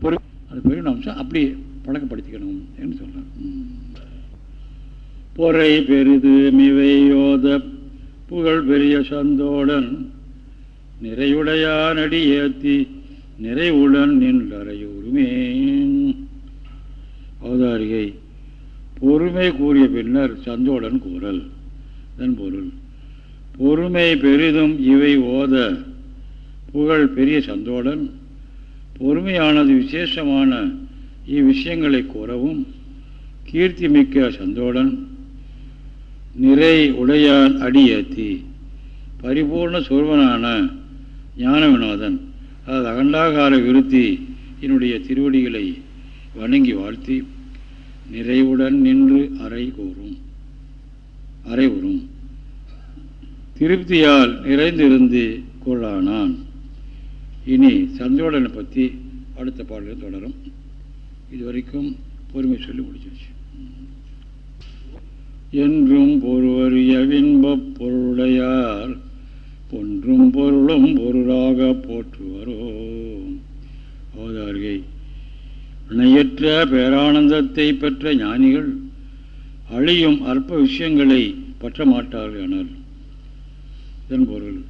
பொறு அது பெரிய அம்சம் அப்படி பழக்கப்படுத்திக்கணும் என்று சொல்கிறார் பொறை பெரிது மிவையோத புகழ் பெரிய சந்தோடன் நிறையுடையானடி அடி ஏத்தி நிறைவுடன் நின்றறையுருமே அவதாரிகை பொறுமை கூறிய பின்னர் சந்தோடன் கூறல். இதன் பொருள் பொறுமை பெரிதும் இவை ஓத புகழ் பெரிய சந்தோடன் பொறுமையானது விசேஷமான இவ்விஷயங்களை கூறவும் கீர்த்தி மிக்க சந்தோடன் நிறை உடையான் அடியேத்தி பரிபூர்ண சொல்வனான ஞான வினோதன் அதாவது அகண்டாகார விருத்தி என்னுடைய திருவடிகளை வணங்கி வாழ்த்தி நிறைவுடன் நின்று அறை கூறும் அறை உறும். திருப்தியால் நிறைந்திருந்து கொள்ளானான். இனி சந்தோடனை பற்றி அடுத்த பாடலில் தொடரும். இதுவரைக்கும் பொறுமை சொல்லி முடிச்சிருச்சு என்றும் பொருவறிய வின்பப் பொருளையார் ஒன்றும் பொருளும் பொருளாக போற்றுவரோ. அவதார்கை இணையற்ற பேரானந்தத்தை பெற்ற ஞானிகள் அழியும் அற்ப விஷயங்களை பற்ற மாட்டார்கள் எனல் இதன் பொருள்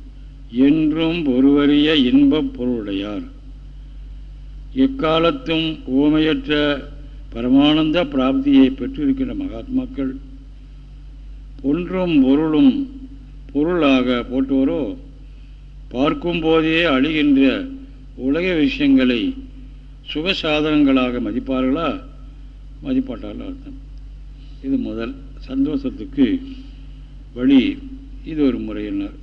என்றும் ஒருவரிய இன்பப் பொருளுடையார். எக்காலத்தும் ஓமையற்ற பரமானந்த பிராப்தியை பெற்றிருக்கின்ற மகாத்மாக்கள் ஒன்றும் பொருளும் பொருளாக போட்டுவரோ பார்க்கும் போதே அழிகின்ற உலக விஷயங்களை சுக சாதனங்களாக மதிப்பார்களா? மதிப்பாட்டார்கள் அர்த்தம். இது முதல் சந்தோஷத்துக்கு வழி. இது ஒரு முறையினர்.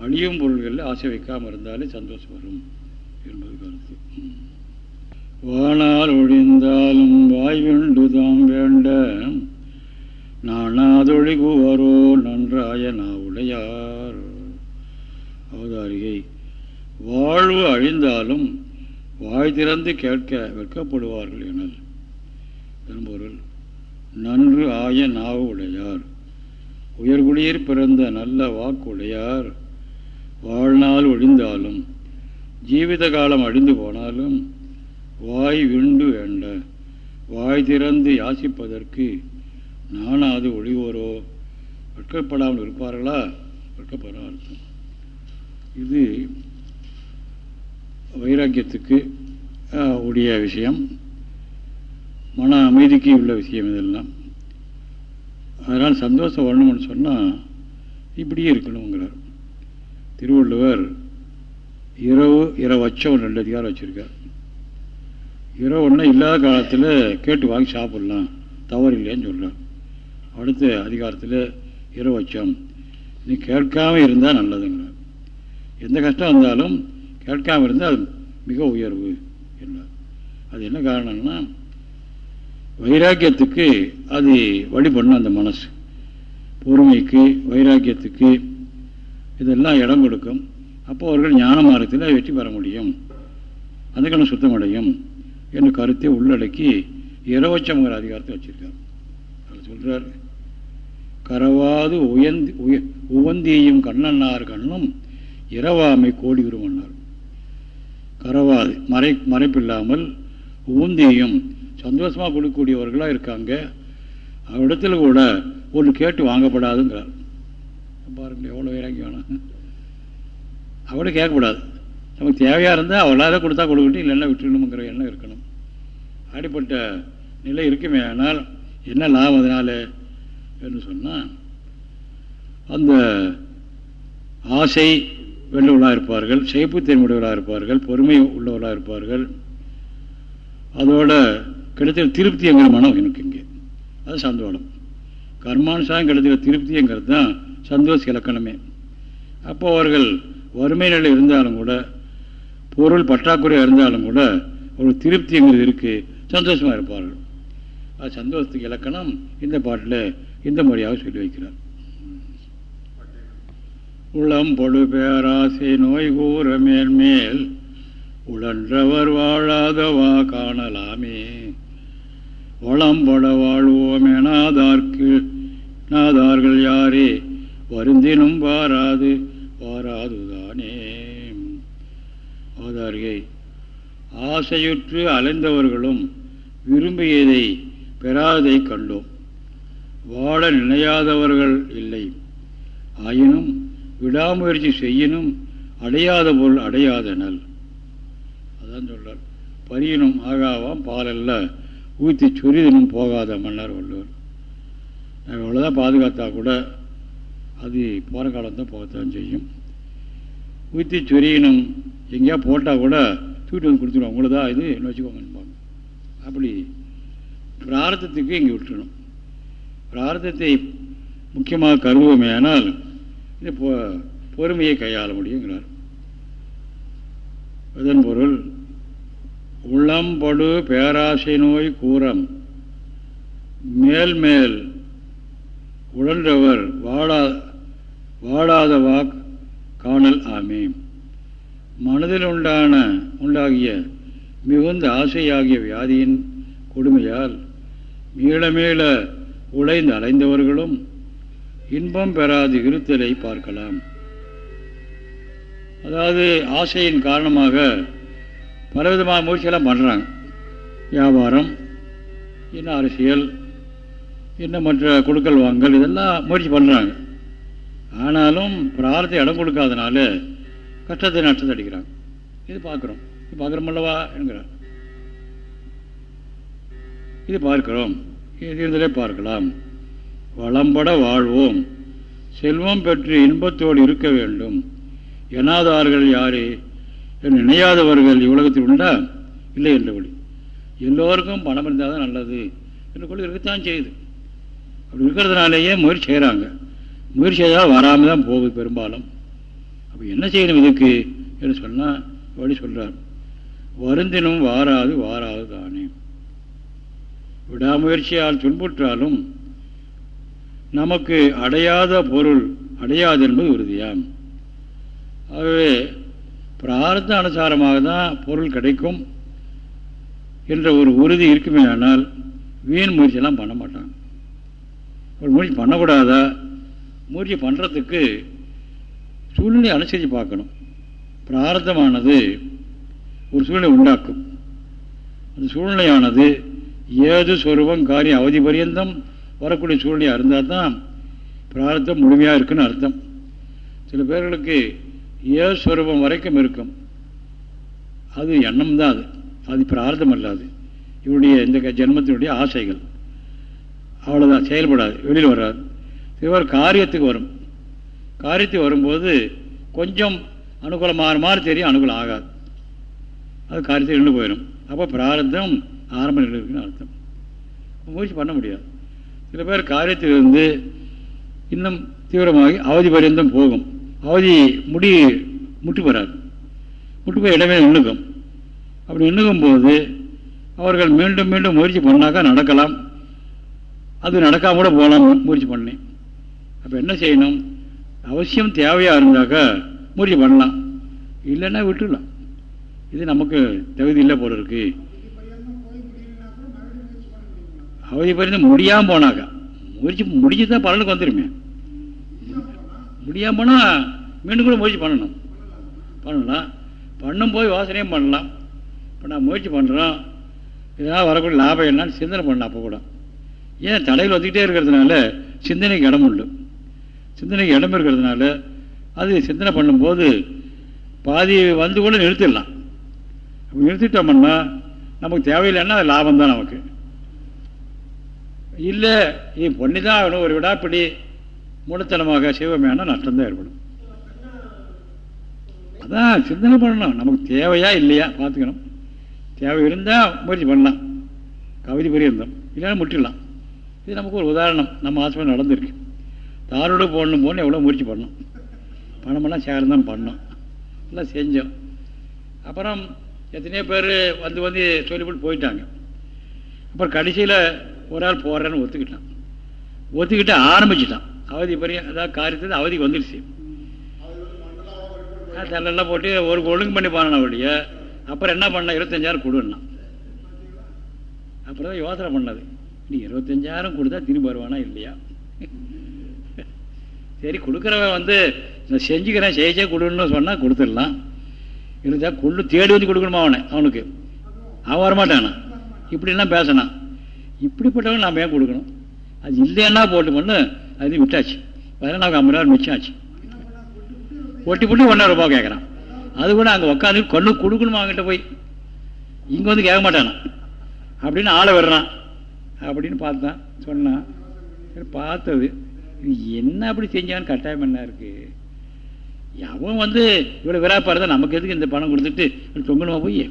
அழியும் பொருள்களில் ஆசை வைக்காமல் இருந்தாலே சந்தோஷம் வரும் என்பது கருத்து. வானால் ஒழிந்தாலும் வாய்வெண்டு தாம் வேண்ட நானாதொழிகுவரோ நன்றாய நாவுடையார். அவதாரிகை வாழ்வு அழிந்தாலும் வாய் திறந்து கேட்க வெட்கப்படுவார்கள் எனல். என்பொருள் நன்று ஆய நாவு உடையார் உயர்குடியிற் பிறந்த நல்ல வாக்குடையார். வாழ்நாள் ஒழிந்தாலும் ஜீவித காலம் அழிந்து போனாலும் வாய் விண்டு வேண்ட வாய் திறந்து யாசிப்பதற்கு நானாது ஒளிவோரோ? வெட்கப்படாமல் இருப்பார்களா? வெட்கப்பட அர்த்தம். இது வைராக்கியத்துக்கு உடைய விஷயம். மன அமைதிக்கு உள்ள விஷயம் இதெல்லாம். அதனால் சந்தோஷம் வரணும்னு சொன்னால் இப்படியே இருக்கணுங்கிறார் திருவள்ளுவர் இரவு இரவச்சம் ரெண்டு அதிகாரம் வச்சுருக்கார். இரவு ஒன்றும் இல்லாத காலத்தில் கேட்டு வாங்கி சாப்பிட்லாம். தவறு இல்லைன்னு சொல்கிறார் அடுத்த அதிகாரத்தில் இரவச்சம் நீ கேட்காம இருந்தால் நல்லதுங்கிறார். எந்த கஷ்டம் வந்தாலும் கேட்காம இருந்தால் அது மிக உயர்வு என்றார். அது என்ன காரணம்னா வைராக்கியத்துக்கு அது வழிபடணும் அந்த மனசு. பொறுமைக்கு வைராக்கியத்துக்கு இதெல்லாம் இடம் கொடுக்கும். அப்போ அவர்கள் ஞான மார்க்கத்தில் வெற்றி பெற முடியும். அதுக்கான சுத்தமடையும் என்ற கருத்தை உள்ளடக்கி இரவச்சம்ங்கிற அதிகாரத்தை வச்சிருக்கார். அவர் சொல்றார் கரவாது உயந்தி உய உவந்தியும் கண்ணன்னார் கண்ணும் இரவாமை கோடி உருவன்னார் கரவாது மறை மறைப்பில்லாமல் உவந்தியும் சந்தோஷமாக கொடுக்கக்கூடியவர்களாக இருக்காங்க. அவரிடத்தில் கூட ஒன்று கேட்டு வாங்கப்படாதுங்கிறார். பாருங்கள் எவ்வளோ வைராக்கியம் அவட கேட்கக்கூடாது. நமக்கு தேவையாக இருந்தால் அவளால் கொடுத்தா கொடுக்கட்டும் இல்லைன்னா விட்டுணுங்கிற எண்ணம் இருக்கணும். அப்படிப்பட்ட நிலை இருக்குமே ஆனால் என்ன லாபம் அதனால் என்று சொன்னால் அந்த ஆசை வெள்ளவர்களாக இருப்பார்கள் உடையவர்களாக இருப்பார்கள் பொறுமை உள்ளவர்களாக இருப்பார்கள். அதோட கிடைத்த திருப்திங்கிற மனம் எனக்கு இங்கே. அது சந்தோஷம். கர்மானுசாரம் கிடைக்கிற திருப்திங்கிறது தான் சந்தோஷ இலக்கணமே அப்போ அவர்கள் வறுமை நிலை இருந்தாலும் கூட பொருள் பற்றாக்குறையாக இருந்தாலும் கூட ஒரு திருப்திங்கிறது இருக்குது சந்தோஷமாக இருப்பார்கள். அது சந்தோஷத்துக்கு இலக்கணம் இந்த பாட்டில் இந்த முறையாக சொல்லி வைக்கிறார். உளம் பொடு பேராசை நோய் கூற மேன்மேல் உழன்றவர் வாழாதவா காணலாமே. வளம்பட வாழ்வோம் எனாதார்க்கு நாதார்கள் யாரே வருந்தினும் வாராது வாராதுதானே. அவதாரிகை ஆசையுற்று அலைந்தவர்களும் விரும்பியதை பெறாததை கண்டோம். வாழ நினையாதவர்கள் இல்லை. ஆயினும் விடாமுயற்சி செய்யினும் அடையாத பொருள் அடையாதனல் அதான் சொல்றார். பரியனும் ஆகாவாம் பாலல்ல ஊற்றி சொரிதனும் போகாத மன்னர் வள்ளுவர். அவ்வளோதான் பாதுகாத்தா கூட அது போகிற காலத்தான் போகத்தான் செய்யும். ஊற்றி சொரியணும் எங்கேயா போட்டால் கூட தூக்கிட்டு வந்து கொடுத்துருவோம் உங்களதான் இது? என்ன வச்சுக்கோங்கன்னு அப்படி பிரார்த்தத்துக்கு இங்கே விட்டுணும் பிரார்த்தத்தை முக்கியமாக கருதுவோமே ஆனால் இந்த பொறுமையை கையாள முடியுங்கிறார். இதன் பொருள் உள்ளம்படு பேராசை நோய் கூறம் மேல் மேல் உழன்றவர் வாழா வாழாத வாக் காணல் ஆமே. மனதில் உண்டான உண்டாகிய மிகுந்த ஆசையாகிய வியாதியின் கொடுமையால் மீள மீள உழைந்து அலைந்தவர்களும் இன்பம் பெறாது இருத்தலை பார்க்கலாம். அதாவது ஆசையின் காரணமாக பலவிதமான முயற்சியெல்லாம் பண்ணுறாங்க வியாபாரம் இன்னும் அரசியல் இன்னும் மற்ற கொடுக்கல் வாங்கல் இதெல்லாம் முயற்சி பண்ணுறாங்க ஆனாலும் பிரார்த்தை இடம் கொடுக்காதனால கஷ்டத்தை நஷ்டத்தை அடிக்கிறாங்க. இது பார்க்குறோம். இது பார்க்குறோம் அல்லவா என்கிறார். இது பார்க்கிறோம். இது இருந்தலே பார்க்கலாம். வளம்பட வாழ்வோம். செல்வம் பெற்று இன்பத்தோடு இருக்க வேண்டும். எனாதார்கள் யாரு? நினையாதவர்கள் இவ்வுலகத்தில் உண்டா? இல்லை என்றபடி. எல்லோருக்கும் பணம் இருந்தால் தான் நல்லது. என்று கொள்கை இருக்கத்தான் செய்யுது. அப்படி இருக்கிறதுனாலேயே முயற்சி செய்கிறாங்க முயற்சி செய்தால் வராமல் தான் போகுது பெரும்பாலும். அப்போ என்ன செய்யணும் இதுக்கு? என்று சொன்னால் வழி சொல்கிறார் வருந்தினும் வாராது வாராது தானே. விடாமுயற்சியால் துன்புற்றாலும் நமக்கு அடையாத பொருள் அடையாது என்பது உறுதியாம். ஆகவே பிரார்த்த அனுசாரமாக தான் பொருள் கிடைக்கும் என்ற ஒரு உறுதி இருக்குமே ஆனால் வீண் முயற்சியெல்லாம் பண்ண மாட்டாங்க. ஒரு பண்ணக்கூடாதா? முயற்சி பண்ணுறதுக்கு சூழ்நிலை அனுசரித்து பார்க்கணும். பிரார்த்தமானது ஒரு சூழ்நிலை உண்டாக்கும். அந்த சூழ்நிலையானது ஏது சொருபம் காரியம் அவதி பரியந்தம் வரக்கூடிய சூழ்நிலையாக இருந்தால் தான் பிரார்த்தம் முழுமையாக இருக்குன்னு அர்த்தம். சில பேர்களுக்கு ஏது சொருபம் வரைக்கும் இருக்கும். அது எண்ணம் தான் அது. அது பிரார்த்தம் அல்லாது. இவருடைய இந்த ஜென்மத்தினுடைய ஆசைகள். அவ்வளோதான் செயல்படாது. வெளியில் வராது சிவர் காரியத்துக்கு வரும். காரியத்துக்கு வரும்போது கொஞ்சம் அனுகூலமாக மாதிரி தெரியும் அனுகூலம் ஆகாது. அது காரியத்தை நின்று போயிடும். அப்போ பிராரந்தம் ஆரம்ப நிலவுக்குன்னு அர்த்தம். முயற்சி பண்ண முடியாது. சில பேர் காரியத்திலிருந்து இன்னும் தீவிரமாகி அவதி பரியந்தம் போகும். அவதி முடி முட்டி வராது. முட்டி போய் இடமே நின்றுக்கும் அப்படி நின்றுக்கும் போது அவர்கள் மீண்டும் மீண்டும் முயற்சி பண்ணாக்கா நடக்கலாம். அது நடக்காம கூட போகலாம் முயற்சி பண்ணேன். அப்போ என்ன செய்யணும்? அவசியம் தேவையாக இருந்தாக்கா முயற்சி பண்ணலாம். இல்லைன்னா விட்டுடலாம். இது நமக்கு தகுதி இல்லை போல இருக்கு. அவதி பரிந்து முடியாமல் போனாக்கா முயற்சி முடிச்சு தான் பலனுக்கு வந்துருமே. முடியாமல் போனால் மீண்டும் கூட முயற்சி பண்ணணும். பண்ணலாம். பண்ணும் போய் வாசனையும் பண்ணலாம். இப்போ நான் முயற்சி பண்ணுறோம் இதனால் வரக்கூடிய லாபம் என்னன்னு சிந்தனை பண்ணலாம் அப்போ கூட. ஏன் தலையில் வந்துக்கிட்டே இருக்கிறதுனால சிந்தனைக்கு இடம் உண்டு. சிந்தனைக்கு இடம் இருக்கிறதுனால அது சிந்தனை பண்ணும்போது பாதி வந்து கூட நிறுத்திடலாம். அப்படி நிறுத்திட்டோம்னா நமக்கு தேவையில்லைன்னா அது லாபம் தான் நமக்கு. இல்லை இது பொண்ணு தான் ஆகணும் ஒரு விடாப்பிடி மூடத்தனமாக செய்வோமேனா நஷ்டம்தான் ஏற்படும். அதான் சிந்தனை பண்ணணும். நமக்கு தேவையா இல்லையா பார்த்துக்கணும். தேவை இருந்தால் முயற்சி பண்ணலாம். கவிதை பெரியந்தம் இல்லைன்னா முட்டிடலாம் இது நமக்கு ஒரு உதாரணம். நம்ம ஆசிரியர் நடந்திருக்கு. தாரோடு போடணும் போகணும் எவ்வளோ முயற்சி பண்ணோம் பணமெல்லாம் சேர்ந்தான் தான் பண்ணோம். எல்லாம் செஞ்சோம். அப்புறம் எத்தனையோ பேர் வந்து வந்து சொல்லிவிட்டு போயிட்டாங்க. அப்புறம் கடைசியில் ஒரு ஆள் போடுறேன்னு ஒத்துக்கிட்டான். ஒத்துக்கிட்டு ஆரம்பிச்சிட்டான். அவதி பெரிய அதாவது காரியத்தை அவதிக்கு வந்துடுச்சு தள்ளெல்லாம் போட்டு ஒரு ஒழுங்கு பண்ணி போனான் அப்படியே அப்புறம் என்ன பண்ண? இருபத்தஞ்சாயிரம் கொடுன்னா. அப்புறம் தான் யோசனை பண்ணது. நீ இருபத்தஞ்சாயிரம் கொடுத்தா திரும்பி வருவானா இல்லையா? சரி கொடுக்குறவன் வந்து நான் செஞ்சுக்கிறேன் செய்யச்சே கொடுன்னு சொன்னால் கொடுத்துடலாம். இருந்தா கொள்ளு தேடி வந்து கொடுக்கணுமா அவனை? அவனுக்கு. அவன் வரமாட்டானா? இப்படிலாம் பேசினான் இப்படிப்பட்டவன் நாம் ஏன் கொடுக்கணும்? அது இல்லைன்னா போட்டு பண்ணு அது விட்டாச்சு. அதனால் நமக்கு ஐம்பது ரூபா மிச்சம் ஆச்சு ஒட்டி போட்டு ஒன்றரை ரூபா கேட்குறான் அது கூட அங்கே உட்காந்து கொண்டு கொடுக்கணுமா அவங்ககிட்ட போய்? இங்கே வந்து கேட்க மாட்டானா? அப்படின்னு ஆளை விடுறான். அப்படின்னு பார்த்தான் சொன்னான். சரி பார்த்தது. என்ன அப்படி செஞ்சான்னு கட்டாயம் என்ன இருக்கு? அவன் வந்து இவ்வளோ விராப்பா நமக்கு எதுக்கு இந்த பணம் கொடுத்துட்டு தொங்கணுமா போய்?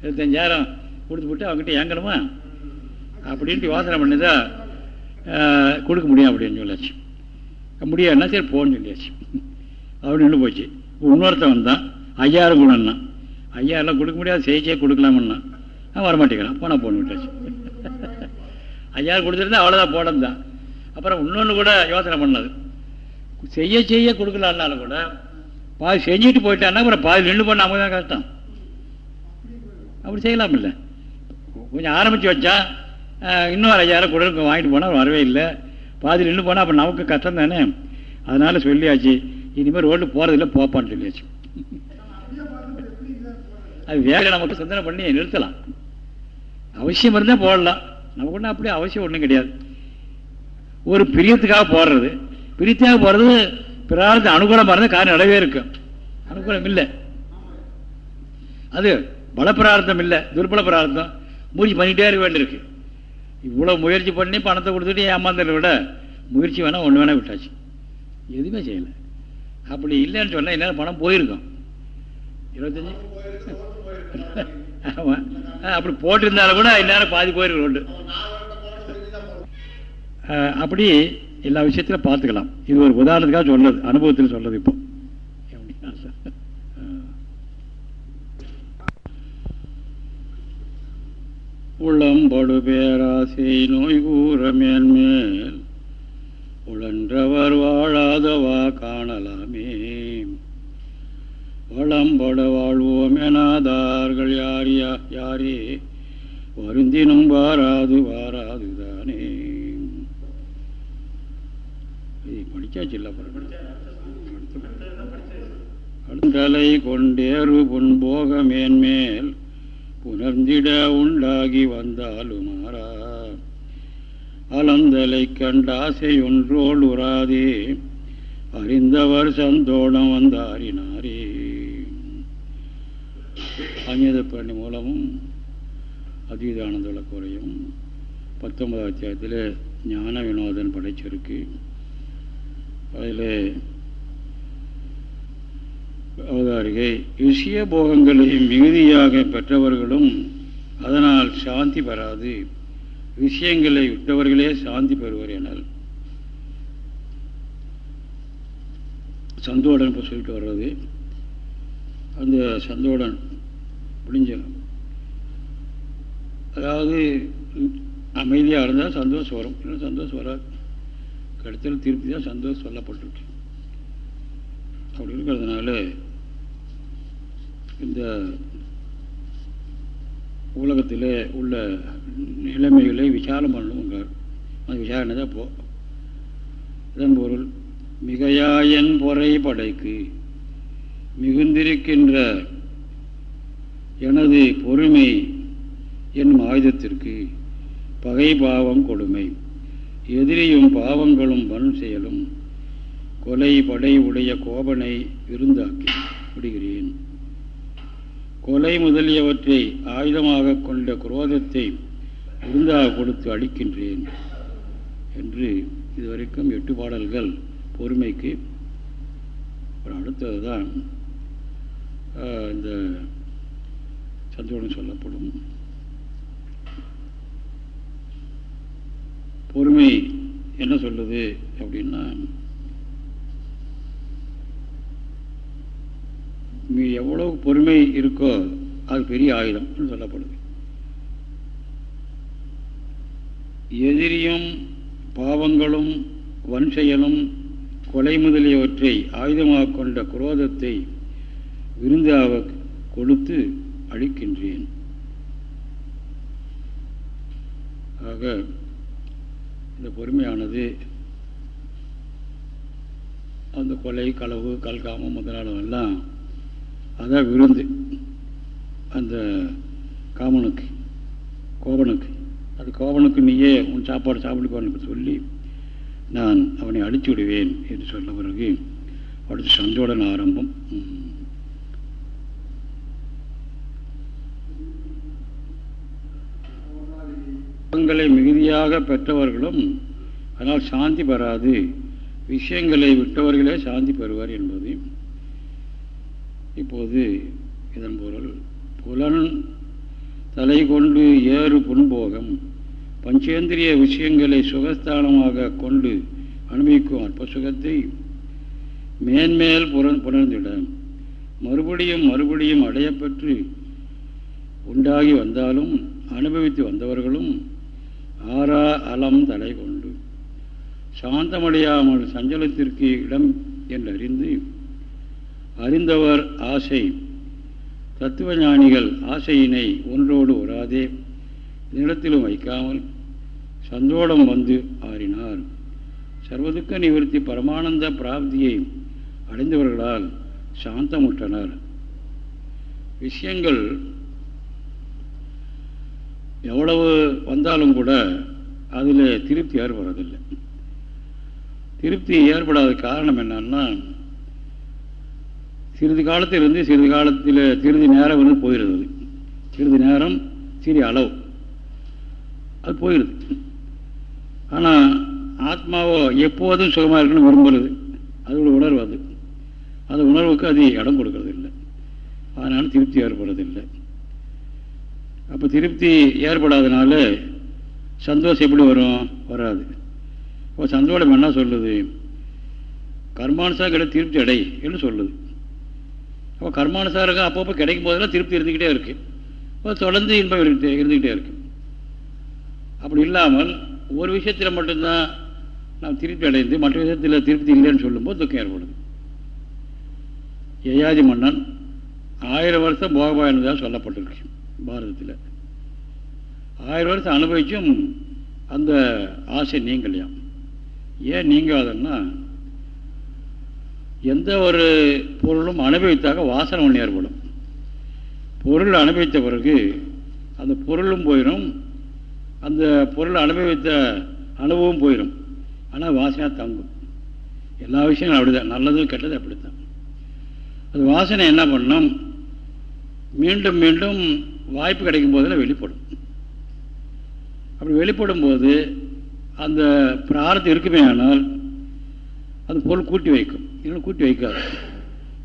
இருபத்தஞ்சாயிரம் கொடுத்து போட்டு அவங்ககிட்ட ஏங்கணுமா? அப்படின்ட்டு யோசனை பண்ணிதா கொடுக்க முடியும் அப்படின்னு சொல்லியாச்சு முடியாதுன்னா சரி போன்னு சொல்லியாச்சு. அப்படின்னு நின்று போச்சு. இன்னொருத்தன் வந்தான். ஐயாயிரம் குணம்னா ஐயாயிரம்லாம் கொடுக்க முடியாது செய்ச்சே கொடுக்கலாமன்னா அவன் வரமாட்டேங்கிறான். போனால் போன விட்டாச்சு. ஐயாயிரம் கொடுத்துருந்தா அவ்வளோதான் போடம் தான். அப்புறம் இன்னொன்று கூட யோசனை பண்ணது. செய்ய செய்ய கொடுக்கலான்னாலும் கூட பாதி செஞ்சுட்டு போயிட்டான்னா அப்புறம் பாதி நின்று பண்ண அவங்க தான் கஷ்டம். அப்படி செய்யலாம் இல்லை. கொஞ்சம் ஆரம்பித்து வச்சா இன்னும் ஐயாயிரம் கொடுக்க வாங்கிட்டு போனால் வரவே இல்லை. பாதி நின்று போனால் அப்போ நமக்கு கஷ்டம் தானே. அதனால் சொல்லியாச்சு இனிமேல் ரோடு போகிறதில்ல போப்பான்னு சொல்லியாச்சு. அது வேலை நமக்கு சிந்தனை பண்ணி நிறுத்தலாம். அவசியம் இருந்தால் போடலாம். நமக்கு ஒன்றும் அப்படி அவசியம் ஒன்றும் கிடையாது. ஒரு பிரியத்துக்காக போடுறது பிரியத்துக்காக போகிறது பிரகாரத்தை அனுகூலமாக இருந்தால் காரணம் நடவே இருக்கும் அனுகூலம் இல்லை. அது பலப்பிரார்த்தம் இல்லை துர்பல பிரார்த்தம். மூச்சு பண்ணிகிட்டே இருக்க வேண்டியிருக்கு. இவ்வளோ முயற்சி பண்ணி பணத்தை கொடுத்துட்டு ஏமாந்ததை விட முயற்சி வேணால் ஒன்று வேணால் விட்டாச்சு. எதுவுமே செய்யலை. அப்படி இல்லைன்னு சொன்னால் என்னால் பணம் போயிருக்கும். இருபத்தஞ்சி? ஆமாம் அப்படி போட்டிருந்தாலும் கூட இந்நேரம் பாதி போயிருக்கு ரோடு அப்படி எல்லா விஷயத்திலும் பார்த்துக்கலாம். இது ஒரு உதாரணத்துக்காக சொல்றது அனுபவத்தில் சொல்றது இப்போ. உள்ளம்படு பேராசை நோய் கூற மேன்மேல் உழன்றவர் வாழாதவா காணலாமே. வளம்பட வாழ்வோம் எனாதார்கள் யார் யாரே? வருந்தினும் வாராது வாராது தானே? வாராதுதானே படித்தாச்சு இல்லை கண்களை கொண்டேறு புன்போக மேன்மேல் புணர்ந்திட உண்டாகி வந்தாலுமாறா அலந்தலை கண்டாசை ஒன்றோள் உராதே அறிந்தவர் சந்தோடம் வந்தாரினாரே? சங்கீத பண்ணி மூலமும் அதீதானந்த விளக்குறையும் பத்தொன்பதாம் அத்தியாயத்தில் ஞான வினோதன் படைச்சிருக்கு. அதில் அவதாரிகை விஷய போகங்களை மிகுதியாக பெற்றவர்களும் அதனால் சாந்தி பெறாது. விஷயங்களை விட்டவர்களே சாந்தி பெறுவர் எனல். சந்தோடன் இப்போ சொல்லிட்டு வர்றது. அந்த சந்தோடன் முடிஞ்ச அதாவது அமைதியாக இருந்தால் சந்தோஷம் வரும். இல்லைன்னா சந்தோஷம் வராது. கடைசியில் திருப்பி தான் சந்தோஷம் சொல்லப்பட்டுருக்கு. அப்படி இருக்கிறதுனால இந்த உலகத்தில் உள்ள நிலைமைகளை விசாரம் பண்ணணுங்கிறார் அது விசாரணை தான் போ இதன் பொருள் மிகையாயன் பொறை படைக்கு மிகுந்திருக்கின்ற எனது பொறுமை என்னும் ஆயுதத்திற்கு பகை பாவம் கொடுமை. எதிரியும் பாவங்களும் வன் செயலும் கொலை படை உடைய கோபனை விருந்தாக்கி விடுகிறேன். கொலை முதலியவற்றை ஆயுதமாக கொண்ட குரோதத்தை விருந்தாக கொடுத்து அளிக்கின்றேன் என்று இதுவரைக்கும் எட்டு பாடல்கள் பொறுமைக்கு. அடுத்ததுதான் அடுத்தது தான் இந்த சந்தோடம் சொல்லப்படும். பொறுமை என்ன சொல்லுது அப்படின்னா எவ்வளவு பொறுமை இருக்கோ அது பெரிய ஆயுதம் சொல்லப்படுது. எதிரியும் பாவங்களும் வன் செயலும் கொலை முதலியவற்றை ஆயுதமாக கொண்ட குரோதத்தை விருந்தாக கொடுத்து அழிக்கின்றேன். ஆக இந்த பொறுமையானது அந்த கொலை களவு கல்காமம் முதலானவெல்லாம் அதான் விருந்து. அந்த காமனுக்கு கோபனுக்கு. அது கோபனுக்கு நீயே உன் சாப்பாடு சாப்பிடுக்கோன்னு சொல்லி நான் அவனை அழிச்சு விடுவேன் என்று சொன்ன பிறகு அடுத்து சந்தோடன் ஆரம்பம். சுகங்களை மிகுதியாக பெற்றவர்களும் அதனால் சாந்தி பெறாது. விஷயங்களை விட்டவர்களே சாந்தி பெறுவார் என்பது இப்போது இதன் பொருள். புலன் தலை கொண்டு ஏறு புண்போகம். பஞ்சேந்திரிய விஷயங்களை சுகஸ்தானமாக கொண்டு அனுபவிக்கும் அற்ப சுகத்தை மேன்மேல் புறன் புணர்ந்திட. மறுபடியும் மறுபடியும் அடையப்பெற்று உண்டாகி வந்தாலும் அனுபவித்து வந்தவர்களும் ஆறா அலம் தலை கொண்டு சாந்தமடையாமல் சஞ்சலத்திற்கு இடம் என்று அறிந்து அறிந்தவர் ஆசை. தத்துவ ஞானிகள் ஆசையினை ஒன்றோடு வராதே நிலத்திலும் வைக்காமல் சந்தோடம் வந்து ஆறினார். சர்வதுக்க நிவர்த்தி பரமானந்த பிராப்தியை அடைந்தவர்களால் சாந்தமுற்றனர். விஷயங்கள் எவ்வளவு வந்தாலும் கூட அதில் திருப்தி ஏற்படுறதில்லை. திருப்தி ஏற்படாத காரணம் என்னன்னா சிறிது காலத்திலிருந்து சிறிது காலத்தில் சிறிது நேரம் வந்து போயிடுது சிறிது நேரம் சிறிய அளவு. அது போயிடுது ஆனால் ஆத்மாவோ எப்போதும் சுகமாக இருக்குன்னு விரும்புறது அதோட உணர்வு அது. அந்த உணர்வுக்கு அது இடம் கொடுக்கறது இல்லை அதனால் திருப்தி ஏற்படுறதில்லை. அப்போ திருப்தி ஏற்படாதனால சந்தோஷம் எப்படி வரும்? வராது. இப்போ சந்தோஷம் என்ன சொல்லுது? கர்மானுசாரம் கிடை திருப்தி அடை என்று சொல்லுது. அப்போ கர்மானுசாரம் அப்பப்போ கிடைக்கும் போதெல்லாம் திருப்தி இருந்துக்கிட்டே இருக்குது இப்போ தொடர்ந்து இன்பம் இருந்துகிட்டே இருந்துக்கிட்டே இருக்கு. அப்படி இல்லாமல் ஒரு விஷயத்தில் மட்டும்தான் நாம் திருப்தி அடைந்து மற்ற விஷயத்தில் திருப்தி இல்லைன்னு சொல்லும்போது துக்கம் ஏற்படுது. யயாதி மன்னன் ஆயிரம் வருஷம் போகபாயனதாக சொல்லப்பட்டிருக்கு. பாரதத்தில். ஆயிரம் வருஷம் அனுபவிச்சும் அந்த ஆசை நீங்கலையாம் ஏன் நீங்காதன்னா எந்த ஒரு பொருளும் அனுபவித்தாக வாசனை ஒன்று ஏற்படும். பொருள் அனுபவித்த பிறகு அந்த பொருளும் போயிடும் அந்த பொருள் அனுபவித்த அனுபவம் போயிடும் ஆனால் வாசனையாக தங்கும். எல்லா விஷயங்களும் அப்படிதான். நல்லதும் கெட்டது அப்படித்தான். அது வாசனை என்ன பண்ணும்? மீண்டும் மீண்டும் வாய்ப்பு கிடைக்கும் போதெல்லாம் வெளிப்படும். அப்படி வெளிப்படும் போது அந்த பிராரத்தை இருக்குமே ஆனால் அந்த பொருள் கூட்டி வைக்கும். இன்னும் கூட்டி வைக்காது.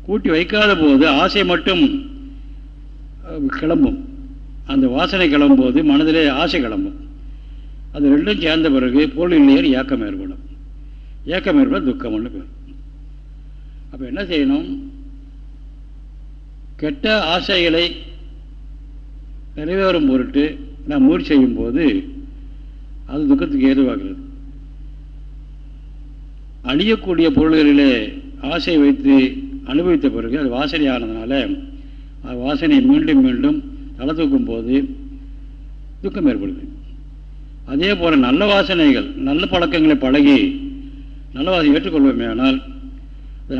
கூட்டி வைக்காத போது ஆசை மட்டும் கிளம்பும். அந்த வாசனை கிளம்பும் போது மனதிலே ஆசை கிளம்பும். அது ரெண்டும் சேர்ந்த பிறகு பொருள் இல்லையே ஏக்கம் ஏற்படும். ஏக்கம் ஏற்பட துக்கம்னு பேர் அப்போ என்ன செய்யணும்? கெட்ட ஆசைகளை நிறைவேறும் பொருட்டு நாம் முயற்சி செய்யும் போது அது துக்கத்துக்கு ஏதுவாகிறது. அழியக்கூடிய பொருள்களிலே ஆசை வைத்து அனுபவித்த பிறகு அது வாசனை ஆனதுனால அது வாசனையை மீண்டும் மீண்டும் தலை தூக்கும் போது துக்கம் ஏற்படுது. அதே போல் நல்ல வாசனைகள் நல்ல பழக்கங்களை பழகி நல்ல வாசனை ஏற்றுக்கொள்வோமே ஆனால்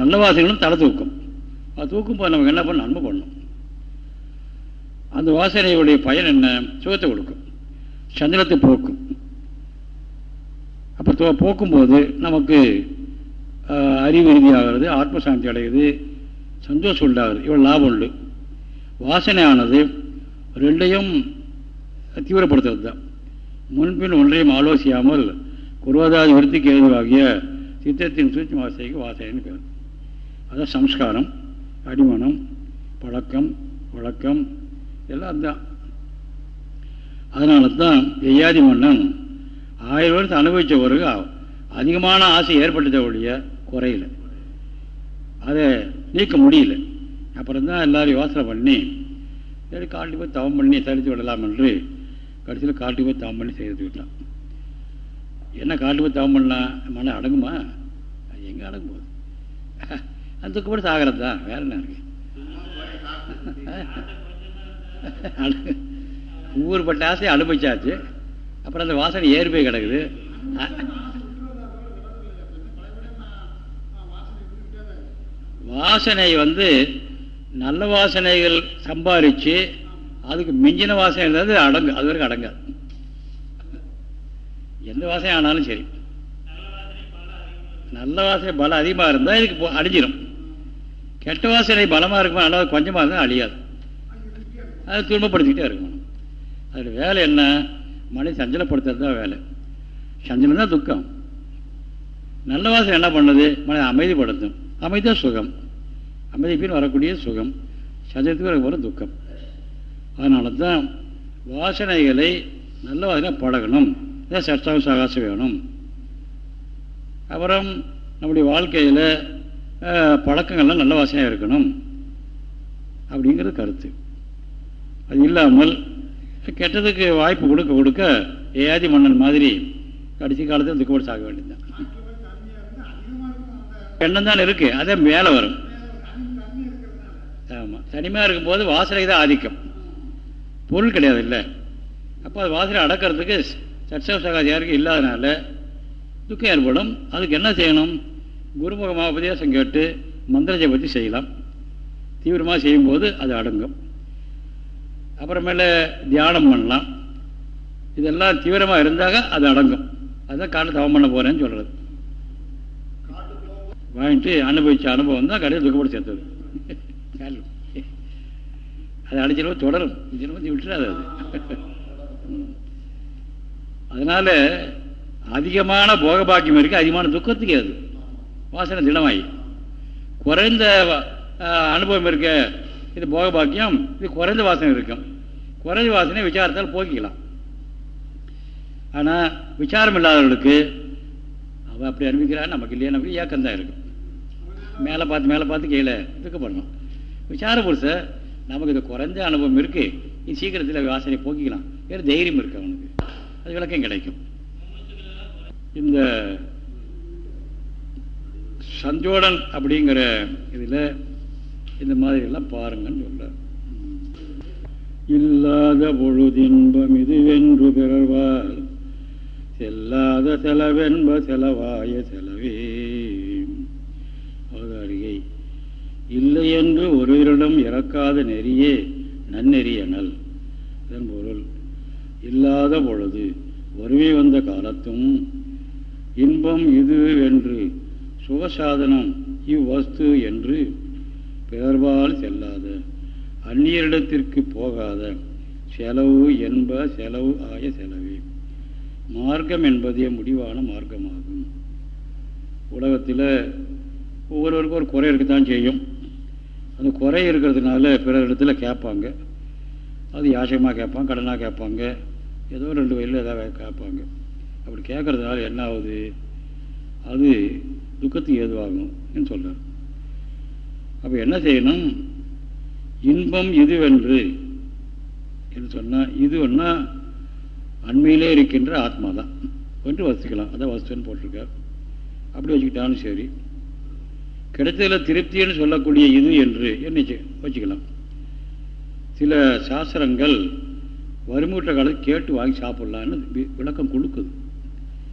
நல்ல வாசனைகளும் தலை தூக்கும். அது தூக்கும் போது நமக்கு என்ன பண்ண நன்மை பண்ணணும். அந்த வாசனையுடைய பயன் என்ன? சுகத்தை கொடுக்கும். சந்திரத்தை போக்கும். அப்போ போக்கும்போது நமக்கு அறிவு ரீதியாகிறது ஆத்மசாந்தி அடையுது சந்தோஷம் உண்டாகுது. இவ்வளோ லாபம் உண்டு. வாசனையானது ரெண்டையும் தீவிரப்படுத்துறது தான் முன்பின் ஒன்றையும் ஆலோசியாமல் குருவதாதி விருத்திக்கு ஏதுவாகிய சித்தத்தின் சூட்ச வாசனைக்கு வாசனைன்னு பேர். அதான் சம்ஸ்காரம் அடிமனம் பழக்கம் வழக்கம் எல்லாம் தான் அதனால தான் எய்யாதி மன்னன் ஆயிரம் வருஷம் அனுபவித்த பிறகு அதிகமான ஆசை ஏற்பட்டதை ஒழிய குறையில. அதை நீக்க முடியல. அப்புறம் தான் எல்லோரும் யோசனை பண்ணி சரி காட்டு போய் தவம் பண்ணி தடுத்து விடலாம் என்று கடைசியில் காட்டு போய் தவம் பண்ணி செய்து விட்டான். என்ன காட்டு போய் தவம் பண்ணலாம் மன அடங்குமா? அது எங்கே அடங்கும் போகுது அந்த கூட சாகிறது தான் வேற என்ன ஊர் ஊர்பட்ட ஆசையை அனுபவிச்சாச்சு. அப்புறம் அந்த வாசனை ஏறி போய் கிடக்குது வாசனை வந்து நல்ல வாசனைகள் சம்பாரித்து அதுக்கு மிஞ்சின வாசனை இருந்தால் அடங்கு அது வரைக்கும் அடங்காது. எந்த வாசனை ஆனாலும் சரி. நல்ல வாசனை பலம் அதிகமாக இருந்தால் இதுக்கு அழிஞ்சிடும் கெட்ட வாசனை பலமாக இருக்குமா நல்லா கொஞ்சமாக இருந்தால் அழியாது. அதை துன்பப்படுத்திக்கிட்டே இருக்கணும். அதில் வேலை என்ன? மனை சஞ்சலப்படுத்துறது தான் வேலை. சஞ்சலம் தான் துக்கம். நல்ல வாசனை என்ன பண்ணுது? மனை அமைதிப்படுத்தும். அமைதி சுகம். அமைதிப்பின் வரக்கூடிய சுகம். சஞ்சலத்துக்கு வர துக்கம். அதனால தான் வாசனைகளை நல்ல வாசனை பழகணும். இதான் சட்சாவும் சகாசம் வேணும். அப்புறம் நம்முடைய வாழ்க்கையில் பழக்கங்கள்லாம் நல்ல வாசனையாக இருக்கணும். அப்படிங்கிறது கருத்து. அது இல்லாமல் கெட்டதுக்கு வாய்ப்பு கொடுக்க கொடுக்க ஏயாதி மன்னன் மாதிரி கடைசி காலத்தில் துக்கப்பட்டு சாக வேண்டியதுதான் எண்ணம் தான் இருக்குது அதே மேலே வரும். ஆமாம் தனிமையாக இருக்கும்போது வாசலை தான் ஆதிக்கம். பொருள் கிடையாது இல்லை. அப்போ அது வாசனை அடக்கிறதுக்கு சட்சவ சகாதியாருக்கு இல்லாதனால துக்கம் ஏற்படும். அதுக்கு என்ன செய்யணும்? குருமுகமாக உபதேசம் கேட்டு மந்திர ஜபத்தி செய்யலாம். தீவிரமாக செய்யும்போது அது அடங்கும். அப்புறமேல தியானம் பண்ணலாம். இதெல்லாம் தீவிரமாக இருந்தாக அது அடங்கும். அதுதான் காலை தவம் பண்ண போகிறேன்னு சொல்கிறது வாங்கிட்டு அனுபவித்த அனுபவம் தான் கடையில் துக்கப்பட்டு சேர்த்தது. அது அடிச்சிருவ தொடரும். இது விட்டுறாது அது. அதனால் அதிகமான போக பாக்கியம் இருக்குது அதிகமான துக்கத்துக்கு அது. வாசனை திடமாயி. குறைந்த அனுபவம் இருக்க இது போக பாக்கியம் இது குறைந்த வாசனை இருக்கும். குறைந்த வாசனை விசாரத்தால் போக்கிக்கலாம். ஆனால் விசாரம் இல்லாதவர்களுக்கு அவள் அப்படி அனுப்பிக்கிறான் நமக்கு இல்லையா நமக்கு ஏக்கம்தான் இருக்கும் மேலே பார்த்து மேலே பார்த்து கீழே துக்கப்படணும் விசார புருஷ நமக்கு இது குறைஞ்ச அனுபவம் இருக்கு. இது சீக்கிரத்தில் வாசனை போக்கிக்கலாம். வேறு தைரியம் இருக்கு அவனுக்கு. அது விளக்கம் கிடைக்கும். இந்த சஞ்சோடன் அப்படிங்கிற இதில் இந்த மாதிரி எல்லாம் பாருங்கன்னு சொல்கிறார் இல்லாத பொழுதின்பம் இதுவென்று பிறர்வால் செல்லாத செலவென்ப செலவாய செலவே. அவதாரிகை இல்லை என்று ஒருவரிடம் இறக்காத நெறியே நன்னெறியனல் இதன் பொருள் இல்லாத பொழுது ஒருவே வந்த காலத்தும் இன்பம் இது என்று சுகசாதனம் இவ்வஸ்து என்று பிறர்பால் செல்லாத அந்நியரிடத்திற்கு போகாத செலவு என்ப செலவு ஆய செலவே. மார்க்கம் என்பதே முடிவான மார்க்கமாகும். உலகத்தில் ஒவ்வொருவருக்கும் ஒரு குறை இருக்கத்தான் செய்யும். அந்த குறை இருக்கிறதுனால பிறர் இடத்துல கேட்பாங்க. அது யாசகமாக கேட்பாங்க கடனாக கேட்பாங்க. ஏதோ ரெண்டு வயலில் ஏதாவது கேட்பாங்க. அப்படி கேட்குறதுனால என்ன ஆகுது? அது துக்கத்துக்கு ஏதுவாகும் சொல்கிறார் அப்போ என்ன செய்யணும்? இன்பம் இதுவென்று என்று சொன்னால் இதுவன்னா அண்மையிலே இருக்கின்ற ஆத்மா தான். என்று வசிக்கலாம். அதான் வசுன்னு போட்டிருக்கார். அப்படி வச்சுக்கிட்டாலும் சரி. கிடைத்ததில் திருப்தின்னு சொல்லக்கூடிய இது என்று என்ன வச்சுக்கலாம். சில சாஸ்திரங்கள் வறுமூட்ட காலத்து கேட்டு வாங்கி சாப்பிட்லான்னு விளக்கம் கொடுக்குது.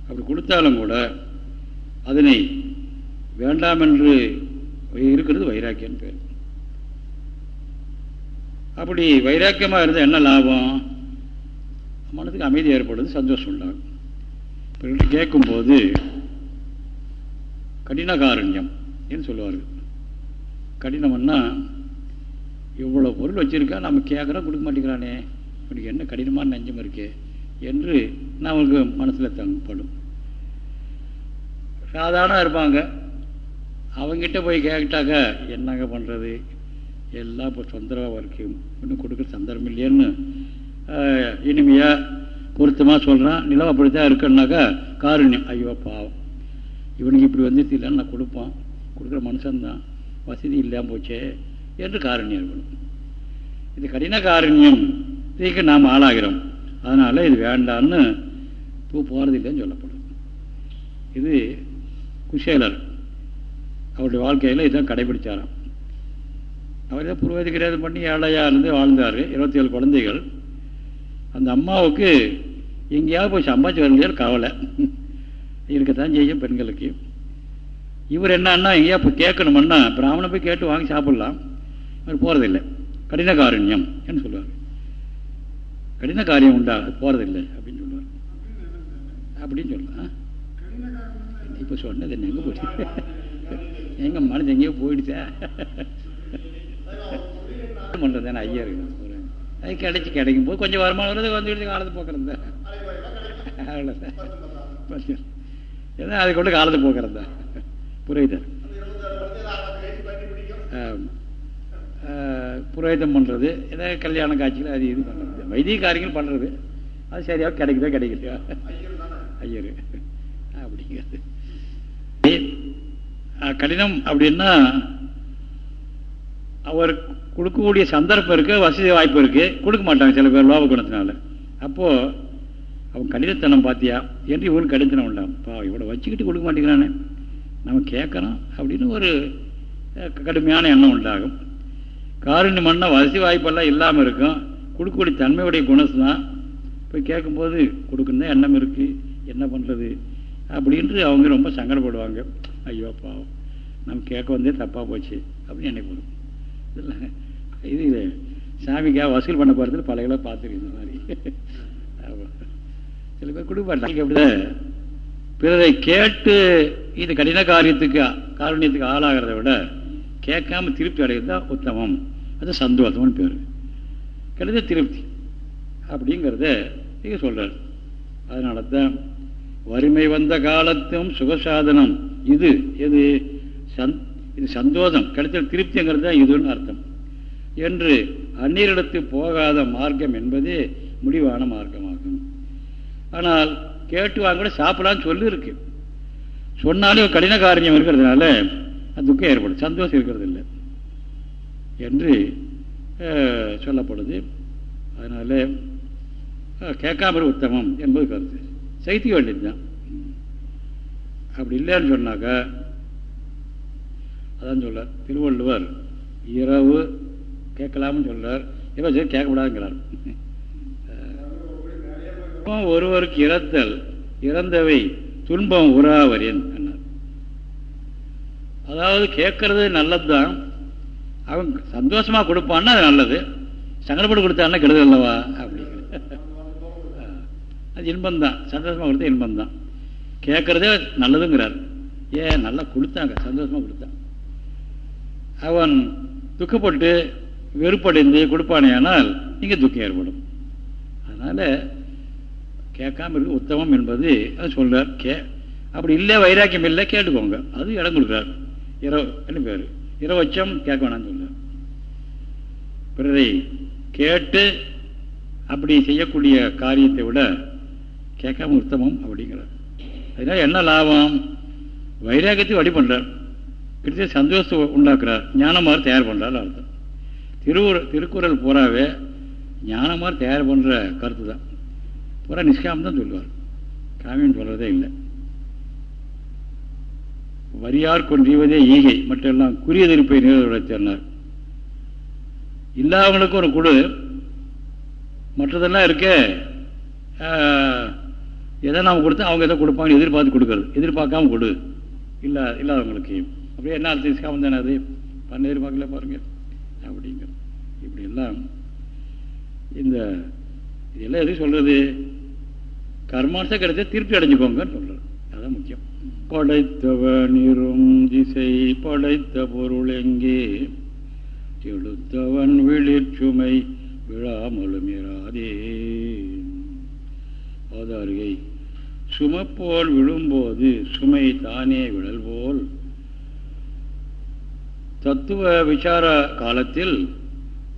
அப்படி கொடுத்தாலும் கூட அதனை வேண்டாம் என்று இருக்கிறது வைராக்கியம் பேர். அப்படி வைராக்கியமாக இருந்தால் என்ன லாபம்? மனதுக்கு அமைதி ஏற்படுது சந்தோஷம் உண்டாகும். பிறகு கேட்கும்போது கடினகாரண்யம் என்று சொல்லுவார்கள். கடினம்னா இவ்வளோ பொருள் வச்சுருக்கா நம்ம கேட்குறோம் கொடுக்க மாட்டேங்கிறானே. இப்படி என்ன கடினமான நஞ்சம் இருக்கே? என்று நம்மளுக்கு மனசில் தங்கப்படும் சாதாரணம் இருப்பாங்க. அவங்ககிட்ட போய் கேட்டாக்க என்னங்க பண்ணுறது எல்லாம் இப்போ தொந்தரவாக வரைக்கும் இன்னும் கொடுக்குற சந்தர்ப்பம் இல்லையேன்னு. இனிமையாக பொருத்தமாக சொல்கிறான் நிலம் அப்படித்தான் இருக்குன்னாக்கா காருண்யம். ஐயோ பாவம். இவனுக்கு இப்படி வந்து இல்லைன்னு நான் கொடுப்பான் கொடுக்குற மனுஷன்தான். வசதி இல்லாமல் போச்சே என்று காரண்யம் இருக்கணும். இது கடின காரண்யம். இதுக்கு நாம் ஆளாகிறோம். அதனால் இது வேண்டான்னு பூ போகிறதில்லைன்னு சொல்லப்படும். இது குஷேலர். அவருடைய வாழ்க்கையில் இதான் கடைபிடிச்சாராம். அவர் தான் புரோகித கிரேதம் பண்ணி ஏழையாக இருந்து வாழ்ந்தார் இருபத்தி ஏழு குழந்தைகள். அந்த அம்மாவுக்கு எங்கேயாவது போய் சம்பாதிச்சு வரலையால் கவலை. இருக்கத்தான் செய்யும் பெண்களுக்கு. இவர் என்னன்னா எங்கேயா போய் கேட்கணுமன்னா பிராமணன் போய் கேட்டு வாங்கி சாப்பிட்லாம். அவர் போகிறதில்லை கடின காரண்யம் என்று சொல்லுவார். கடின காரியம் உண்டா? போகிறதில்லை அப்படின்னு சொல்லுவார். அப்படின்னு சொல்லலாம் இப்போ சொன்னது என்ன எங்கே போச்சு? எங்க மனது எங்கேயோ போயிடுச்சா. பண்ணுறது தானே ஐயா இருக்கு. அது கிடைச்சி கிடைக்கும். போது கொஞ்சம் வருமானம் வருது வந்துடுச்சு காலத்தை போக்குறது அவ்வளோதான் ஏன்னா அதை கொண்டு காலத்தை போக்குறது தான். புரியுதல் புரோகிதம் பண்ணுறது ஏதாவது கல்யாண காட்சிகள் அது இது பண்ணுறது வைத்திய காரியங்கள் பண்ணுறது அது சரியாக கிடைக்குதோ கிடைக்கலையா? ஐயர். அப்படிங்கிறது. கடினம் அப்படின்னா அவர் கொடுக்கக்கூடிய சந்தர்ப்பம் இருக்குது வசதி வாய்ப்பு இருக்குது கொடுக்க மாட்டாங்க சில பேர் லோப குணத்தினால அப்போது அவன் கடிதத்தனம் பார்த்தியா என்று இவனுக்கு கடிதத்தனம் உண்டாம். பா இவ்வளோ வச்சுக்கிட்டு கொடுக்க மாட்டேங்கிறானே. நம்ம கேட்குறோம் அப்படின்னு ஒரு கடுமையான எண்ணம் உண்டாகும். காரணியம்னா வசதி வாய்ப்பெல்லாம் இல்லாமல் இருக்கும். கொடுக்கக்கூடிய தன்மையுடைய குணம் தான் போய் கேட்கும்போது கொடுக்கணும் எண்ணம் இருக்குது என்ன பண்ணுறது அப்படின்ட்டு அவங்க ரொம்ப சங்கடப்படுவாங்க. ஐயோ பாவம் நம்ம கேட்க வந்தே தப்பாக போச்சு. அப்படின்னு நினைப்போம் இல்லை இது இது சாமிக்காக வசூல் பண்ண போகிறதுல பல கிலோ பார்த்துருக்கு இந்த மாதிரி. சில பேர் குடும்பம் அப்படிதான். பிறரை கேட்டு இது கடின காரியத்துக்கு காரணியத்துக்கு ஆளாகிறத விட கேட்காம திருப்தி அடைகிறது தான் உத்தமம். அது சந்தோஷம்னு பேர். கிடைத்த திருப்தி. அப்படிங்கிறத நீங்கள் சொல்கிறார் அதனால தான் வறுமை வந்த காலத்தும் சுகசாதனம். இது எது? சந் இது சந்தோஷம். கிடைச்ச திருப்திங்கிறது தான் இதுன்னு அர்த்தம். என்று அந்நீரிடத்து போகாத மார்க்கம் என்பதே முடிவான மார்க்கமாகும். ஆனால் கேட்டு வாங்க சாப்பிடலான்னு சொல்லியிருக்கு. சொன்னாலும் கடின காரியம் இருக்கிறதுனால துக்கம் ஏற்படும். சந்தோஷம் இருக்கிறது இல்லை என்று சொல்லப்படுது. அதனால் கேட்காமல் உத்தமம் என்பது கருத்து. சைத்திக்க வேண்டியது தான். அப்படி இல்லைன்னு சொன்னாக்கா அதான் சொல்கிறார் திருவள்ளுவர் இரவு கேட்கலாம்னு சொல்கிறார் இப்போ சரி கேட்கக்கூடாதுங்கிறார். ஒருவருக்கு இறத்தல் இறந்தவை துன்பம் உறாவரியன் என்னார் அதாவது கேட்கறது நல்லது தான் அவன் சந்தோஷமாக கொடுப்பான்னா அது நல்லது. சங்கடப்பட்டு கொடுத்தான்னா கெடுதல் அல்லவா? அப்படிங்கிற அது இன்பம்தான். சந்தோஷமா கொடுத்தா இன்பம்தான். கேட்குறதே நல்லதுங்கிறார். ஏன்? நல்லா கொடுத்தாங்க. சந்தோஷமா கொடுத்தான் அவன் துக்கப்பட்டு வெறுப்படைந்து கொடுப்பானேயானால் இங்கே துக்கம் ஏற்படும். அதனால் கேட்காம இருக்கு உத்தமம் என்பது அது சொல்கிறார் கே அப்படி இல்லை வைராக்கியம் இல்லை கேட்டுக்கோங்க. அது இடம் கொடுக்குறார். இரவு என்ன பேர்? இரவச்சம் கேட்க வேணாம்னு சொல்கிறார் பிறரை கேட்டு அப்படி செய்யக்கூடிய காரியத்தை விட கேட்காம உத்தமம் அப்படிங்கிறார். அதனால் என்ன லாபம்? வைராகத்தை வழி பண்ணுறார் கிட்ட சந்தோஷத்தை உண்டாக்குறார். ஞானமாறு தயார் பண்ணுறாரு அர்த்தம். திருவுர திருக்குறள் பூராவே ஞானமாறு தயார் பண்ணுற கருத்து தான் பூரா நிஷ்காமம் தான் சொல்லுவார். காமியம் சொல்கிறதே இல்லை. வரியார் கொன்றிவதே ஈகை. மற்றெல்லாம் குறிய திருப்பை நிறைவேற்றினார் இல்லாதவங்களுக்கு ஒரு குழு. மற்றதெல்லாம் இருக்க எதை நாம் கொடுத்தா அவங்க எதை கொடுப்பாங்கன்னு எதிர்பார்த்து கொடுக்கறது. எதிர்பார்க்காம கொடு. இல்லை இல்லாதவங்களுக்கு. அப்படியே என்ன அர்த்தம்? இஸ்காமம் தானே அது? பண்ண எதிர்பார்க்கல பாருங்க. அப்படிங்கிற இப்படி எல்லாம் இந்த இதெல்லாம் எது சொல்றது? கர்மாசம் கிடைச்சா திருப்தி அடைஞ்சுக்கோங்கன்னு சொல்றது. அதுதான் முக்கியம். படைத்தவனிரும் திசை படைத்த பொருள் எங்கே? எழுத்தவன் விழிச்சுமை விழாமலும் இராதே. அவதாரிகை சுமப்போல் விழும்போது சுமை தானே விழல் போல் தத்துவ விசார காலத்தில்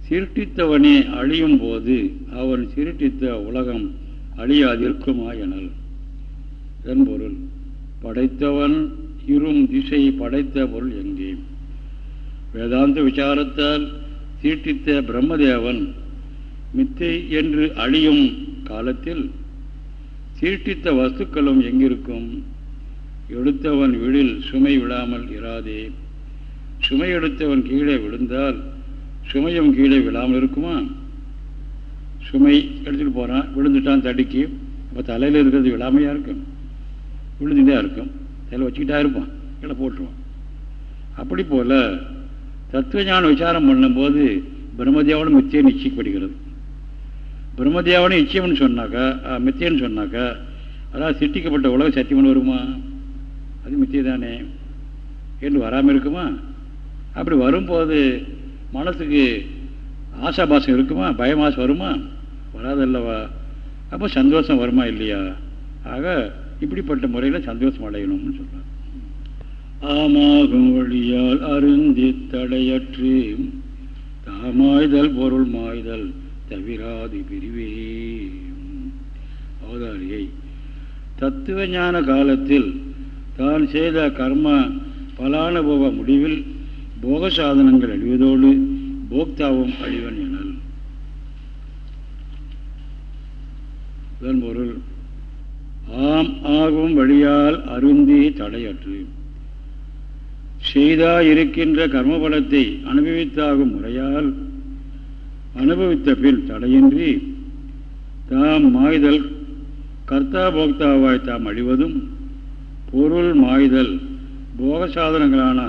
சிருட்டித்தவனே அழியும் போது அவன் சிருட்டித்த உலகம் அழியாதிருக்குமா எனல். இதன் பொருள் படைத்தவன் இரும் திசை படைத்த பொருள் எங்கே? வேதாந்த விசாரத்தால் சீட்டித்த பிரம்மதேவன் மித்தை என்று அழியும் காலத்தில் தீட்டித்த வஸ்துக்களும் எங்கிருக்கும்? எடுத்தவன் விழில் சுமை விழாமல் இராதே. சுமை எடுத்தவன் கீழே விழுந்தால் சுமையும் கீழே விழாமல் இருக்குமா? சுமை எடுத்துகிட்டு போகிறான் விழுந்துட்டான் தடுக்கி. அப்போ தலையில் இருக்கிறது விழாமையாக இருக்கும்? விழுந்துட்டே இருக்கும். தலையில் வச்சுக்கிட்டா இருப்பான். கீழே போட்டுருவான். அப்படி போல் தத்துவ ஞான விசாரம் பண்ணும்போது பிரம்மதேவனும் மித்தியை நிச்சயிக்கப்படுகிறது பிரம்மதேவனை நிச்சயம்னு சொன்னாக்கா மித்தியன்னு சொன்னாக்கா அதாவது சிட்டிக்கப்பட்ட உலக சத்தியம்னு வருமா? அது மித்திய தானே என்று வராமல் இருக்குமா? அப்படி வரும்போது மனசுக்கு ஆசாபாசம் இருக்குமா? பயமாசம் வருமா? வராதல்லவா? அப்போ சந்தோஷம் வருமா இல்லையா? ஆக இப்படிப்பட்ட முறையில் சந்தோஷம் அடையணும்னு சொல்கிறார் ஆமாகும் வழியால் அருந்தி தடையற்று தாமாய்தல் பொருள் மாய்தல் தவிராது பிரிவே. அவதாரியை தத்துவ ஞான காலத்தில் தான் செய்த கர்ம பலானுபவ முடிவில் போக சாதனங்கள் அழிவதோடு போக்தாவும் அழிவன் எனல். இதன் பொருள் ஆம் ஆகும் வழியால் அருந்தி தடையற்று. செய்தா இருக்கின்ற கர்மபலத்தை அனுபவித்தாகும் முறையால் அனுபவித்த பின் தடையின்றி தாம் மாய்தல் கர்த்தா போக்தாவாய் தாம் அழிவதும் பொருள் மாய்தல் போக சாதனங்களான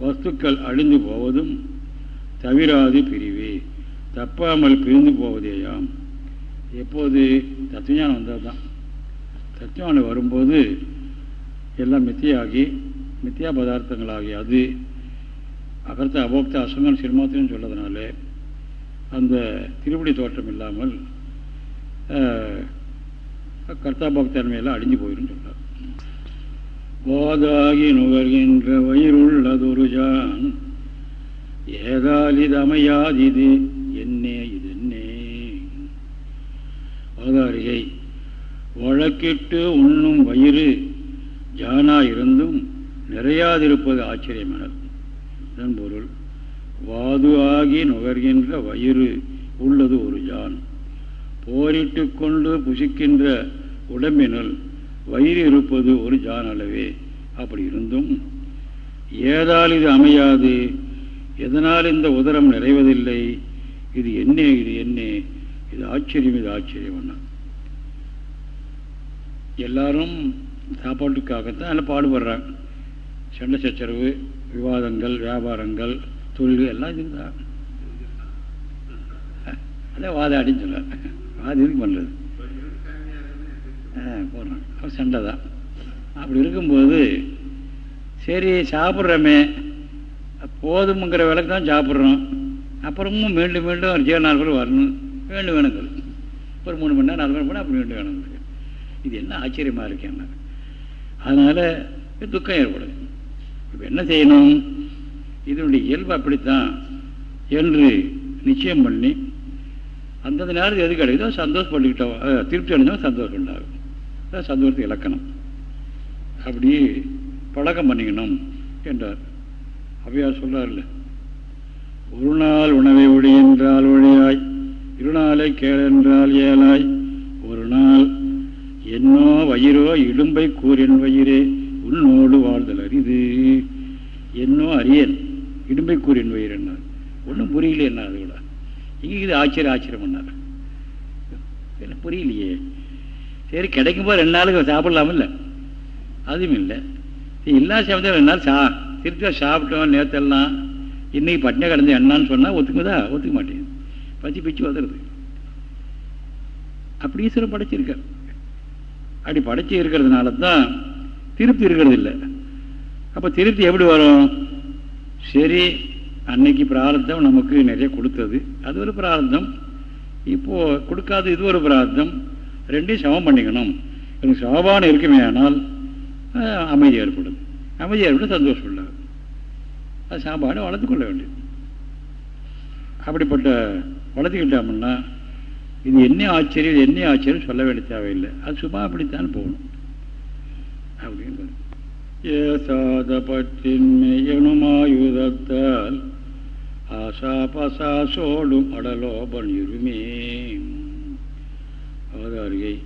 வஸ்துக்கள் அழிந்து போவதும் தவிராது பிரிவே தப்பாமல் பிரிந்து போவதேயாம். எப்போது தத்துவஞானம் வந்தால் தான் தத்துவஞானம் வரும்போது எல்லாம் மித்தியாகி மித்தியா பதார்த்தங்களாகி அது அகர்த்த அபோக்த அசங்கன் சிறுமாத்திரம் சொல்லதுனால அந்த திருப்படி தோற்றம் இல்லாமல் கர்த்தாபக்தன்மையெல்லாம் அழிஞ்சு போயிடும் சொல்றார். போதாகி நுகர்கின்ற வயிறுள்ளதொரு ஜான் ஏதால் இது என்னே இது என்னே. அவதாரிகை வழக்கிட்டு உண்ணும் வயிறு ஜானா இருந்தும் நிறையாதிருப்பது ஆச்சரியமானது. இதன் பொருள் வாது ஆகி நுகர்கின்ற வயிறு உள்ளது ஒரு ஜான். போரிட்டு கொண்டு புசிக்கின்ற உடம்பினுள் வயிறு இருப்பது ஒரு ஜான் அளவே அப்படி இருந்தும் ஏதால் இது அமையாது? எதனால் இந்த உதரம் நிறைவதில்லை? இது என்ன இது என்ன? இது ஆச்சரியம் இது ஆச்சரியம் எல்லாரும் சாப்பாட்டுக்காகத்தான் அதில் பாடுபடுறாங்க. சண்டை சச்சரவு விவாதங்கள் வியாபாரங்கள் தொழில் எல்லாம் இதுதான். அதான் வாதாடின்னு சொல்ல வாதி இதுக்கு பண்ணுறது போடுறாங்க சண்டை தான். அப்படி இருக்கும்போது சரி சாப்பிட்றோமே. போதுமுங்கிற விலைக்கு தான் சாப்பிட்றோம். அப்புறமும் மீண்டும் மீண்டும் ஒரு ஜீவ நாலு பேர் வரணும். வேண்டும் வேணுங்கள். ஒரு மூணு மணி நேரம் நாலு மணி நேரம் அப்படி வேண்டும் வேணுங்க இது என்ன ஆச்சரியமாக இருக்கேன் அதனால் துக்கம் ஏற்படுது இப்போ என்ன செய்யணும்? இதனுடைய இயல்பு அப்படித்தான் என்று நிச்சயம் பண்ணி அந்தந்த நேரத்தில் எது கிடைக்குதோ சந்தோஷப்பட்டுக்கிட்டோம் திருப்தி அடைஞ்சோம் சந்தோஷம் உண்டாகும். சந்தோஷத்துக்கு இலக்கணம். அப்படி பழக்கம் பண்ணிக்கணும் என்றார். அவையார் சொல்கிறார்ல ஒரு நாள் உணவை ஒளி என்றால் ஒழியாய் இருநாளை கேளென்றால் ஏழாய். ஒரு நாள் என்னோ வயிறோ இடும்பை கூறின் வயிறே உன்னோடு வாழ்தல் அரிது. என்னோ அரியன் இடும்பை கூறின் வயிறு என்ன? ஒன்றும் புரியல என்ன அது கூட. இங்கே இது ஆச்சரிய ஆச்சரியம் பண்ணார் புரியலையே. சரி கிடைக்கும் போது ரெண்டு நாளுக்கு சாப்பிடலாம இல்லை? அதுவும் இல்லை. எல்லா சமயத்தில் ரெண்டு நாள் சா திருப்தியாக சாப்பிட்டோம் நேற்றெல்லாம் இன்னைக்கு பட்டினை கிடந்து என்னான்னு சொன்னால் ஒத்துக்குதா? ஒத்துக்க மாட்டேன் பச்சி பிச்சு வந்துடுது அப்படி ஈஸ்வரன் படைச்சிருக்கார் அப்படி படைச்சி இருக்கிறதுனால தான் திருப்தி இருக்கிறது இல்லை. அப்போ திருப்தி எப்படி வரும்? சரி அன்னைக்கு பிரார்த்தம் நமக்கு நிறைய கொடுத்தது. அது ஒரு பிரார்த்தம். இப்போது கொடுக்காத இது ஒரு பிரார்த்தம். ரெண்டையும் சமம் பண்ணிக்கணும். எனக்கு சமபானம் இருக்குமே ஆனால் அமைதி ஏற்படும் அமைதி ஏற்படும் சந்தோஷம் இல்லாது. அது சாப்பாடு வளர்த்துக்கொள்ள வேண்டியது. அப்படிப்பட்ட வளர்த்துக்கிட்டோம்னா இது என்ன ஆச்சரியம் இது என்ன ஆச்சரியம் சொல்ல வேண்டிய தேவையில்லை. அது சும்மா அப்படித்தான் போகணும். அப்படின்னு ஏசாத பற்றின்மையனுமாயுதத்தால் ஆசா பசா சோடும் அடலோபன் இருமே அவதாரியை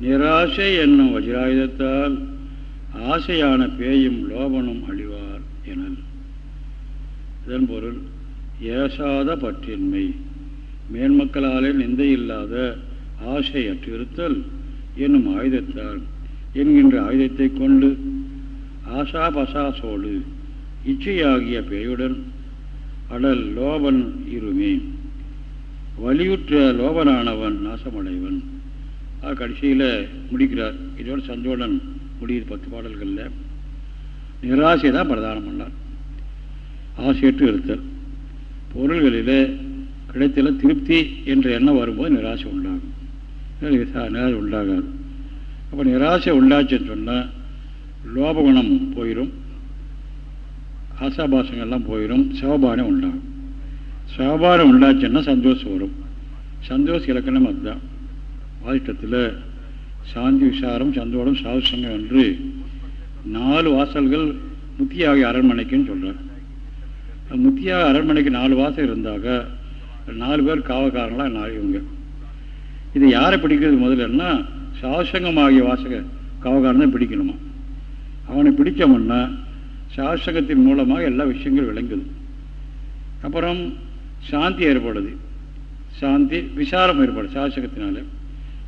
நிராசை என்னும் வஜ்ராயுதத்தால் ஆசையான பேயும் லோபனும் அழிவார் எனல். இதன் பொருள் ஏசாத பற்றின்மை மேன்மக்களாலே நிந்தையில்லாத ஆசை அற்றிருத்தல் என்னும் ஆயுதத்தால் என்கின்ற ஆயுதத்தை கொண்டு ஆசாபசாசோடு இச்சையாகிய பேயுடன் அடல் லோபன் இருமே. வலியுற்ற லோபனானவன் நாசமடைவன். கடைசியில் முடிக்கிறார். இதோட சந்தோடன் முடியுது பத்து பாடல்களில் நிராசை தான் பிரதானம் பண்ணார். ஆசையற்று இருத்தல். பொருள்களில் கிடைத்தல திருப்தி என்ற எண்ணம் வரும்போது நிராசை உண்டாகும். நிராசை உண்டாகாது. அப்போ நிராசை உண்டாச்சுன்னு சொன்னால் லோபகுணம் போயிடும் ஆசாபாசங்கள்லாம் போயிடும் சிவபானம் உண்டாகும். சிவபானம் உண்டாச்சுன்னா சந்தோஷம் வரும். சந்தோஷ இலக்கணம் அதுதான். வாதிட்டத்தில் சாந்தி விசாரம் சந்தோடம் சாகசங்கம் என்று நாலு வாசல்கள் முத்தியாக அரண்மனைக்குன்னு சொல்கிறார் முத்தியாக அரண்மனைக்கு நாலு வாசல் இருந்தாக நாலு பேர் காவக்காரங்களாக நாலு இவங்க. இது யாரை பிடிக்கிறது முதல்லன்னா சாசங்கமாகிய வாசக காவக்காரன் தான் பிடிக்கணுமா? அவனை பிடிச்சோம்னா சாசகத்தின் மூலமாக எல்லா விஷயங்களும் விளங்குது. அப்புறம் சாந்தி ஏற்படுது. சாந்தி விசாரம் ஏற்படுது சாசகத்தினால.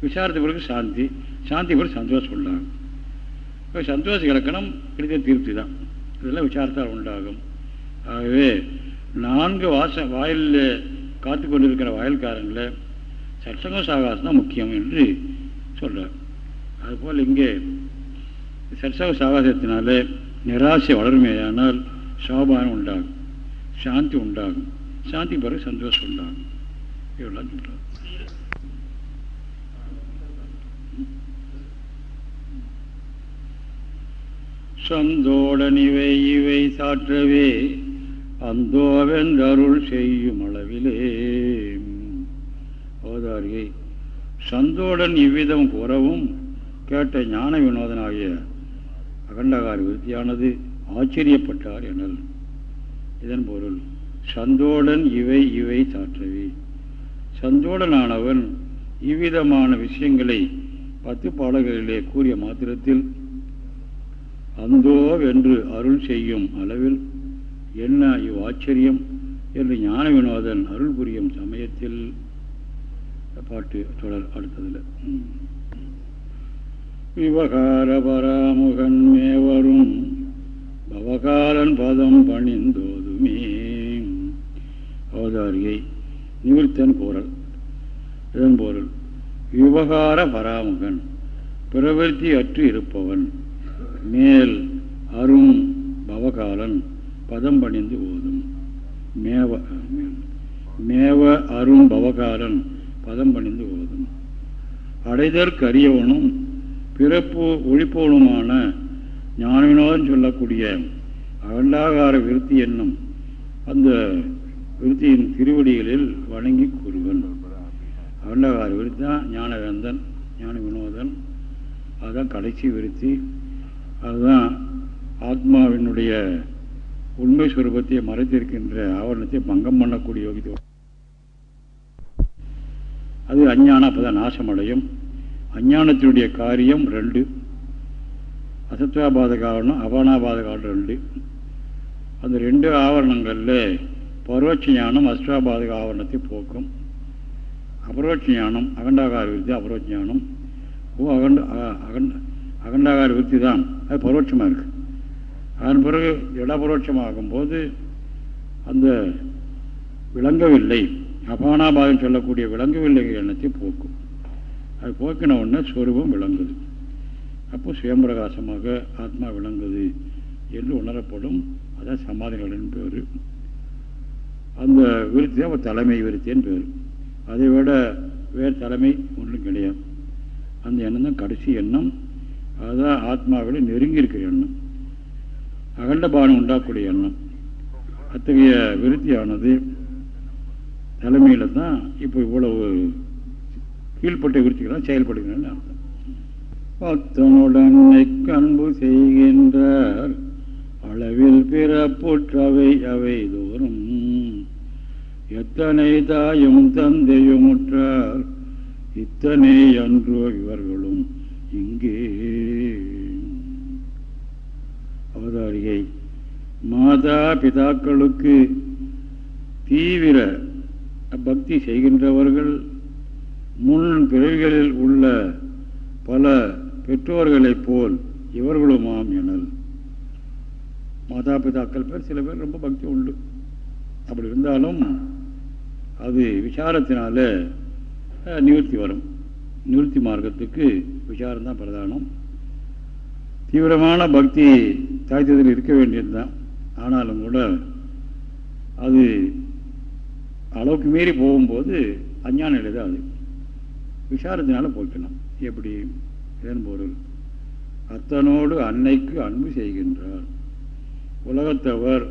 விசாரத்து பிறகு சாந்தி சாந்தி பிறகு சந்தோஷம் உண்டாகும். இப்போ சந்தோஷ இலக்கணம் கிடைத்த தீர்த்தி தான். இதெல்லாம் விசாரத்தால் உண்டாகும். ஆகவே நான்கு வாச வாயிலில் காத்து கொண்டிருக்கிற வயல்காரங்களை சற்சங்க சாகாசம் தான் முக்கியம் என்று சொல்கிறார் அதுபோல் இங்கே சற்சங்க சாகாசத்தினால நிராசை வளருமேயானால் சாபானம் உண்டாகும் சாந்தி உண்டாகும் சாந்தி பிறகு சந்தோஷம் உண்டாகும் இவ்வளோ சொல்கிறார் சந்தோடனிவை இவை சாற்றவே அந்தோவென்றருள் செய்யும் அளவிலே அவதாரியை சந்தோடன் இவ்விதம் புறவும் கேட்ட ஞான வினோதனாகிய அகண்டகார விருத்தியானது ஆச்சரியப்பட்டார் எனல். இதன் பொருள் சந்தோடன் இவை இவை சாற்றவே. சந்தோடனானவன் இவ்விதமான விஷயங்களை பத்து பாடல்களிலே கூறிய மாத்திரத்தில் அந்தோ வென்று அருள் செய்யும் அளவில் என்ன இவ் ஆச்சரியம் என்று ஞான வினோதன் அருள் புரியும் சமயத்தில் பாட்டு தொடர் அடுத்ததில். விவகார பராமுகன் மேவரும் பவகாலன் பதம் பணிந்தோதுமே. அவதாரியை நிவர்த்தன் போரல் இதன் பொருள் விவகார பராமுகன் பிரவர்த்தி அற்று இருப்பவன். மேல் அரும் பவகாலன் பதம் பணிந்து ஓதும். மேவ மேவ அரும் பவகாலன் பதம் பணிந்து ஓதும். அடைதற்கு அறியவனும் பிறப்பு ஒழிப்பவனுமான ஞானவினோதம் சொல்லக்கூடிய அகண்டாகார விருத்தி என்னும் அந்த விருத்தியின் திருவடிகளில் வணங்கி கூறுவன். அகண்டாகார விருத்தி தான் ஞானவேந்தன் ஞான வினோதன் அதுதான் கடைசி விருத்தி. அதுதான் ஆத்மாவினுடைய உண்மை சுரூபத்தை மறைத்திருக்கின்ற ஆவரணத்தை பங்கம் பண்ணக்கூடிய யோகிதை அது அஞ்ஞானம் அப்போதான் நாசமடையும். அஞ்ஞானத்தினுடைய காரியம் ரெண்டு. அசத்வாபாத காரணம் அபானாபாத காரணம் ரெண்டு. அந்த ரெண்டு ஆவரணங்களில் பரோட்ச ஞானம் அஸ்வாபாதக ஆவரணத்தை போக்கும். அபரோட்ச ஞானம் அகண்டாகார விருத்தி அபரோட்ச ஞானம். ஓ அகண்ட அகண்ட அகண்டாகார விருத்தி தான். அது பரோட்சமாக இருக்குது அதன் பிறகு இடபரோட்சமாகும்போது அந்த விளங்கவில்லை. அபானாபாதம் சொல்லக்கூடிய விளங்கவில்லை எண்ணத்தை போக்கும். அது போக்கின உடனே ஸ்வரூபம் விளங்குது. அப்போ சுயம்பிரகாசமாக ஆத்மா விளங்குது என்று உணரப்படும். அதான் சமாதிகளின் பேர். அந்த விருத்தி தான் தலைமை விருத்தின்னு பேர். அதை விட வேறு தலைமை ஒன்றும் கிடையாது. அந்த எண்ணம் தான் கடைசி எண்ணம். அதுதான் ஆத்மாவில் நெருங்கி இருக்கிற எண்ணம் அகண்டபானம் உண்டாக்கூடிய எண்ணம். அத்தகைய விருத்தியானது தலைமையில் தான் இப்போ இவ்வளவு கீழ்பட்டை குறிச்சிக்கலாம் செயல்படுகிறேன் அர்த்தம். பக்தனுடன் செய்கின்றார். அளவில் பிறப்புற்றவை அவை தோறும். எத்தனை தாயும் தந்தையும் உற்றார். இத்தனை அன்றோ இவர்களும் இங்கே. அவதாரிகை மாதா பிதாக்களுக்கு தீவிர பக்தி செய்கின்றவர்கள். முன் பிறவிகளில் உள்ள பல பெற்றோர்களைப் போல் இவர்களுமாம் எனல். மாதா பிதாக்கள் பேர் சில பேர் ரொம்ப பக்தி உண்டு. அப்படி இருந்தாலும் அது விசாரத்தினால நிவர்த்தி வரும். நிவர்த்தி மார்க்கத்துக்கு விசாரம் தான் பிரதானம். தீவிரமான பக்தி தாய்த்ததில் இருக்க வேண்டியது தான். ஆனாலும் கூட அது அளவுக்கு மீறி போகும்போது அஞ்ஞான நிலை தான் அது. விசாரத்தினால போய்க்கலாம் எப்படி? இதன் பொருள் அத்தனோடு அன்னைக்கு அன்பு செய்கின்றார். உலகத்தவர்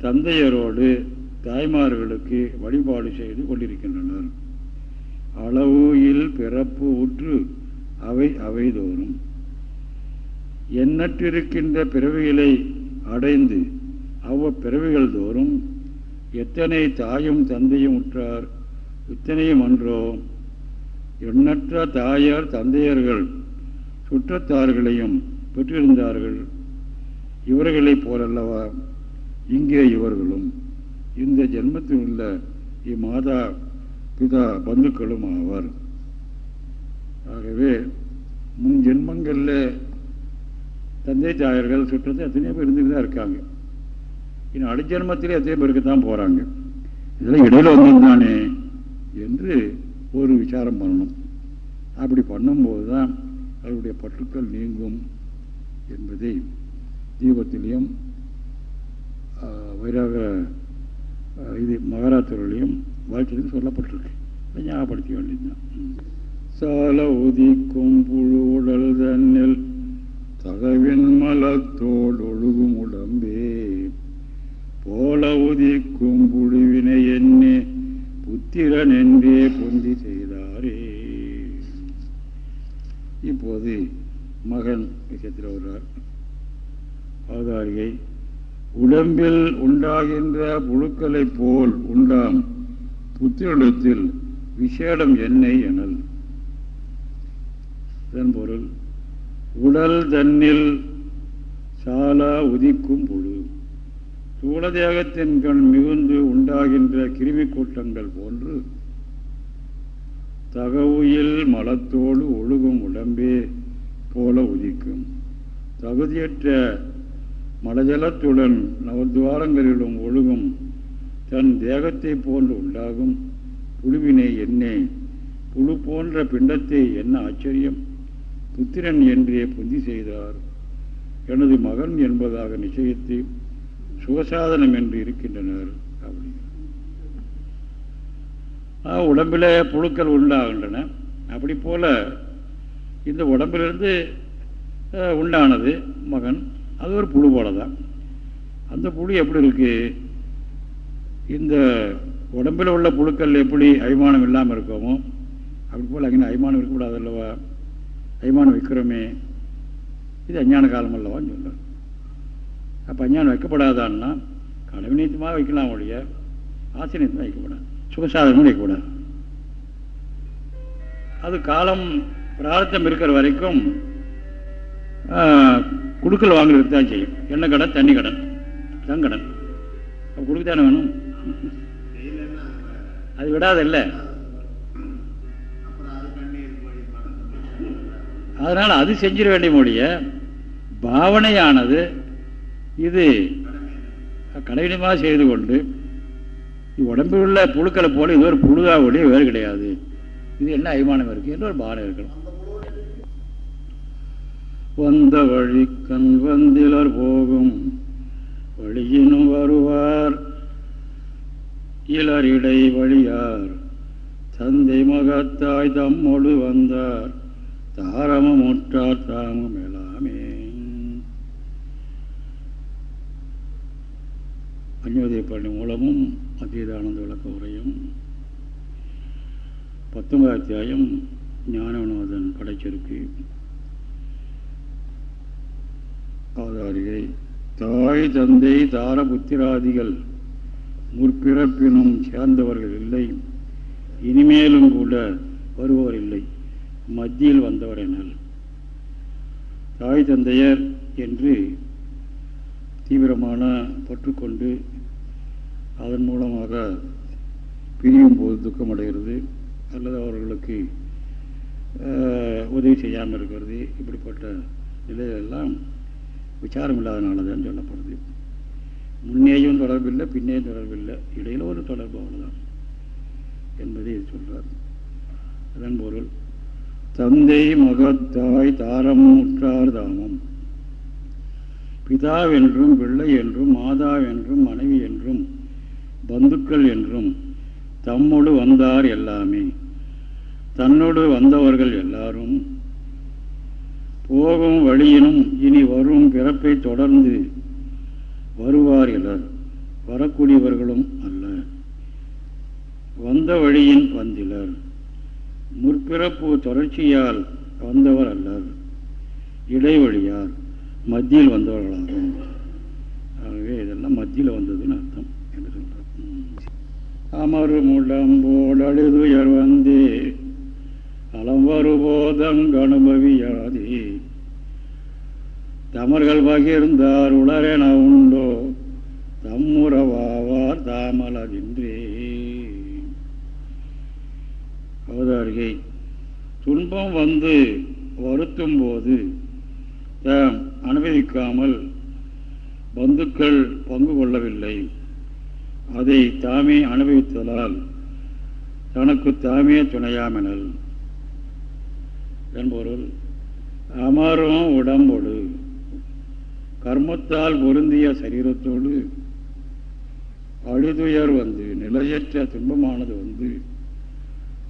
தந்தையரோடு தாய்மார்களுக்கு வழிபாடு செய்து கொண்டிருக்கின்றனர். அளவுயில் பிறப்பு உற்று அவை அவைதோறும். எண்ணற்றிருக்கின்ற பிறவிகளை அடைந்து அவ்வ பிறவிகள் தோறும் எத்தனை தாயும் தந்தையும் உற்றார் இத்தனையும் அன்றோ எண்ணற்ற தாயார் தந்தையர்கள் சுற்றத்தார்களையும் பெற்றிருந்தார்கள். இவர்களைப் போலல்லவா? இங்கே இவர்களும். இந்த ஜென்மத்தில் உள்ள இம்மாதா பிதா பந்துக்களும் ஆவார். ஆகவே முன் ஜென்மங்களில் தந்தை தாயர்கள் சுற்றத்தை எத்தனையோ பேர் இருந்துட்டு தான் இருக்காங்க. இன்னும் அடிஜென்மத்திலே எத்தனையோ பேருக்கு தான் போகிறாங்க இதெல்லாம் இடையில வந்தது என்று ஒரு விசாரம் பண்ணணும். அப்படி பண்ணும்போது தான் அதனுடைய பற்றுக்கள் நீங்கும் என்பதை தீபத்திலையும் வைராக இது மகாராத்திரிலையும் வாழ்க்கையிலும் சொல்லப்பட்டிருக்கு. ஞாபகப்படுத்த வேண்டியதுதான். சால உதிக்கும் புழு உடல் தன்னில் தகவின் மலத்தோடு ஒழுகும் உடம்பே. போல உதிக்கும் புழுவினை எண்ணே புத்திரன் என்றே பொந்தி செய்தாரே. இப்போது மகன் விஷயத்தில் வருகிறார் அவதாரியை உடம்பில் உண்டாகின்ற புழுக்களைப் போல் உண்டாம். புத்திரத்தில் விசேடம் என்னை எனல். இதன் பொருள் உடல் தன்னில் சாலா உதிக்கும் புழு. ஸ்தூலதேகத்தின் கண் மிகுந்து உண்டாகின்ற கிருமி கூட்டங்கள் போன்று தகவுயில் மலத்தோடு ஒழுகும் உடம்பே போல உதிக்கும். தகுதியற்ற மலஜலத்துடன் நவத்வாரங்களிலும் ஒழுகும் தன் தேகத்தை போன்று உண்டாகும். புழுவினை என்னே? புழு போன்ற பிண்டத்தை என்ன ஆச்சரியம்? புத்திரன் என்றே புந்தி செய்தார். எனது மகன் என்பதாக நிச்சயித்து சுகசாதனம் என்று இருக்கின்றனர் அப்படிங்கிற உடம்பில் புழுக்கள் உண்டாகின்றன. அப்படி போல இந்த உடம்பிலிருந்து உண்டானது மகன். அது ஒரு புழு போல தான் அந்த புழு எப்படி இருக்கு? இந்த உடம்பில் உள்ள புழுக்கள் எப்படி அபிமானம் இல்லாமல் இருக்கோமோ அப்படி போல் அங்கே அபிமானம் இருக்கக்கூடாது அல்லவா? அபிமானம் விற்கிறோமே இது அஞ்ஞான காலம் அல்லவான்னு சொல்கிறார் அப்போ அஞ்ஞானம் வைக்கப்படாதான்னா கடவு நீத்தமாக வைக்கலாம் ஒழிய ஆசை நீத்தமாக வைக்கப்படாது. சுகசாதனமும் வைக்கக்கூடாது அது காலம் பிரார்த்தம் இருக்கிற வரைக்கும் குடுக்கல் வாங்குறதுக்கு தான் செய்யும். எண்ணெய் கடன் தண்ணி கடன் தங்கடன் கொடுக்க தானே வேணும்? அது விடாதில்லை அதனால் அது செஞ்சிட வேண்டிய மொழிய பாவனையானது இது கடையினமாக செய்து கொண்டு உடம்பில் உள்ள புழுக்களை போல இது ஒரு புழுதா ஒளி வேறு கிடையாது. இது என்ன அபிமானம் இருக்கு? என்று ஒரு பாவனை இருக்கணும் வந்த வழி கண் வந்திலர் போகும் வழியினும் வருவார். இளரிடை வழியார் தந்தை மகத்தாய் தம்மொழு வந்தார். தாரமும் முற்றார் தாமும் எல்லாமே அஞ்ஞோதய பள்ளி மூலமும் அத்தீதானந்த விளக்க உரையும். பத்தொன்பதாம் அத்தியாயம் ஞானவனோதன் படைச்சிருக்கு. அவதாரிகை தாய் தந்தை தார புத்திராதிகள் முற்பிறப்பினும் சேர்ந்தவர்கள் இல்லை. இனிமேலும் கூட வருபவர் இல்லை. மத்தியில் வந்தவர் எனல் தாய் தந்தையர் என்று தீவிரமான பற்றுக்கொண்டு அதன் மூலமாக பிரியும் போது துக்கம் அடைகிறது அல்லது அவர்களுக்கு உதவி செய்யாமல் இருக்கிறது இப்படிப்பட்ட நிலையெல்லாம் விசாரம் இல்லாதனால தான் சொல்லப்படுது. முன்னேயும் தொடர்பில்லை பின்னேயும் தொடர்பில்லை. இடையில ஒரு தொடர்பு அவ்வளோதான் என்பதை சொல்கிறார் அதன் பொருள் தந்தை மகத்தாய் தாரமும் உற்றார் தாமம். பிதாவென்றும் பிள்ளை என்றும் மாதாவென்றும் மனைவி என்றும் பந்துக்கள் என்றும் தம்மோடு வந்தார் எல்லாமே தன்னோடு வந்தவர்கள் எல்லாரும் போகும் வழியினும் இனி வரும் பிறப்பை தொடர்ந்து வருவார் இலர் வரக்கூடியவர்களும் அல்ல. வந்த வழியின் வந்திலர் முற்பிறப்பு தொடர்ச்சியால் வந்தவர் அல்லர். இடைவழியார் மத்தியில் வந்தவர்களாகும். ஆகவே இதெல்லாம் மத்தியில் வந்ததுன்னு அர்த்தம். அமரு முழம்போடு அழுதுயர் வந்தே அலம் வருபோதங்கனுபவியாதே தமர்கள் பகிர்ந்தார் உளரென உண்டோ. தம்முறவாவார் தாமலதின்றே. அவதாரிகை. துன்பம் வந்து வருத்தும் போது தாம் அனுமதிக்காமல் பந்துக்கள் பங்கு கொள்ளவில்லை. அதை தாமே அனுபவித்ததால் தனக்கு தாமே துணையாமெனல். என்பொருள் அமரும் உடம்போடு கர்மத்தால் பொருந்திய சரீரத்தோடு அழுதுயர் வந்து நிலையற்ற துன்பமானது வந்து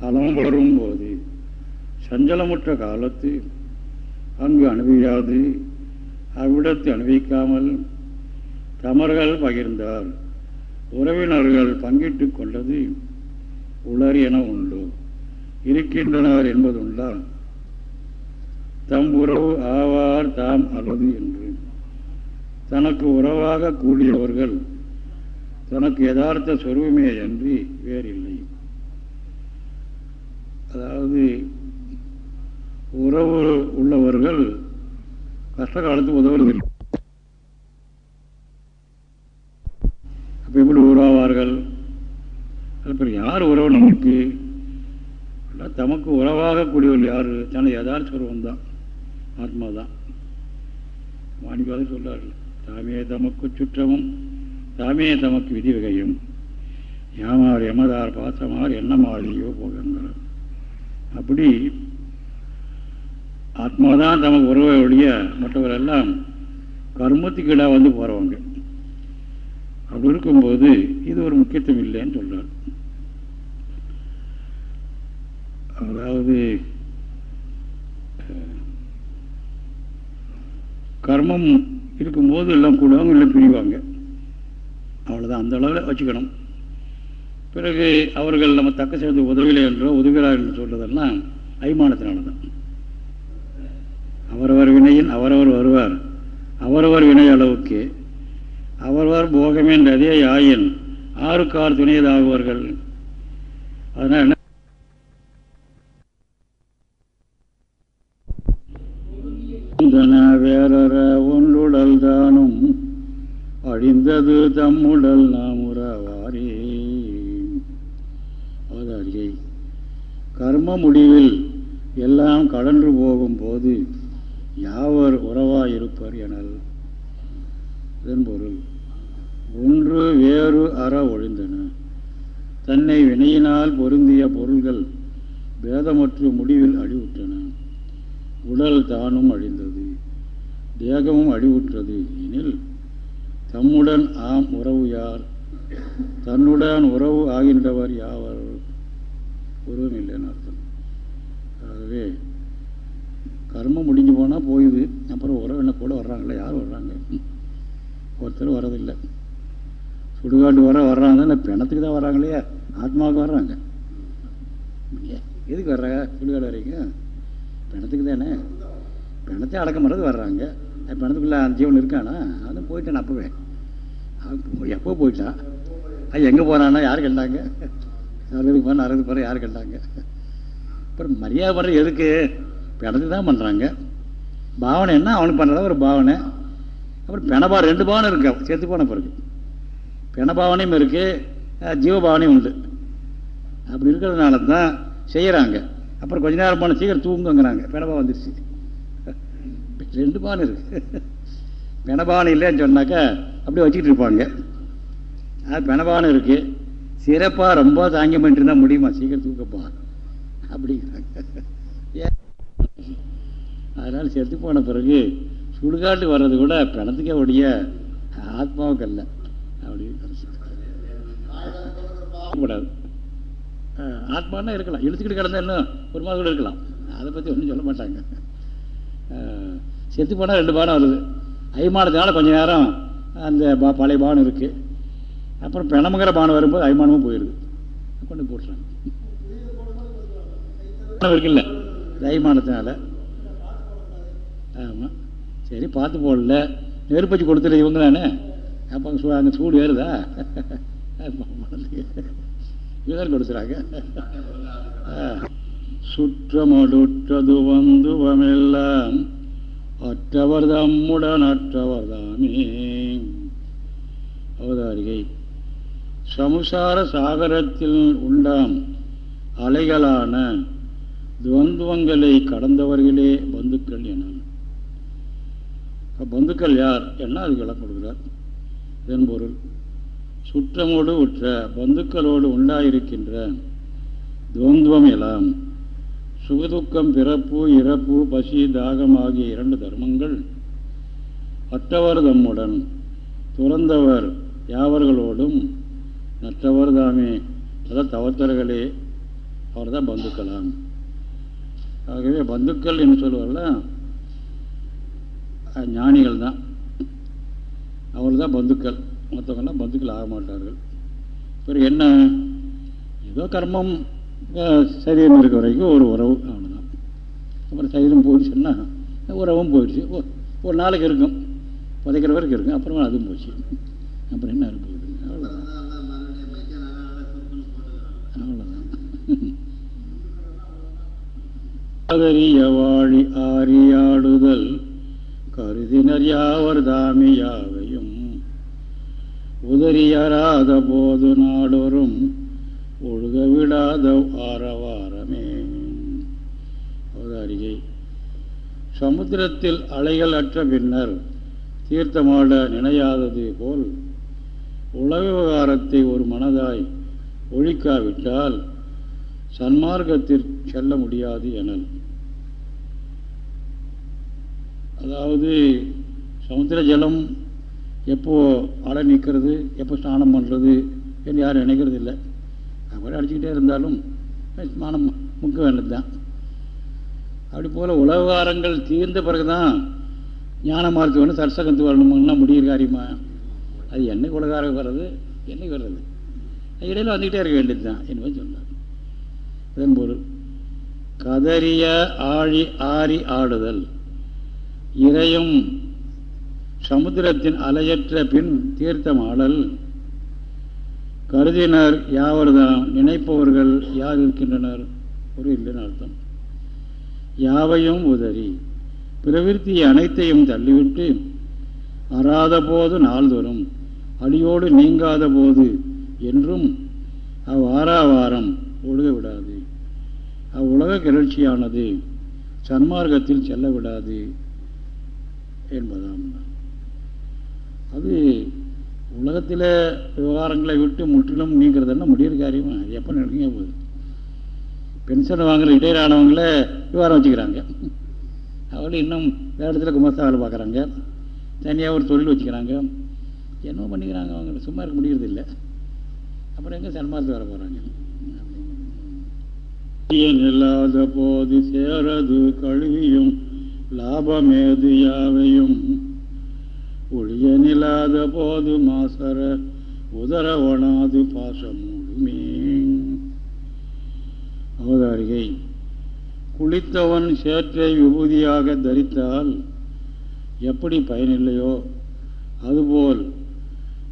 அலம் வளரும் போது சஞ்சலமுற்ற காலத்து அங்கு அனுபவியாது அவ்விடத்தை அனுபவிக்காமல் தமர்கள் பகிர்ந்தார். உறவினர்கள் பங்கிட்டு கொண்டது உளர் என உண்டு. இருக்கின்றனர் என்பதுண்டால் தம் உறவு ஆவார் தாம் அல்லது என்று. தனக்கு உறவாக கூடியவர்கள் தனக்கு யதார்த்த சொருவமே அன்றி வேறில்லை. அதாவது உறவு உள்ளவர்கள் கஷ்ட காலத்துக்கு உதவுவதில்லை. இப்போ எப்படி உறவாவார்கள். அப்புறம் யார் உறவு நமக்கு? தமக்கு உறவாக கூடியவர்கள் யார்? தனது யதார்த்த சொருவம் தான். ஆத்மா தான். மாணிக்காக சொல்கிறார்கள் தாமே தமக்கு சுற்றமும் தாமே தமக்கு விதி வகையும் யாமார் எமதார் பாசமார் என்னமாதிரியோ போகிறார் அப்படி ஆத்மாதான் தமக்கு உறவை ஒழிய மற்றவரெல்லாம் கர்மத்துக்கு இடம் வந்து போகிறவங்க அப்படி இருக்கும்போது இது ஒரு முக்கியத்துவம் இல்லைன்னு சொல்கிறார் அதாவது கர்மம் இருக்கும்போது எல்லாம் கூடுவாங்க இல்லை பிரிவாங்க. அவ்வளோதான் அந்த அளவில் வச்சுக்கணும். பிறகு அவர்கள் நம்ம தக்க சேர்ந்து உதவிஇல்லை என்றோ உதவுகிறார் என்று சொல்றதெல்லாம் அய்மானத்தினால தான் அவரவர் வினையின் அவரவர் வருவார். அவரவர் வினை அளவுக்கு அவரவர் போகமென்றதே ஆயின் ஆறுக்கார் துணையதாகுவார்கள். அதனால் என்ன? வேறற ஒன்றுடல் தானும் அழிந்தது தம்முடல் நாம் உறவாரே. அவதாரியை கர்ம முடிவில் எல்லாம் கடன்று போகும்போது யாவர் உறவாயிருப்பர் எனல்? இதன் பொருள் ஒன்று வேறு அற ஒழிந்தன. தன்னை வினையினால் பொருந்திய பொருள்கள் பேதமற்று முடிவில் அழிவுற்றன. உடல் தானும் அழிந்தது தேகமும் அழிவுற்றது. எனில் தம்முடன் ஆம் உறவு யார்? தன்னுடன் உறவு ஆகின்றவர் யாவர்? உருவம் இல்லைன்னு அர்த்தம். ஆகவே கர்மம் முடிஞ்சு போனால் போயுது. அப்புறம் உறவு என்ன கூட வர்றாங்களே யார் வர்றாங்க? ஒருத்தர் வரதில்லை சுடுகாட்டு வர வர்றாங்க இல்லை பிணத்துக்கு தான் வர்றாங்க இல்லையா? ஆத்மாவுக்கு வர்றாங்க. எதுக்கு வர்றாங்க? சுடுகாடு வரைங்க பிணத்துக்கு தானே? பிணத்தை அடக்க மறது வர்றாங்க. பிணத்துக்குள்ளே அந்த ஜீவன் இருக்கானா? அது போயிட்டான் அப்போவே. எப்போ போயிட்டான் அது எங்கே போனான்னா யார் கண்டாங்க அறுபது போனால் அறுபது போகிற யார் கண்டாங்க அப்புறம் மரியாதை பண்ணுறது எதுக்கு? பிணத்துக்கு தான் பண்ணுறாங்க பாவனை என்ன? அவனுக்கு பண்ணுறதா ஒரு பாவனை? அப்புறம் பிணபா ரெண்டு பாவனை இருக்கு சேர்த்து போன பிறகு. பிணபாவனையும் இருக்குது ஜீவபாவனையும் உண்டு. அப்படி இருக்கிறதுனால தான் செய்கிறாங்க அப்புறம் கொஞ்ச நேரம் போன சீக்கிரம் தூங்குங்கிறாங்க. பிணபா வந்துருச்சு. ரெண்டு பானை இருக்கு. பெணபானம் இல்லைன்னு சொன்னாக்கா அப்படி வச்சுக்கிட்டு இருப்பாங்க. அது பெணபானம் இருக்குது சிறப்பாக ரொம்ப தாங்கியம் பண்ணிட்டு இருந்தால் முடியுமா? சீக்கிரம் தூக்கப்பா அப்படிங்கிறாங்க. அதனால் செத்து போன பிறகு சுடுகாட்டு வர்றது கூட பிணத்துக்கே உடைய ஆத்மாவுக்கு அல்ல. அப்படின்னு கூடாது ஆத்மானா இருக்கலாம். இழுத்துக்கிட்டு கிடந்தா இன்னும் ஒரு மாதம் கூட இருக்கலாம். அதை பற்றி ஒன்றும் சொல்ல மாட்டாங்க. செத்து போனால் ரெண்டு பானம் வருது. அய்மானத்தினால கொஞ்சம் நேரம் அந்த பா பழைய பானம் இருக்குது அப்புறம் பிணமுங்கிற பானம் வரும்போது அய்மானமும் போயிடுது கொண்டு போட்டுறாங்க. இருக்குல்ல தைமானத்தினால ஆமாம் சரி பார்த்து போடல. நெருப்பச்சு கொடுத்துரு இவங்க தானே? அப்போ அங்கே அங்கே சூடு ஏறுதா? இவதான் கொடுத்துறாங்க. சுற்றமடுற்றது வந்துவமெல்லாம் அற்றவர் தம்முடன் அற்றவர் தாமே. அவதாரிகை. சமுசார சாகரத்தில் உண்டாம் அலைகளான துவந்துவங்களை கடந்தவர்களே பந்துக்கள் என. பந்துக்கள் யார்? என்ன அதுக்கு விளக்கம் கொடுக்குறார்? இதன் பொருள் சுற்றமோடு உற்ற பந்துக்களோடு உண்டாயிருக்கின்ற துவந்துவம் எல்லாம் சுகதுக்கம் பிறப்பு இறப்பு பசி தாகம் ஆகிய இரண்டு தர்மங்கள் அற்றவர் தம்முடன் துறந்தவர் யாவர்களோடும் நற்றவர் தாமே. அதாவது தவத்தர்களே அவர் தான் பந்துக்களாம். ஆகவே பந்துக்கள் என்று சொல்லுவார்கள் ஞானிகள் தான் அவர் தான் பந்துக்கள் மற்றவங்கெல்லாம் பந்துக்கள் ஆக மாட்டார்கள் பிறகு என்ன ஏதோ கர்மம் சரீரம் இருக்கிற வரைக்கும் ஒரு உறவு அவ்வளோதான் அப்புறம் சரீரம் போயிடுச்சுன்னா உறவும் போயிடுச்சு ஒரு நாளைக்கு இருக்கும் புதைக்கிற வரைக்கும் இருக்கும் அப்புறமா அதுவும் போச்சு அப்புறம் என்ன இருப்பது அவ்வளோதான் அவ்வளோதான் கதறிய வாழி ஆறியாடுதல் கருதினர் யாவர் தாமி யாவையும் உதறியறாத போது நாடொரும் ஒழுக விடாத ஆரவாரமே. அவதாரிகை. சமுத்திரத்தில் அலைகள் அற்ற பின்னர் தீர்த்தமாட நினையாதது போல் உலக விவகாரத்தை ஒரு மனதாய் ஒழிக்காவிட்டால் சன்மார்க்கத்தில் செல்ல முடியாது எனல். அதாவது சமுத்திர ஜலம் எப்போது அலை நிற்கிறது எப்போ ஸ்நானம் பண்ணுறது என்று யாரும் நினைக்கிறது இல்லை. அப்படி அடிச்சுக்கிட்டே இருந்தாலும் ஸ்நானம் முக்க வேண்டியது தான் அப்படி போல் உலகாரங்கள் தீர்ந்த பிறகு தான் ஞான மார்க்கு வேணும் சரசகத்து வரணும்னா முடியிற காரியமா அது என்னைக்கு உலகாரம் வர்றது என்னைக்கு வர்றது? இடையில் வந்துக்கிட்டே இருக்க வேண்டியது தான் என்பது சொன்னார் இதன் பொருள் கதறிய ஆழி ஆறி ஆடுதல். இறையும் சமுத்திரத்தின் அலையற்ற பின் தீர்த்தமாடல். கருதினர் யாவர்தான் நினைப்பவர்கள் யார் இருக்கின்றனர்? ஒரு இல்லைன்னு அர்த்தம். யாவையும் உதறி பிரவிற்த்தி அனைத்தையும் தள்ளிவிட்டு அறாத போது நாள்தோறும் அடியோடு நீங்காத போது என்றும் அவ்வாராவாரம் ஒழுக விடாது அவ்வுலக கிளர்ச்சியானது சன்மார்க்கத்தில் செல்ல விடாது என்பதாம். அது உலகத்தில் விவகாரங்களை விட்டு முற்றிலும் நீங்கிறதுனா முடியிற காரியமா? அது எப்போ நடக்குங்க போகுது பென்ஷன் வாங்குற இடையிலானவங்கள விவகாரம் வச்சுக்கிறாங்க. அவங்களும் இன்னும் வேறு இடத்துல குமஸ்தா வேலை பார்க்குறாங்க தனியாக ஒரு தொழில் வச்சுக்கிறாங்க. என்ன பண்ணிக்கிறாங்க அவங்க. சும்மா இருக்க முடியறது இல்லை அப்புறம் எங்கே சன்மார்த்து வர போகிறாங்க இல்லாத போது சேரது கழுவியும் லாபமேது யாவையும் ஒளியனில்லாத போது மாசர உதரவனாது பாசமூடுமே அவதாரிகை குளித்தவன் சேற்றை விபூதியாக தரித்தால் எப்படி பயனில்லையோ? அதுபோல்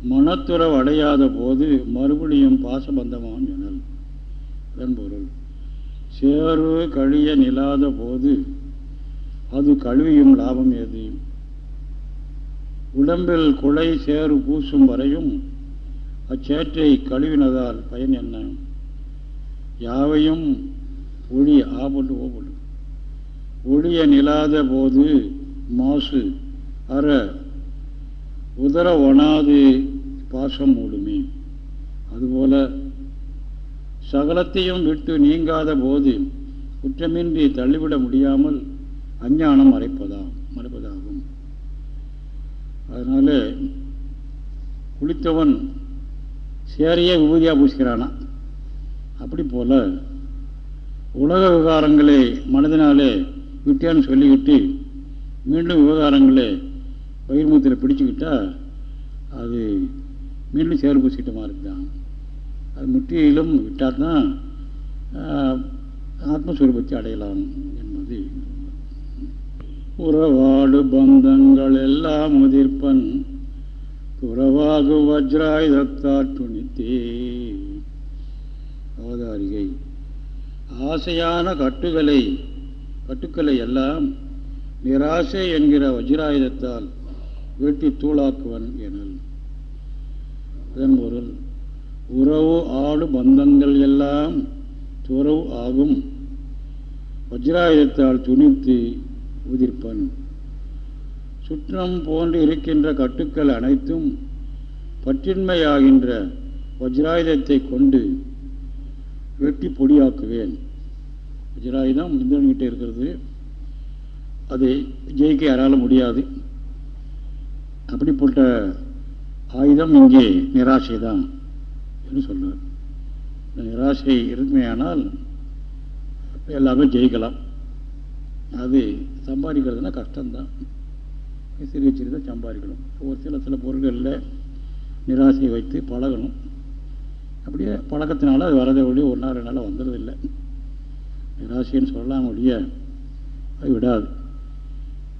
மனத்துறவு அடையாத போது மறுபடியும் பாசபந்தமாம் எனல். இதன் பொருள் சேரு கழிய நிலாத போது அது கழுவியும் லாபம் ஏது? உடம்பில் குலை சேறு பூசும் வரையும் அச்சேற்றை கழுவினதால் பயன் என்ன? யாவையும் ஒளி ஆபட்டு ஓபடும் ஒளிய நிலாத போது மாசு அற உதர ஒணாது பாசம் மூடுமே. அதுபோல சகலத்தையும் விட்டு நீங்காத போது குற்றமின்றி தள்ளிவிட முடியாமல் அஞ்ஞானம் மறைப்பதா மறைப்பதாகும். அதனால் குளித்தவன் சேரையே விபூதியாக பூசிக்கிறானா? அப்படி போல உலக விவகாரங்களை மனதினாலே விட்டேன்னு சொல்லிக்கிட்டு மீண்டும் விவகாரங்களை பயிர்மூத்தில் பிடிச்சிக்கிட்டா அது மீண்டும் சேர் பூசிக்கிட்ட மாதிரி தான். அது முற்றிலும் விட்டால் தான் ஆத்மஸ்வரூபத்தை அடையலாம். உறவாடு பந்தங்கள் எல்லாம் முதிர்ப்பன் துறவாகு வஜ்ராயுதத்தார் துணித்தே அவதாரிகை. ஆசையான கட்டுகளை கட்டுக்களை எல்லாம் நிராசை என்கிற வஜ்ராயுதத்தால் வெட்டி தூளாக்குவன் எனல். இதன் பொருள் உறவு ஆடு பந்தங்கள் எல்லாம் துறவு ஆகும். வஜ்ராயுதத்தால் துணித்து உதிர்ப்பன் சுற்றம் போன்று இருக்கின்ற கட்டுக்கள் அனைத்தும் பற்றின்மையாகின்ற வஜ்ராயுதத்தை கொண்டு வெட்டி பொடியாக்குவேன். வஜ்ராயுதம் இந்திரன்கிட்ட இருக்கிறது. அதை ஜெயிக்க யாரால முடியாது. அப்படிப்பட்ட ஆயுதம் இங்கே நிராசை தான் என்று சொல்றார் நிராசை இருக்குமையானால் எல்லாமே ஜெயிக்கலாம். அது சம்பாதிக்கிறதுனா கஷ்டம்தான். சிறிய சிறிதாக சம்பாதிக்கணும். ஒரு சில சில பொருள்களில் நிராசையை வைத்து பழகணும். அப்படியே பழக்கத்தினால அது வரதை ஒழிய ஒரு நாள் ரெண்டு நாள் வந்துடுறதில்லை. நிராசைன்னு சொல்லலாம் ஒழிய அது விடாது.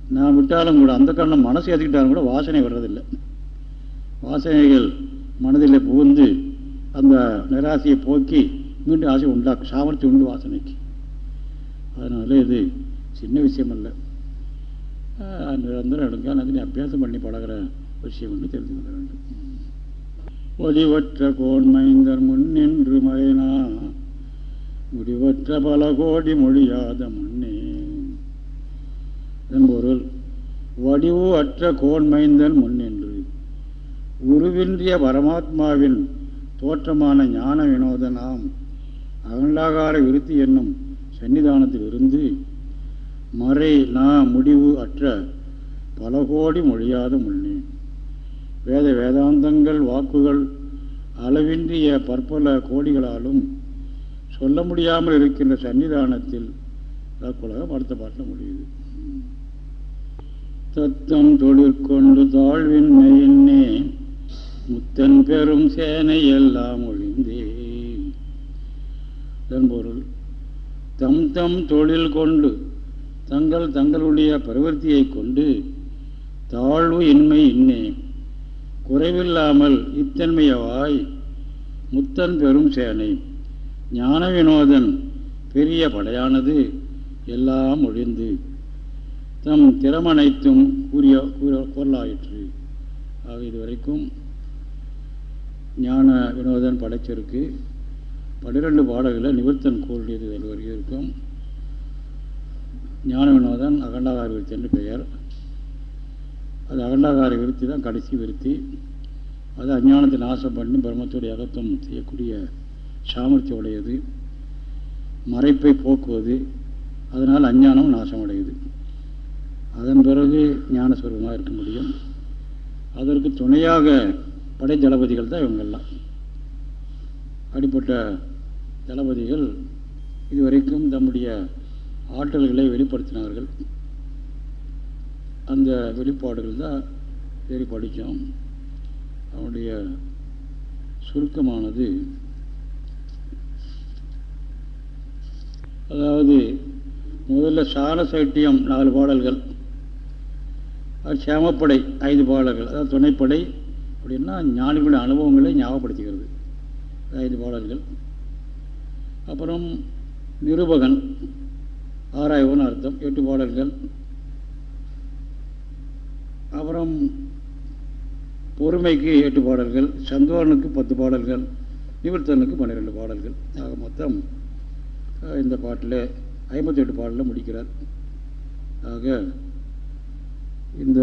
நான் விட்டாலும் கூட அந்த காரணம் மனசு ஏற்றுக்கிட்டாலும் கூட வாசனை வர்றதில்லை. வாசனைகள் மனதில் புகுந்து அந்த நிராசையை போக்கி மீண்டும் ஆசை உண்டாக்கும். சாமர்த்தியம் உண்டு வாசனைக்கு. அதனால இது சின்ன விஷயம் அல்ல நிரந்தரம் எடுங்க நந்தினி அபியாசம் பண்ணி பழகிற விஷயம் என்று தெரிந்து கொள்ள வேண்டும். ஒதிவற்ற கோன்மைந்தர் முன்னின்று மறைனா முடிவற்ற பல கோடி மொழியாத முன்னே. இதன் பொருள் வடிவு அற்ற கோன்மைந்தன் முன்னின்று உருவின்றிய பரமாத்மாவின் தோற்றமான ஞான வினோதனாம் அகண்டாகார விருத்தி என்னும் சன்னிதானத்தில் இருந்து மறை நான் முடிவு அற்ற பல கோடி மொழியாத முன்னே. வேத வேதாந்தங்கள் வாக்குகள் அளவின்றிய பற்பல கோடிகளாலும் சொல்ல முடியாமல் இருக்கின்ற சன்னிதானத்தில் தற்கொலகம் அடுத்த பாட்டில் முடியுது. தத்தம் தொழிற்கொண்டு தாழ்வின் மெயின்னே முத்தன் பெரும் சேனை எல்லாம் ஒழிந்தே. இதன் பொருள் தம் தம் தொழில் கொண்டு தங்கள் தங்களுடைய பிரவர்த்தியை கொண்டு தாழ்வு இன்மை இன்னே. குறைவில்லாமல் இத்தன்மையவாய் முத்தன் பெரும் சேனை. ஞான வினோதன் பெரிய படையானது எல்லாம் ஒழிந்து தம் திறமனைத்தும் கூறிய கூறலாயிற்று. ஆக இதுவரைக்கும் ஞான வினோதன் படைச்சிருக்கு. பன்னிரெண்டு பாடல்களை நிவர்த்தன் கூறியது வரைக்கும் இருக்கும் ஞான வினோதன் அகண்டாகார விருத்தி என்று பெயர். அது அகண்டாகார விருத்தி தான் கடைசி விருத்தி. அது அஞ்ஞானத்தை நாசம் பண்ணி பிரம்மத்துடைய அகத்தம் செய்யக்கூடிய சாமர்த்தியம் உடையது மறைப்பை போக்குவது அதனால் அஞ்ஞானம் நாசமடையுது. அதன் பிறகு ஞானஸ்வரூபமாக இருக்க முடியும். அதற்கு துணையாக படை தளபதிகள் தான் இவங்கெல்லாம் அப்படிப்பட்ட தளபதிகள் இதுவரைக்கும் தம்முடைய ஆற்றல்களை வெளிப்படுத்தினார்கள். அந்த வெளிப்பாடுகள் தான் சரி படித்தோம் அவனுடைய சுருக்கமானது. அதாவது முதல்ல சார சைட்டியம் நாலு பாடல்கள். அது சேமப்படை ஐந்து பாடல்கள். அதாவது துணைப்படை அப்படின்னா ஞானிகளுடைய அனுபவங்களை ஞாபகப்படுத்திக்கிறது. ஐந்து பாடல்கள். அப்புறம் நிருபகன். ஆறாயிரம் அர்த்தம் எட்டு பாடல்கள் அப்புறம் பொறுமைக்கு எட்டு பாடல்கள் சந்தோரனுக்கு பத்து பாடல்கள் நிவர்த்தனுக்கு பன்னிரெண்டு பாடல்கள். ஆக மொத்தம் இந்த பாட்டில் ஐம்பத்தெட்டு பாடலில் முடிக்கிறார். ஆக இந்த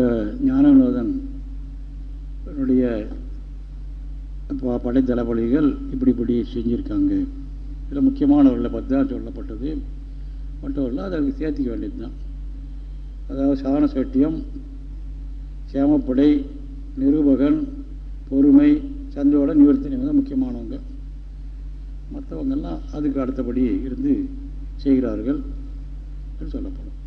ஞானவினோதன் என்னுடைய படைத்தளபலிகள் இப்படி இப்படி செஞ்சுருக்காங்க. இதில் முக்கியமானவர்களை பற்றி தான் சொல்லப்பட்டது. மற்றவர்கள் அதை சேர்த்திக்க வேண்டியது தான் அதாவது சாண சட்டியம் சேமப்படை நிரூபகன் பொறுமை சந்தோட நிவர்த்தி தான் முக்கியமானவங்க. மற்றவங்கெல்லாம் அதுக்கு அடுத்தபடி இருந்து செய்கிறார்கள் என்று சொல்லப்படும்.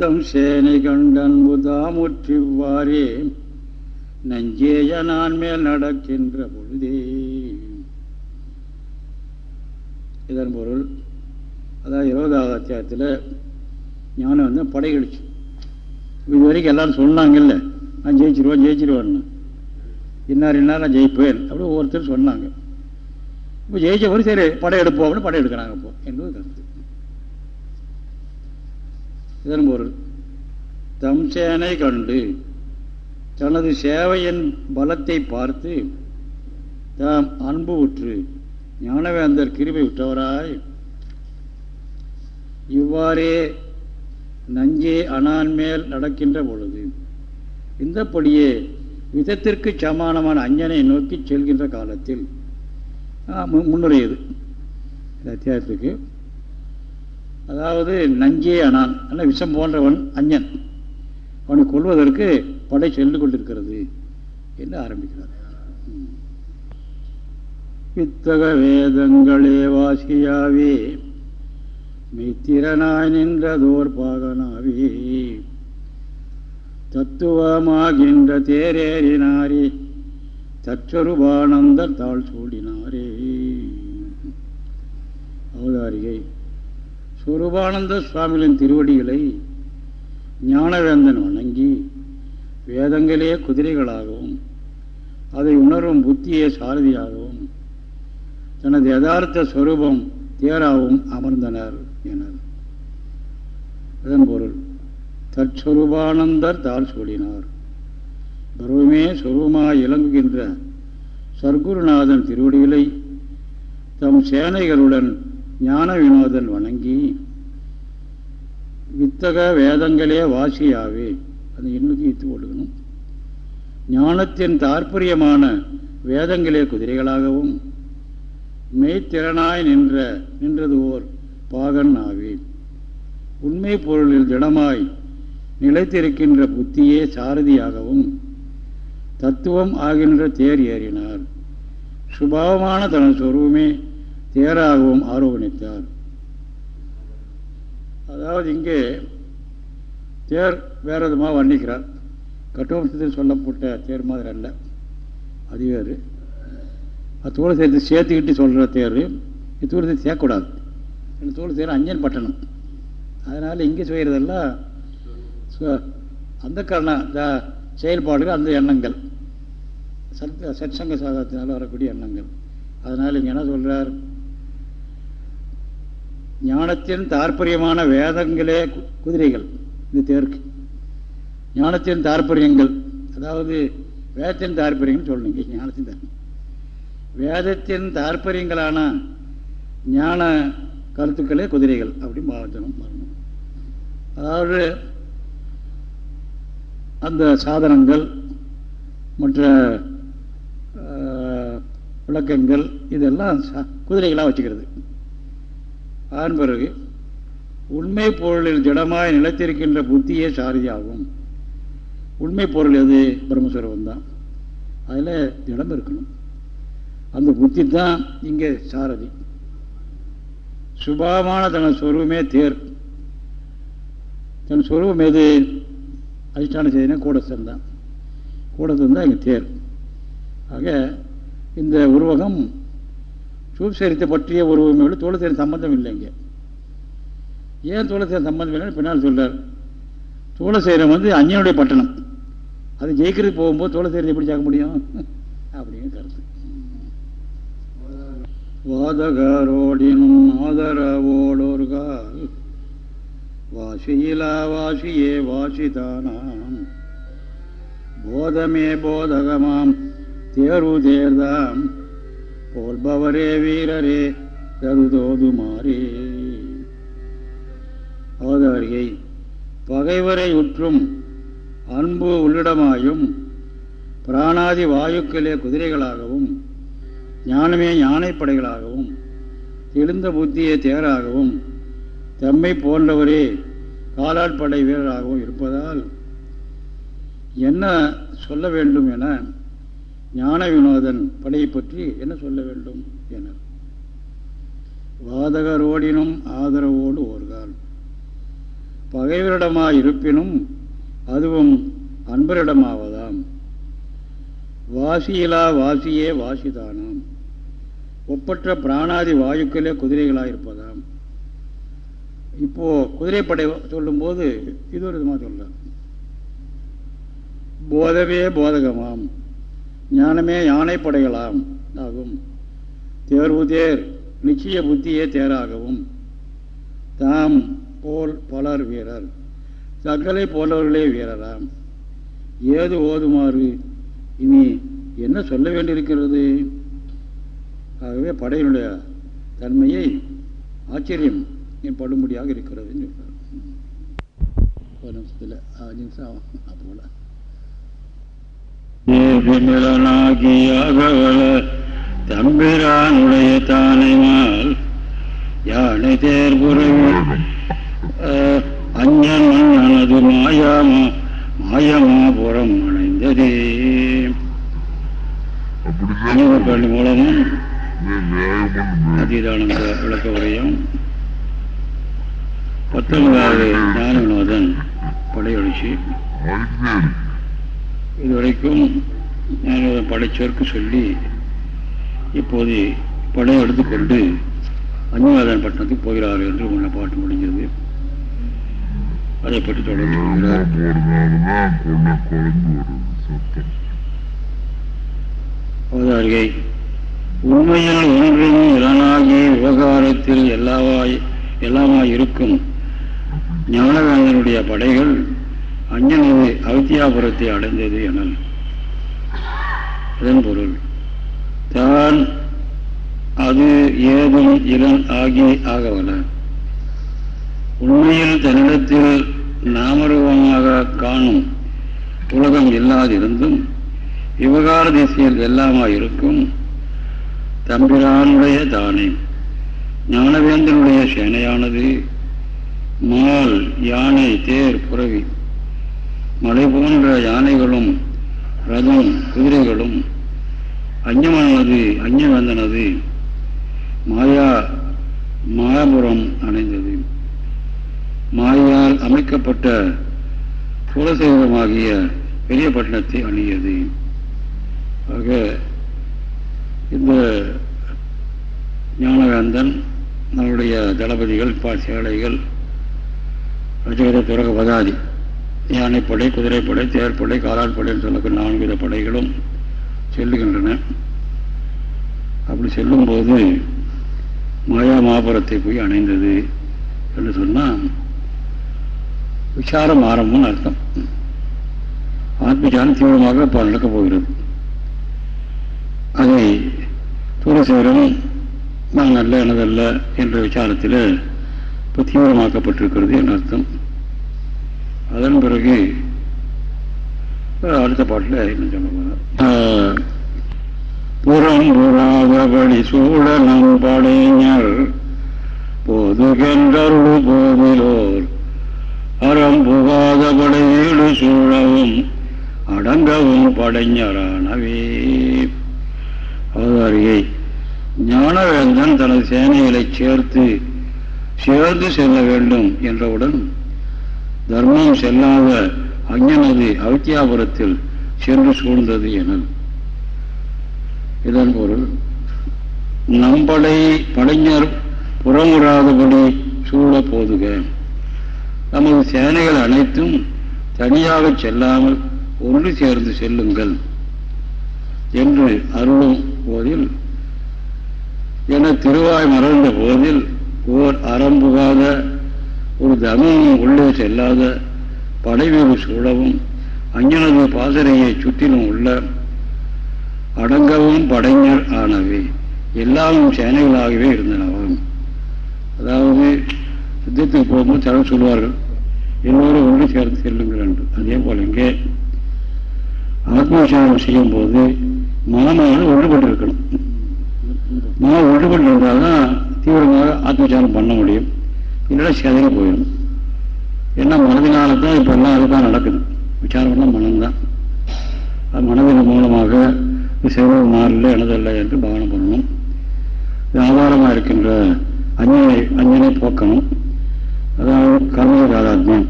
தம் சேனை கண்டன் புதாமுற்றிவாரே நஞ்சேய நான் மேல் நடக்கின்ற பொழுதே. இதன் பொருள். அதாவது இருபதாவது அத்தியாயத்தில் ஞானம் வந்து படைகழிச்சு இது வரைக்கும் எல்லாரும் சொன்னாங்கல்ல நான் ஜெயிச்சிருவேன் ஜெயிச்சிருவேன்னு இன்னார் இன்னார் நான் ஜெயிப்பேன். அப்படி ஒவ்வொருத்தரும் சொன்னாங்க. இப்போ ஜெயிச்ச ஒரு சரி படையெடுப்போம் அப்படின்னு படையெடுக்கிறாங்க இப்போ என்பது கருத்து. இதன் பொருள். தம் சேனை கண்டு தனது சேவையின் பலத்தை பார்த்து தாம் அன்பு உற்று ஞானவேந்தர் கிருபை விட்டவராய் இவ்வாறே நஞ்சே அனான்மேல் நடக்கின்ற பொழுது இந்தப்படியே விதத்திற்கு சமானமான அஞ்சனை நோக்கி செல்கின்ற காலத்தில் முன்னுரையது. இந்த அத்தியாயத்துக்கு. அதாவது நஞ்சே அனான் அல்ல விஷம் போன்றவன் அஞ்சன் அவனை கொள்வதற்கு படை சென்று கொண்டிருக்கிறது என்று ஆரம்பிக்கிறார். இத்தக வேதங்களே வாசியாவே. மெய்த்திறனாய் நின்றதோர் பாகனாவே தத்துவமாகின்ற தேரேறினாரே. தற்றொருபானந்த தாழ் சூடினாரே. அவதாரிகை. சொருபானந்த சுவாமிகளின் திருவடிகளை ஞானவேந்தன் வணங்கி வேதங்களே குதிரைகளாகவும் அதை உணரும் புத்தியே சாரதியாகவும் தனது யதார்த்த ஸ்வரூபம் தேராவும் அமர்ந்தனர் என அதன் பொருள் தற்சொரூபானந்தர் தாழ் சொல்லினார் பருவமே சொருபமாய் இலங்குகின்ற சர்க்குருநாதன் திருவடிகளை தம் சேனைகளுடன் ஞான வினோதன் வணங்கி வித்தக வேதங்களே வாசியாவே அது இன்னுக்கு இத்து போட்டுக்கணும். ஞானத்தின் தாற்பயமான வேதங்களே குதிரைகளாகவும் மெய்த்திறனாய் நின்ற நின்றது ஓர் பாகன் ஆவி உண்மை பொருளில் திடமாய் நிலைத்திருக்கின்ற புத்தியே சாரதியாகவும் தத்துவம் ஆகின்ற தேர் ஏறினார். சுபாவமான தனது சொருவமே தேராகவும் ஆரோபணித்தார். அதாவது இங்கே தேர் வேற விதமாக வர்ணிக்கிறார். கட்டோபத்தில் சொல்லப்பட்ட தேர் மாதிரி அல்ல. அது வேறு. தோல் சேர்த்து சேர்த்துக்கிட்டு சொல்கிற தேர் தூரத்தை சேர்க்கக்கூடாது. தோல் சேர் அஞ்சன் பட்டணம். அதனால் இங்கே செய்கிறதெல்லாம் அந்த கரண செயல்பாடுகள் அந்த எண்ணங்கள். சத் சத்சங்க சாதத்தினால் வரக்கூடிய எண்ணங்கள். அதனால் இங்கே என்ன சொல்கிறார் ஞானத்தின் தாற்பயமான வேதங்களே குதிரைகள் இந்த தேர்க்கு. ஞானத்தின் தாற்பயங்கள் அதாவது வேதத்தின் தாற்பயங்கள்னு சொல்லுங்க ஞானத்தின் தாற்பயம். வேதத்தின் தாற்பயங்களான ஞான கருத்துக்களே குதிரைகள் அப்படி பாவத்தனம் வரணும் அதாவது அந்த சாதனங்கள் மற்ற விளக்கங்கள் இதெல்லாம் குதிரைகளாக வச்சுக்கிறது. அதன் பிறகு உண்மை பொருளில் திடமாய் நிலைத்திருக்கின்ற புத்தியே சாரதியாகும். உண்மை பொருள் எது? பிரம்மஸ்வரூபம் தான் அதில் திடம் இருக்கணும். அந்த புத்தி தான் இங்கே சாரதி. சுபாவமான தன் சொருவமே தேர். தன் சொருவம் எது? அதிஷ்டான செய்தினா கூடஸ்தன் தான். கூடஸ்தன் தான் இங்கே தேர். ஆக இந்த உருவகம் சூப்சரித்தை பற்றிய உருவமே தோழசேரி சம்பந்தம் இல்லைங்க ஏன் தோளத்தின் சம்பந்தம் இல்லைன்னு பின்னால் சொல்கிறார் தோளசேரம் வந்து அஞ்சனுடைய பட்டணம். அது ஜெயிக்கிறதுக்கு போகும்போது தோளசேரத்தை எப்படி ஜாக்க முடியும்? அப்படின்னு கருத்து. வாதகரோடினும் ஆதரவோடோர்கால். வாசியிலா வாசியே வாசிதானாம். போதமே போதகமாம் தேர்வு தேர்தாம். போல்பவரே வீரரே தருதோதுமாறே அவதவர்கை பகைவரை உற்றும் அன்பு உள்ளிடமாயும் பிராணாதி வாயுக்களே குதிரைகளாகவும் ஞானமே ஞானைப்படைகளாகவும் எழுந்த புத்தியே தேராகவும் தம்மை போன்றவரே காலாட்படை வீரராகவும் இருப்பதால் என்ன சொல்ல வேண்டும் என ஞான வினோதன் படையை பற்றி என்ன சொல்ல வேண்டும் என. வாதகரோடினும் ஆதரவோடு ஓர்கால் பகைவரிடமாய் இருப்பினும் அதுவும் அன்பரிடமாவதாம். வாசியிலா வாசியே வாசிதானா? ஒப்பற்ற பிராணாதி வாயுக்களே குதிரைகளாக இருப்பதாம். இப்போ குதிரைப்படை சொல்லும்போது இது ஒரு விதமாக சொல்லலாம் போதவே போதகமாம் ஞானமே யானை படைகளாம் ஆகும். தேர்வு தேர் நிச்சய புத்தியே தேராகவும். தாம் போல் பலர் வீரர் சகலை போலவர்களே வீரராம். ஏது ஓதுமாறு இனி என்ன சொல்ல வேண்டியிருக்கிறது? ஆகவே படையினுடைய தன்மையை ஆச்சரியம் படும்படியாக இருக்கிறதுன்னு சொல்றார் ஒரு நிமிஷத்தில் அஞ்சு நிமிஷம் ஆகும். அப்போல தம்பிரானுடைய தானைமால் யானை தேர் அஞ்சன் மன்னனது மாயாமா மாயமாபுரம் அணைந்ததே. மூலமும் அதீதானந்த விளக்க உரையும் பத்தொன்பதாவது ஞான வினோதன் படையொழிச்சி. இதுவரைக்கும் ஞானவினோதன் படைச்சோருக்கு சொல்லி இப்போது படையை எடுத்துக்கொண்டு அஞ்சுவாதன் பட்டணத்துக்கு போகிறார் என்று உன்னை பாட்டு முடிஞ்சது. அதை பற்றி தொடர்ந்து அவதாரிகை உண்மையில் ஒன்றும் இளனாகி விவகாரத்தில் எல்லாவாய் எல்லாமாய் இருக்கும். ஞானவேந்தனுடைய படைகள் அஞ்சனது அவித்தியாபுரத்தை அடைந்தது என இதன் பொருள் தான் அது ஏதும் இளன் ஆகி ஆகவன உண்மையில் தன்னிடத்தில் நாமரூபமாக காணும் உலகம் இல்லாதிருந்தும் விவகார திசையில் எல்லாமாயிருக்கும். தம்பிரானுடைய தானே. ஞானவேந்தனுடைய சேனையானது. மால் யானை தேர் புறவி. மலை போன்ற யானைகளும் ரதம் குதிரைகளும் அஞ்சமானது அஞ்சவேந்தனது மாயா மாயாபுரம் அடைந்தது மாயால் அமைக்கப்பட்ட குலசேகரமாகிய பெரிய பட்டணத்தை அணியது. ஆக இந்த ஞானவேந்தன் நம்முடைய தளபதிகள் பா சேலைகள் ரஜகர துரக பதாதி யானைப்படை குதிரைப்படை தேர்ப்படை காலாட்படைன்னு சொல்லக்கூடிய நான்கு வித படைகளும் செல்லுகின்றன. அப்படி செல்லும்போது மாயா மாபுரத்தை போய் அணைந்தது என்று சொன்னால் விசாரம் ஆரம்பம்னு அர்த்தம். ஆத்மஜானம் தீவிரமாக இப்போ நடக்கப் போகிறது. அதை தூரசேரம் நான் நல்ல எனதல்ல என்ற விசாரத்தில் இப்போ தீவிரமாக்கப்பட்டிருக்கிறது என் அர்த்தம். அதன் பிறகு அடுத்த பாட்டில் என்ன சொல்ல புறம் புறாதபடி சூழலம் படைஞர் போதுகென்றருள் போதிலோர் அறம் புகாதபடி வீடு சூழவும் அடங்கவும் படைஞரானவே. அவதாரியை ஞானவேந்தன் தனது சேனைகளை சேர்த்து சேர்ந்து செல்ல வேண்டும் என்றவுடன் தர்மம் செல்லாத அஞ்ஞனது அவித்தியாபுரத்தில் சென்று சூழ்ந்தது என இதன் பொருள் நம்படை படைஞர் புறமுறாதபடி சூழ போதுக. நமது சேனைகள் அனைத்தும் தனியாக செல்லாமல் ஒன்று சேர்ந்து செல்லுங்கள். என்று அருளும் போதில் என திருவாய் மறந்த போதில் ஓர் அறம்புகாத ஒரு தர்மமும் உள்ளே செல்லாத படைவீடு சூழவும் அஞ்சனது பாசனையை சுற்றிலும் உள்ள அடங்கவும் படைஞர் ஆனவை. எல்லாமும் சேனைகளாகவே இருந்தனவாம். அதாவது யுத்தத்துக்கு போகும்போது தடவை சொல்லுவார்கள் எல்லோரும் ஒன்று சேர்ந்து செல்லுங்கள் என்று. அதே போல இங்கே ஆத்மவிசாரம் செய்யும் போது மனமானது ஒன்றுபட்டு இருக்கணும் மனம் ஒன்றுபட்டு இருந்தால் தான் தீவிரமாக ஆத்மவிசாரம் பண்ண முடியும். இல்லைன்னா சிதைய போயிடும். ஏன்னா மனதினால தான் இப்போ எல்லாம் அதுதான் நடக்குது. விசாரம்லாம் மனம்தான். அது மனதின் மூலமாக செவ்வளவு மாறல எனதல்ல என்று பாவனை பண்ணணும். இது ஆதாரமாக இருக்கின்ற அஞ்சனை அஞ்சனை போக்கணும். அதாவது கர்மகாதாத்மம்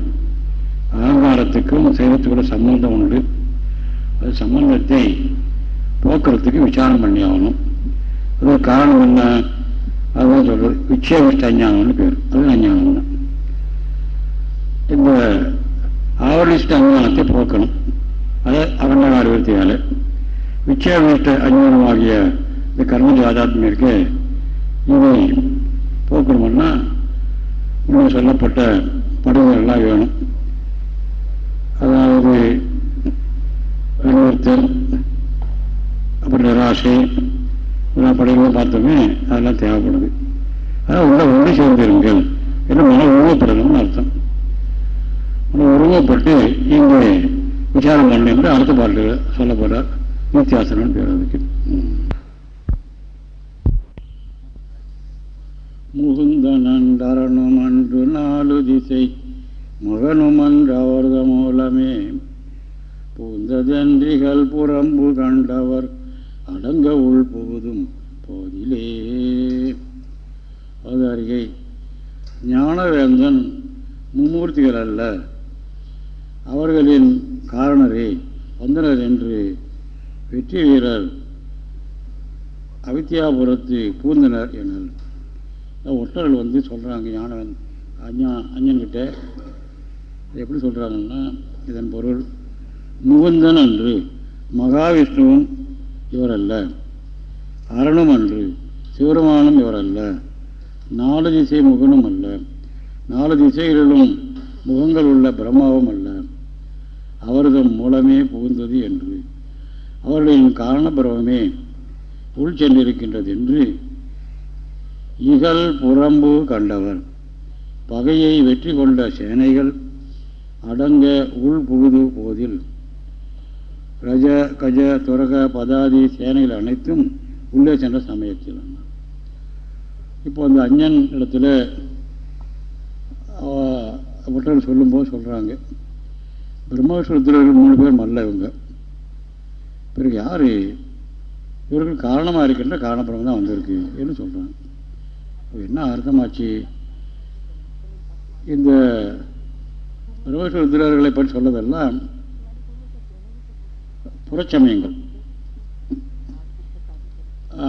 அகங்காரத்துக்கும் சைவத்துக்குள்ள சம்பந்தம் உண்டு. அது சம்பந்தத்தை போக்குறதுக்கு விசாரணம் பண்ணி ஆகணும் அது காரணம் என்ன? அதுதான் சொல்றது. விட்சேபிஷ்ட அஞ்ஞானம்னு பேர். அது அஞ்ஞானம் தான் இப்போ ஆவரணிஷ்ட அஞ்ஞானத்தை போக்கணும். அதை அகண்டகார விருத்தியால விட்சேபிஷ்ட அஞ்ஞானமாகிய இந்த கர்ம ஜாதாத்மியம் இருக்கு இதை போக்கணும்னா இன்னும் சொல்லப்பட்ட படுகைகள்லாம் வேணும். அதாவது அனுவர்த்தல் அப்புறம் நிராசை படைகளும் பார்த்தோமே அதெல்லாம் தேவைப்படுது. அதான் உள்ள ஒன்று சேர்ந்திருங்கள் என்ன மன உருவப்படணும்னு அர்த்தம். மன உருவப்பட்டு இங்கே விசாரம் பண்ணு என்று அடுத்த பாட்டு சொல்லப்படுறார் நித்தியாசனம் பேர் அதுக்கு. முகுந்தனண்டரணும் அன்று நாலு திசை மகனும் அன்று அவரது மூலமே. புகுந்ததன்றிகள் புறம்பு கண்டவர் அடங்க உள் போதும் போதிலே. அது அருகே ஞானவேந்தன் மும்மூர்த்திகள் அல்ல. அவர்களின் காரணரே வந்தனர் என்று வெற்றி வீரர் அவித்யாபுரத்து பூந்தனர் எனல். ஒற்றர்கள் வந்து சொல்கிறாங்க ஞானவன் அஞ்ஞா அஞ்சன்கிட்ட எப்படி சொல்கிறாங்கன்னா இதன் பொருள் முகுந்தன் அன்று மகாவிஷ்ணுவும் இவரல்ல. அரணும் அன்று சிவருமானும் இவரல்ல. நாலு திசை முகனும் அல்ல. நாலு திசைகளிலும் முகங்கள் உள்ள பிரம்மாவும் அல்ல. அவரதம் மூலமே புகுந்தது என்று. அவர்களின் காரணபிரவமே உள் சென்றிருக்கின்றது என்று இகல் புறம்பு கண்டவர். பகையை வெற்றி கொண்ட சேனைகள் அடங்க உள் புகுது போதில் ரஜ கஜ துரக பதாதி சேனைகள் அனைத்தும் உள்ளே சென்ற சமயத்தில். இப்போ அந்த அஞ்சன் இடத்துல ஒற்றர்கள் சொல்லும்போது சொல்கிறாங்க பிரம்மேஸ்வரத்தில் மூணு பேர் மல்ல இவங்க. பிறகு யார்? இவர்கள் காரணமாக இருக்கின்ற காரணப்புறம் தான் வந்திருக்கு என்று சொல்கிறாங்க என்ன அர்த்தமாச்சு? இந்த பிரம்மேஸ்வர ருத்ரர்களை பற்றி சொல்லதெல்லாம் புறச்சமயங்கள்.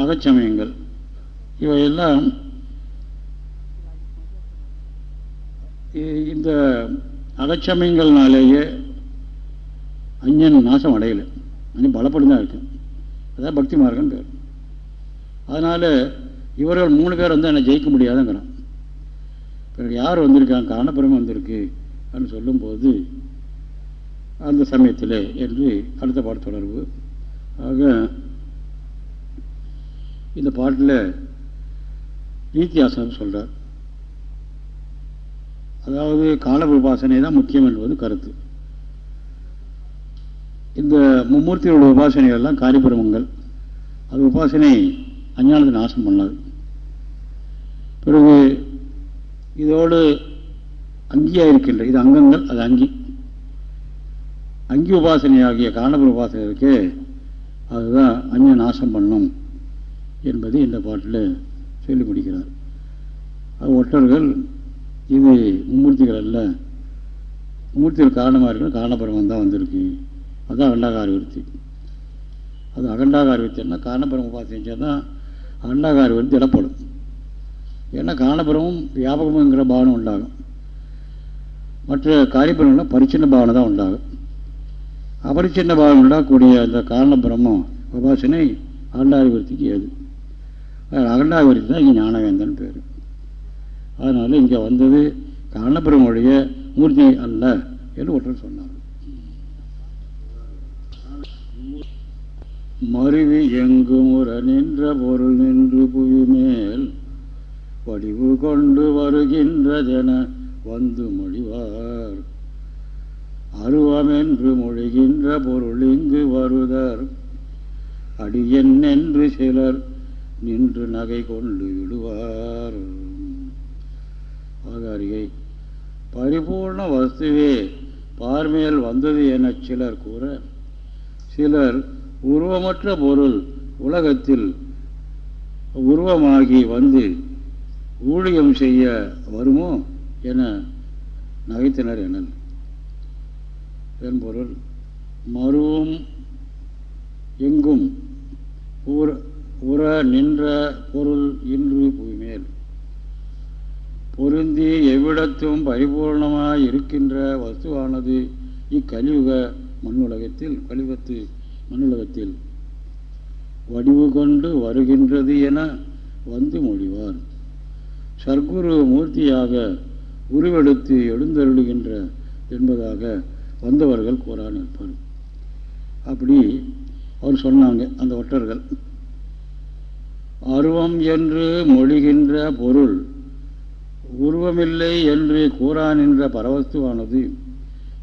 அகச்சமயங்கள். இவையெல்லாம் இந்த அகச்சமயங்கள்னாலேயே அஞ்சன் நாசம் அடையலை. அஞ்சு பலப்பட்டு தான் இருக்கு. அதான் பக்தி மார்க்கம் பேர். அதனால் இவர்கள் மூணு பேர் வந்து என்னை ஜெயிக்க முடியாதுங்கிறான். பிறகு யார் வந்திருக்காங்க காரணப்புறமே வந்திருக்கு அப்படின்னு சொல்லும்போது அந்த சமயத்தில் என்று அடுத்த பாட்டு தொடர்பு. ஆக இந்த பாட்டில் நீத்தியாசனம் சொல்கிறார் அதாவது கால உபாசனை தான் முக்கியம் என்பது கருத்து. இந்த மும்மூர்த்தியோட உபாசனைகள்லாம் காரிபுரமங்கள். அது உபாசனை அஞ்ஞானத்தை நாசம் பண்ணாது. பிறகு இதோடு அங்கியாக இருக்கின்ற இது அங்கங்கள் அது அங்கி. அங்கி உபாசனை ஆகிய காரணபுர உபாசனைக்கு அதுதான் அஞ்ச நாசம் பண்ணும் என்பது இந்த பாட்டில் சொல்லி முடிக்கிறார். அது ஒற்றர்கள் இது மும்மூர்த்திகள் அல்ல. மும்மூர்த்திகள் காரணமாக இருக்கிற காரணபுரம் தான் வந்திருக்கு. அதுதான் அகண்டாகார விருத்தி. அது அகண்டாகார விருத்தின்னா காரணபுரம் உபாசனை செஞ்சால் தான் அகண்டாகார விருத்தி இடப்படும் ஏன்னா காரணபுரமும் வியாபகமுங்கிற பாவனை உண்டாகும். மற்ற காரியபுரங்கள்லாம் பரிச்சின்ன பாவனை தான் உண்டாகும். அபரிச்சின்ன பாவனை உண்டாகக்கூடிய அந்த பிரம்மம் உபாசனை அகண்டாதிபுரத்துக்கு ஏது. அகண்டாதிபுரத்து தான் இங்கே ஞானவேந்தன் பேர். அதனால் இங்கே வந்தது காரணபுரமுடைய மூர்த்தி அல்ல என்று ஒருத்தர் சொன்னார். மருவி எங்கும் ஒரு நின்ற பொருள் நின்று புவி மேல் வடிவு கொண்டு வருகின்றதென வந்து மொழிவார். அருவமென்று மொழிகின்ற பொருள் இங்கு வருதர் அடியன் என்று சிலர் நின்று நகை கொண்டு விடுவார் ஆகாரிகை பரிபூர்ண வஸ்துவே பார்மையில் வந்தது என சிலர் கூற சிலர் உருவமற்ற பொருள் உலகத்தில் உருவமாகி வந்து ஊழியம் செய்ய வருமோ என நகைத்தனர் எனல். என்பொருள். மருவும் எங்கும். உற உற நின்ற பொருள் இன்று பூமேல் பொருந்தி எவ்விடத்தும் பரிபூர்ணமாய் இருக்கின்ற வஸ்துவானது இக்கலியுக மண்ணுலகத்தில் கலியுகத்து மண்ணுலகத்தில் வடிவு கொண்டு வருகின்றது என வந்து மொழிவார். சர்க்குரு மூர்த்தியாக உருவெடுத்து எழுந்தருளுகின்ற என்பதாக வந்தவர்கள் கூறான் இருப்பார் அப்படி அவர் சொன்னாங்க அந்த ஒற்றர்கள். அருவம் என்று மொழிகின்ற பொருள் உருவமில்லை என்று கூறான் என்ற பரவஸ்துவானது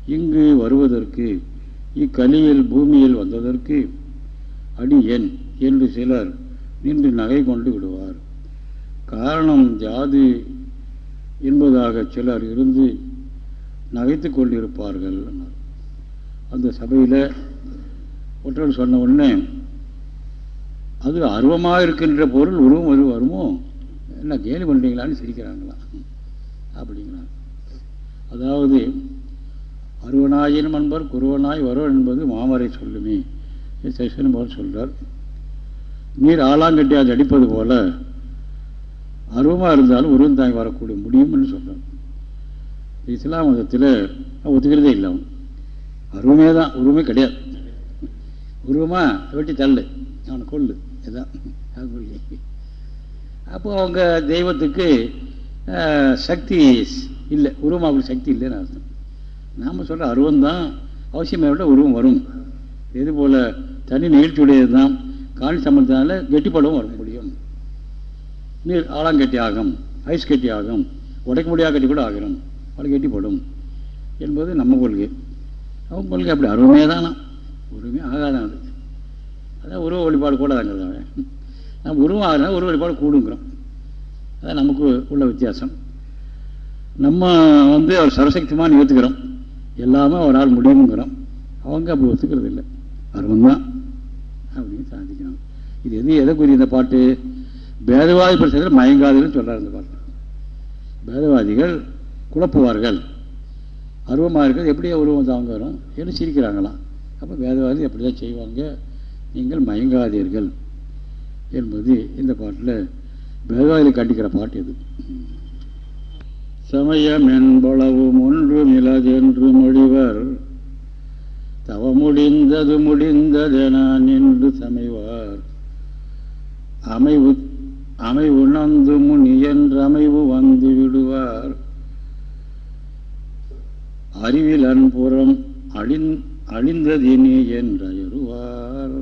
இங்கு வருவதற்கு இக்கலியில் பூமியில் வந்ததற்கு அடி என் என்று சிலர் நின்று நகை கொண்டு விடுவார். காரணம் ஜாதி என்பதாக சிலர் இருந்து நகைத்து கொண்டிருப்பார்கள் அந்த சபையில் ஒற்றர் சொன்ன உடனே அது அருவமாக இருக்கின்ற பொருள் உருவம் ஒரு வருமோ? என்ன கேலி பண்ணுறீங்களான்னு சிரிக்கிறாங்களா? அப்படிங்கிறாங்க அதாவது அருவனாயினும் அன்பர் குருவனாய் வருவன் என்பது மாமரை சொல்லுமே சசிவன் போல் சொல்கிறார் நீர் ஆலாங்கட்டியாது அடிப்பது போல அருவமாக இருந்தாலும் உருவம் தாங்கி வரக்கூடிய முடியும்னு சொல்கிறார் இஸ்லாம் மதத்தில் ஒத்துக்கிறதே இல்லை அவன். அருவமே தான் உருவமே கிடையாது. உருவமாக வெட்டி தள்ளு. அவனை கொள்ளு இதுதான் அப்போ அவங்க தெய்வத்துக்கு சக்தி இல்லை. உருவமாக சக்தி இல்லைன்னு அர்த்தம். நாம் சொல்கிற அருவம் தான் அவசியமாக விட உருவம் வரும். இது போல் தனி நிகழ்ச்சியுடையது தான் காணி சம்பந்தத்தினால கெட்டிப்படவும் வர முடியும். நீர் ஆழங்கட்டி ஆகும் ஐஸ் கட்டி ஆகும் உடைக்க முடியாத கட்டி கூட ஆகிறோம் அவளுக்கு வெட்டிப்படும் என்பது நம்ம கொள்கை. அவங்க கொள்கை அப்படி அருமையாக தானா உரிமை ஆகாதான் அது அதான் உருவ வழிபாடு கூடாதாங்கிறது நம்ம உருவம் ஆகினா உருவ வழிபாடு கூடுங்கிறோம். அதான் நமக்கு உள்ள வித்தியாசம். நம்ம வந்து அவர் சரசக்திமான்னு ஏற்றுக்கிறோம் எல்லாமே ஒரு ஆள் முடியுங்கிறோம் அவங்க அப்படி ஒத்துக்கிறது இல்லை. அருவம் அப்படின்னு சாதிக்கணும். இது எது எதைக்குரிய இந்த பாட்டு? பேதவாதி பிரச்சனை மயங்காதுன்னு சொல்கிறார் இந்த பாட்டு. பேதவாதிகள் குழப்புவார்கள். அருவமாக இருக்கிறது எப்படியே உருவம் தாங்க வரும் என்று சிரிக்கிறாங்களாம் அப்போ வேதவாதி எப்படி தான் செய்வாங்க. நீங்கள் மயங்காதீர்கள் என்பது இந்த பாட்டில் வேதவாதியில் கண்டிக்கிற பாட்டு இது. சமயம் என்பளவும் ஒன்று மிளதென்று மொழிவர். தவ முடிந்தது முடிந்ததென நின்று சமைவார். அமைவு அமைவு உணர்ந்து முனி என்ற அமைவு வந்து விடுவார் அறிவில் அன்புறம் அழிந் அழிந்ததினே என்றயருவார்.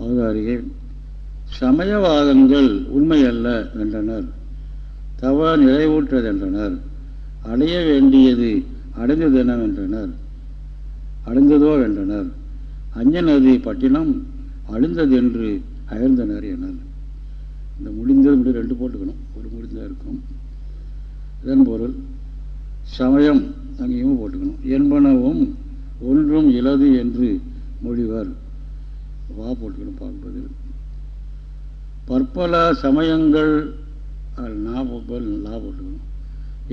அவதாரிகை. சமயவாதங்கள் உண்மையல்ல என்றனர். தவ நிறைவூற்றதென்றனர் அடைய வேண்டியது அடைந்ததெனம் என்றனர் அடைந்ததோ என்றனர் அஞ்சனது பட்டினம் அழிந்தது என்று அயர்ந்தனர் எனல். இந்த முடிந்தது முடிவு ரெண்டு போட்டுக்கணும். ஒரு முடிந்ததாக இருக்கும். இதன் பொருள் சமயம் அங்கேயும் போட்டுக்கணும். என்பனவும் ஒன்றும் இலது என்று மொழிவர் வா போட்டுக்கணும் பார்ப்பது பற்பல சமயங்கள் லா போட்டுக்கணும்.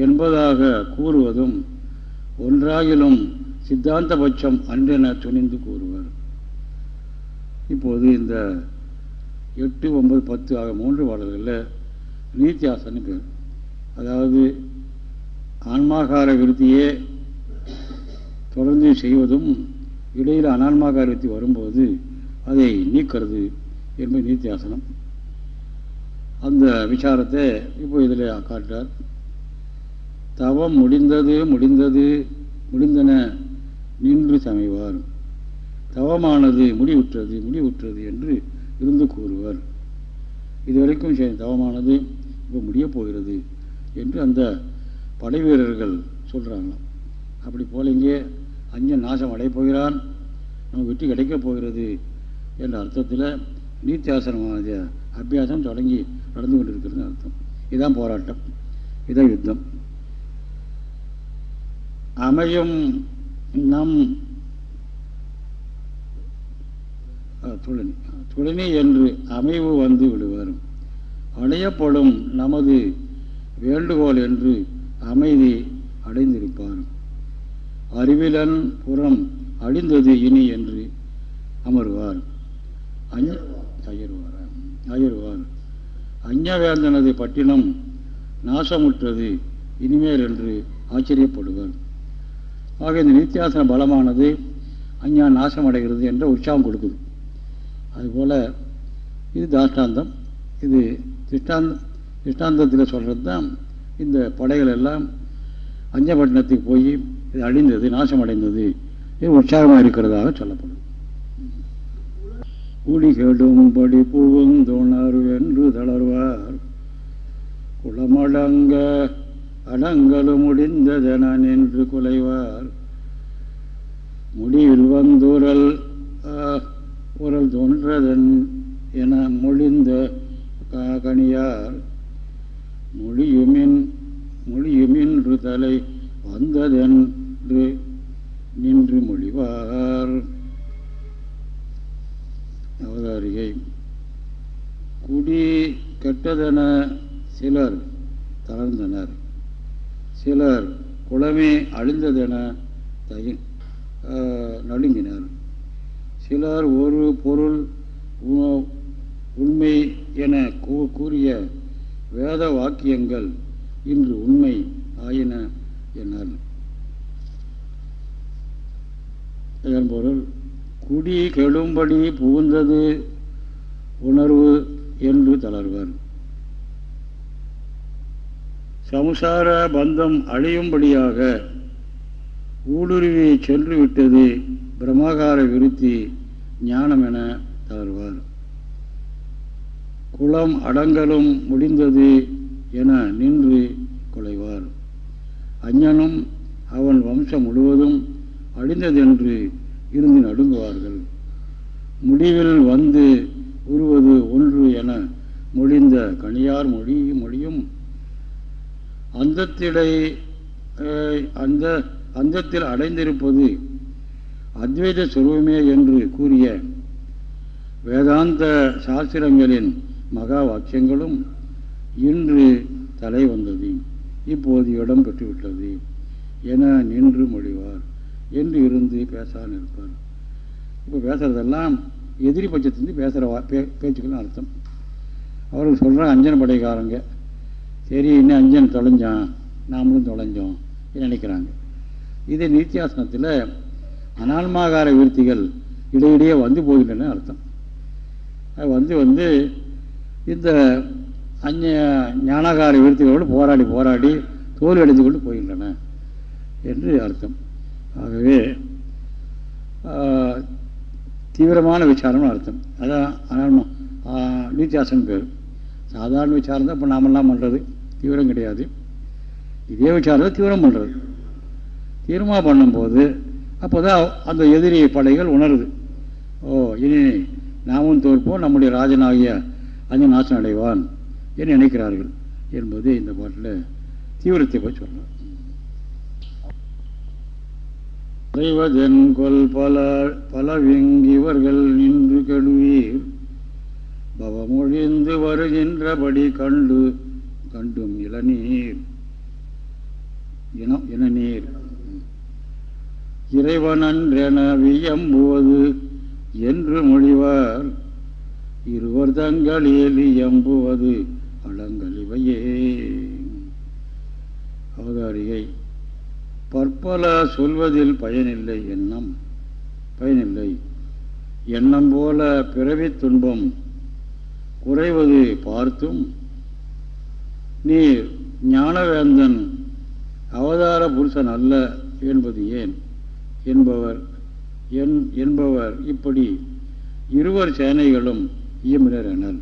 என்பதாக கூறுவதும் ஒன்றாகிலும் சித்தாந்தபட்சம் அன்றென துணிந்து கூறுவர். இப்போது இந்த எட்டு ஒன்பது பத்து ஆக மூன்று பாடல்களில் நீத்தியாசன்னு பேர். அதாவது ஆன்மாகார விருத்தியே தொடர்ந்து செய்வதும் இடையில் அனான்மாகார விருத்தி வரும்போது அதை நீக்கிறது என்பது நீத்தியாசனம். அந்த விசாரத்தை இப்போ இதில் காட்டுறார். தவம் முடிந்தது முடிந்தது முடிந்தன நின்று சமைவார். தவமானது முடிவுற்றது முடிவுற்றது என்று இருந்து கூறுவர். இதுவரைக்கும் தவமானது இப்போ முடியப் போகிறது என்று அந்த படை வீரர்கள் சொல்கிறாங்களாம் அப்படி போல இங்கே அஞ்சன் நாசம் அடையப் போகிறான். நமக்கு வெற்றி கிடைக்கப் போகிறது என்ற அர்த்தத்தில் நீத்தியாசனமானது அபியாசம் தொடங்கி நடந்து கொண்டிருக்கிறது அர்த்தம். இதுதான் போராட்டம். இதுதான் யுத்தம். அமையும் நம் துளனி துளனி என்று அமைவு வந்து விடுவார். அடையப்படும் நமது வேண்டுகோள் என்று அமைதி அடைந்திருப்பார். அறிவிலன் புறம் அழிந்தது இனி என்று அமர்வார். அயர்வார்? அயர்வார். அஞ்சவேந்தனது பட்டினம் நாசமுற்றது இனிமேல் என்று ஆச்சரியப்படுவார். ஆக இந்த நித்தியாசன பலமானது அஞ்ஞா நாசம் அடைகிறது என்ற உற்சாகம் கொடுக்குது. அதுபோல் இது தாஷ்டாந்தம். இது திஷ்டாந்த திஷ்டாந்தத்தில் சொல்கிறது தான் இந்த படைகள் எல்லாம் அஞ்சப்பட்டினத்துக்கு போய் இது அழிந்தது நாசம் அடைந்தது இது உற்சாகமாக இருக்கிறதாக சொல்லப்படும். கூடி பூவும் தோணார் என்று தளர்வார். குளமடங்க அடங்கலும் முடிந்ததென நின்று குலைவார். முடிவில் வந்தூரல் உரல் தோன்றதன் என மொழிந்த கணியார் மொழியுமின் மொழியுமின்று தலை வந்ததென்று நின்று மொழிவார். அவதாரிகை குடி கெட்டதென சிலர் தளர்ந்தனர். சிலர் குளமே அழிந்ததென தகி நடுங்கினர். சிலர் ஒரு பொருள் உண்மை என கூறிய வேத வாக்கியங்கள் இன்று உண்மை ஆயின என்னால். இதன் பொருள் குடி கெடும்படி புகுந்தது உணர்வு என்று தளர்வர். சமுசார பந்தம் அழியும்படியாக ஊடுருவி சென்று விட்டது விருத்தி ஞானம் என தளர்வார். குளம் அடங்கலும் முடிந்தது என நின்று குலைவார். அஞ்ஞனும் அவன் வம்சம் முழுவதும் அழிந்ததென்று இருந்து நடுங்குவார்கள். முடிவில் வந்து உருவது ஒன்று என மொழிந்த கனியார் மொழி மொழியும் அந்தத்திடை அந்த அந்தத்தில் அடைந்திருப்பது அத்வைத சுரூபமே என்று கூறிய வேதாந்த சாஸ்திரங்களின் மகா வாக்கியங்களும் இன்று தலை வந்தது. இப்போது இடம் பெற்றுவிட்டது. என நின்று மொழிவார். என்று இருந்து பேசாமல் இருப்பார். இப்போ பேசுகிறதெல்லாம் எதிரி பட்சத்துலேருந்து பேசுகிற பே பேச்சுக்கணும் அர்த்தம். அவர்கள் சொல்கிற அஞ்சன் படைக்காரங்க சரி இன்னும் அஞ்சன் தொலைஞ்சான் நாமளும் தொலைஞ்சோம் நினைக்கிறாங்க. இதே நித்தியாசனத்தில் அனால்மாகார விருத்திகள் இடையிடையே வந்து போகின்றன அர்த்தம். அது வந்து வந்து இந்த அஞ்ச ஞானாகார விருத்திகளோடு போராடி போராடி தோல்வி அடைந்து கொண்டு போகின்றன என்று அர்த்தம். ஆகவே தீவிரமான விசாரம்னு அர்த்தம். அதான் ஆனால் பேர். சாதாரண விசாரம் தான் இப்போ நாமெல்லாம் பண்ணுறது தீவிரம் கிடையாது. இதே விசாரம் தீவிரம் பண்ணுறது தீவிரமாக பண்ணும்போது அப்போ தான் அந்த எதிரி படைகள் உணருது. ஓ இனி நாமும் தோற்போம். நம்முடைய ராஜனாகிய அஞ்சு நாசம் அடைவான் என்று நினைக்கிறார்கள் என்பது இந்த பாட்டில் தீவிரத்தை போய் சொல்லலாம் கொல் பல பலவிங்கிவர்கள் நின்று கெடுவீர். பவமொழிந்து வருகின்றபடி கண்டு கண்டும் இளநீர். இனம் இளநீர். இறைவனன்றென வியம்புவது என்று மொழிவார் இருவர் தங்களில் எம்புவது அடங்கலிவையே அவதாரிகை பற்பல சொல்வதில் பயனில்லை எண்ணம் பயனில்லை. எண்ணம் போல பிறவி துன்பம் குறைவது பார்த்தும் நீர் ஞானவேந்தன் அவதார புருஷன் அல்ல என்பது ஏன்? என்பவர் என்பவர் இப்படி இருவர் சேனைகளும் இயமினர் எனல்